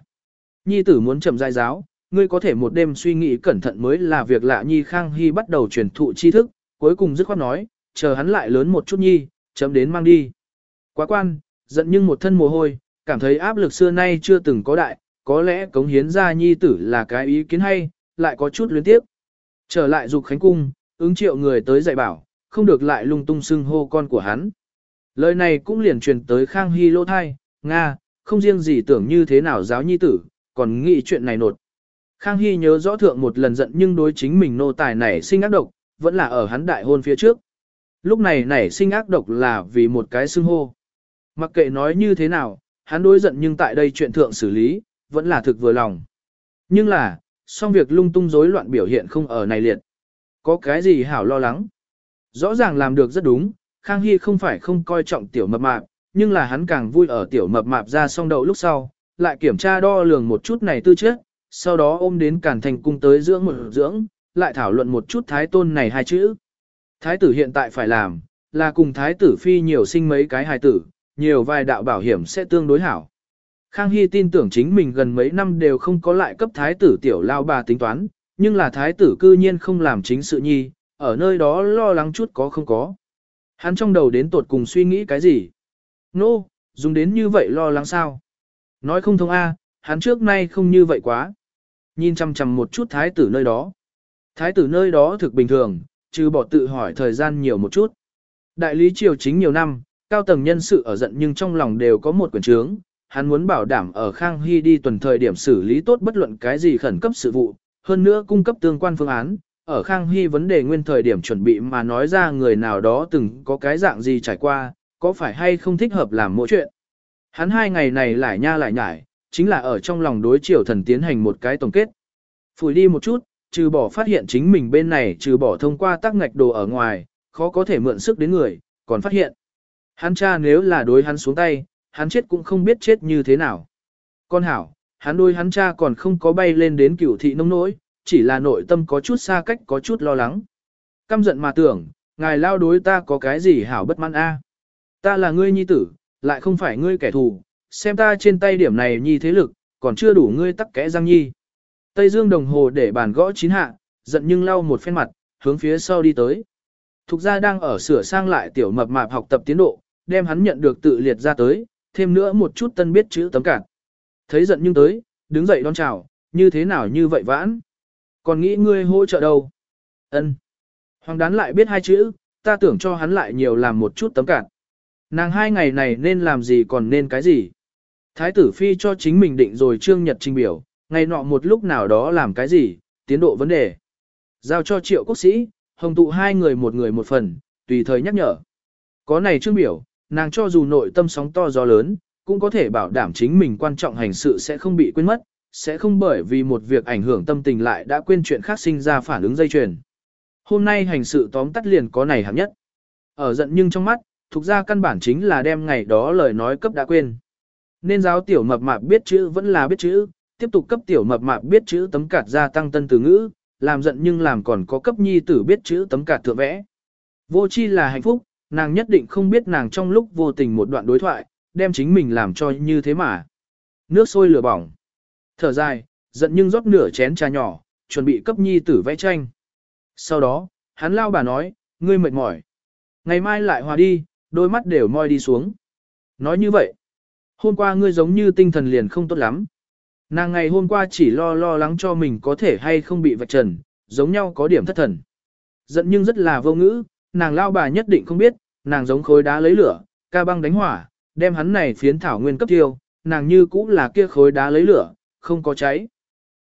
nhi tử muốn chậm dai giáo, ngươi có thể một đêm suy nghĩ cẩn thận mới là việc lạ nhi Khang Hy bắt đầu truyền thụ tri thức, cuối cùng dứt khoát nói, chờ hắn lại lớn một chút nhi, chấm đến mang đi. Quá quan, giận nhưng một thân mồ hôi, cảm thấy áp lực xưa nay chưa từng có đại, có lẽ cống hiến ra nhi tử là cái ý kiến hay, lại có chút luyến tiếp. Trở lại dục khánh cung, ứng triệu người tới dạy bảo, không được lại lung tung xưng hô con của hắn. Lời này cũng liền truyền tới Khang Hy lô thai, Nga, không riêng gì tưởng như thế nào giáo nhi tử, còn nghĩ chuyện này nột. Khang Hy nhớ rõ thượng một lần giận nhưng đối chính mình nô tài này sinh ác độc, vẫn là ở hắn đại hôn phía trước. Lúc này nảy sinh ác độc là vì một cái xưng hô. Mặc kệ nói như thế nào, hắn đối giận nhưng tại đây chuyện thượng xử lý, vẫn là thực vừa lòng. Nhưng là, song việc lung tung rối loạn biểu hiện không ở này liệt. Có cái gì hảo lo lắng? Rõ ràng làm được rất đúng, Khang Hy không phải không coi trọng tiểu mập mạp, nhưng là hắn càng vui ở tiểu mập mạp ra song đậu lúc sau, lại kiểm tra đo lường một chút này tư chất, sau đó ôm đến cản thành cung tới dưỡng một dưỡng, lại thảo luận một chút thái tôn này hai chữ. Thái tử hiện tại phải làm, là cùng thái tử phi nhiều sinh mấy cái hài tử, nhiều vài đạo bảo hiểm sẽ tương đối hảo. Khang Hy tin tưởng chính mình gần mấy năm đều không có lại cấp thái tử tiểu lao bà tính toán, nhưng là thái tử cư nhiên không làm chính sự nhi, ở nơi đó lo lắng chút có không có. Hắn trong đầu đến tột cùng suy nghĩ cái gì? Nô, no, Dùng đến như vậy lo lắng sao? Nói không thông A, hắn trước nay không như vậy quá. Nhìn chăm chăm một chút thái tử nơi đó. Thái tử nơi đó thực bình thường, trừ bỏ tự hỏi thời gian nhiều một chút. Đại lý triều chính nhiều năm, cao tầng nhân sự ở giận nhưng trong lòng đều có một quyền trướng, hắn muốn bảo đảm ở Khang Hy đi tuần thời điểm xử lý tốt bất luận cái gì khẩn cấp sự vụ, hơn nữa cung cấp tương quan phương án, ở Khang Hy vấn đề nguyên thời điểm chuẩn bị mà nói ra người nào đó từng có cái dạng gì trải qua, có phải hay không thích hợp làm mỗi chuyện. Hắn hai ngày này lại nha lại nhải, chính là ở trong lòng đối triều thần tiến hành một cái tổng kết. Phủi đi một chút, trừ bỏ phát hiện chính mình bên này trừ bỏ thông qua tác ngạch đồ ở ngoài, khó có thể mượn sức đến người, còn phát hiện. Hắn cha nếu là đối hắn xuống tay, hắn chết cũng không biết chết như thế nào. Con hảo, hắn đôi hắn cha còn không có bay lên đến cửu thị nông nỗi, chỉ là nội tâm có chút xa cách có chút lo lắng. Căm giận mà tưởng, ngài lao đối ta có cái gì hảo bất mãn a? Ta là ngươi nhi tử, lại không phải ngươi kẻ thù, xem ta trên tay điểm này nhi thế lực, còn chưa đủ ngươi tắc kẽ răng nhi. Tây Dương đồng hồ để bàn gõ chín hạ, giận nhưng lau một phen mặt, hướng phía sau đi tới. Thục gia đang ở sửa sang lại tiểu mập mạp học tập tiến độ, đem hắn nhận được tự liệt ra tới, thêm nữa một chút tân biết chữ tấm cản. Thấy giận nhưng tới, đứng dậy đón chào, như thế nào như vậy vãn. Còn nghĩ ngươi hỗ trợ đâu? Ân. Hoàng đán lại biết hai chữ, ta tưởng cho hắn lại nhiều làm một chút tấm cản. Nàng hai ngày này nên làm gì còn nên cái gì? Thái tử phi cho chính mình định rồi trương nhật trình biểu, ngày nọ một lúc nào đó làm cái gì, tiến độ vấn đề. Giao cho triệu quốc sĩ, hồng tụ hai người một người một phần, tùy thời nhắc nhở. Có này trương biểu, nàng cho dù nội tâm sóng to gió lớn, cũng có thể bảo đảm chính mình quan trọng hành sự sẽ không bị quên mất, sẽ không bởi vì một việc ảnh hưởng tâm tình lại đã quên chuyện khác sinh ra phản ứng dây chuyền. Hôm nay hành sự tóm tắt liền có này hạng nhất. Ở giận nhưng trong mắt, thuộc ra căn bản chính là đem ngày đó lời nói cấp đã quên. Nên giáo tiểu mập mạp biết chữ vẫn là biết chữ, tiếp tục cấp tiểu mập mạp biết chữ tấm cạt gia tăng tân từ ngữ, làm giận nhưng làm còn có cấp nhi tử biết chữ tấm cạt thượng vẽ. Vô chi là hạnh phúc, nàng nhất định không biết nàng trong lúc vô tình một đoạn đối thoại, đem chính mình làm cho như thế mà. Nước sôi lửa bỏng. Thở dài, giận nhưng rót nửa chén trà nhỏ, chuẩn bị cấp nhi tử vẽ tranh. Sau đó, hắn lao bà nói, ngươi mệt mỏi. Ngày mai lại hòa đi, đôi mắt đều moi đi xuống. Nói như vậy, hôm qua ngươi giống như tinh thần liền không tốt lắm. Nàng ngày hôm qua chỉ lo lo lắng cho mình có thể hay không bị vạch trần, giống nhau có điểm thất thần. Giận nhưng rất là vô ngữ, nàng lao bà nhất định không biết, nàng giống khối đá lấy lửa, ca băng đánh hỏa, đem hắn này phiến thảo nguyên cấp tiêu, nàng như cũng là kia khối đá lấy lửa, không có cháy.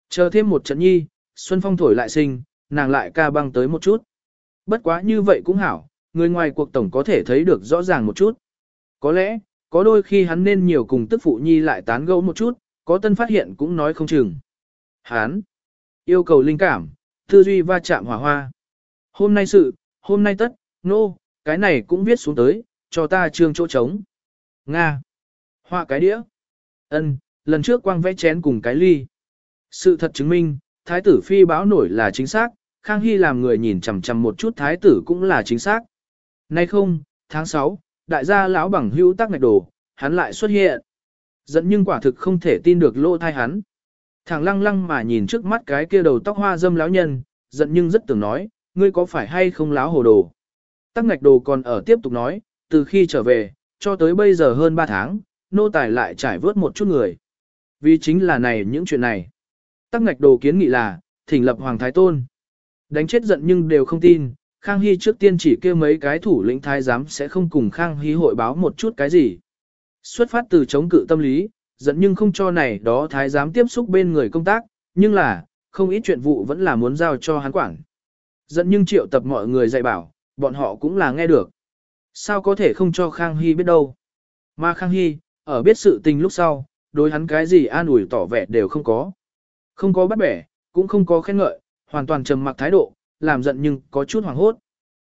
Chờ thêm một trận nhi, xuân phong thổi lại sinh, nàng lại ca băng tới một chút. Bất quá như vậy cũng hảo, người ngoài cuộc tổng có thể thấy được rõ ràng một chút. Có lẽ, có đôi khi hắn nên nhiều cùng tức phụ nhi lại tán gẫu một chút, có tân phát hiện cũng nói không chừng. Hán, yêu cầu linh cảm, tư duy va chạm hỏa hoa. Hôm nay sự, hôm nay tất, nô, no, cái này cũng viết xuống tới, cho ta trương chỗ trống. Nga, hoa cái đĩa. ân lần trước quang vẽ chén cùng cái ly. Sự thật chứng minh, thái tử phi báo nổi là chính xác, Khang Hy làm người nhìn chằm chằm một chút thái tử cũng là chính xác. Nay không, tháng 6, đại gia lão bằng hữu tác ngạch đồ, hắn lại xuất hiện. Dẫn nhưng quả thực không thể tin được lô thai hắn. Thằng lăng lăng mà nhìn trước mắt cái kia đầu tóc hoa dâm lão nhân, giận nhưng rất tưởng nói, ngươi có phải hay không láo hồ đồ. Tắc ngạch đồ còn ở tiếp tục nói, từ khi trở về, cho tới bây giờ hơn 3 tháng, nô tài lại trải vớt một chút người. Vì chính là này những chuyện này. Tắc ngạch đồ kiến nghị là, thỉnh lập Hoàng Thái Tôn. Đánh chết giận nhưng đều không tin, Khang Hy trước tiên chỉ kêu mấy cái thủ lĩnh thái giám sẽ không cùng Khang Hy hội báo một chút cái gì. Xuất phát từ chống cự tâm lý, giận nhưng không cho này đó thái giám tiếp xúc bên người công tác, nhưng là, không ít chuyện vụ vẫn là muốn giao cho hắn quản. Giận nhưng triệu tập mọi người dạy bảo, bọn họ cũng là nghe được. Sao có thể không cho Khang Hy biết đâu. Mà Khang Hy, ở biết sự tình lúc sau, đối hắn cái gì an ủi tỏ vẻ đều không có. Không có bắt bẻ, cũng không có khen ngợi, hoàn toàn trầm mặc thái độ, làm giận nhưng có chút hoảng hốt.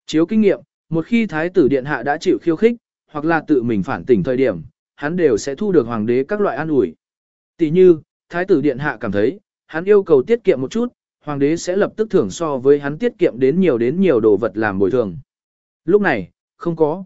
Chiếu kinh nghiệm, một khi thái tử điện hạ đã chịu khiêu khích, hoặc là tự mình phản tỉnh thời điểm, hắn đều sẽ thu được hoàng đế các loại an ủi. Tỷ như, thái tử điện hạ cảm thấy, hắn yêu cầu tiết kiệm một chút, hoàng đế sẽ lập tức thưởng so với hắn tiết kiệm đến nhiều đến nhiều đồ vật làm bồi thường. Lúc này, không có.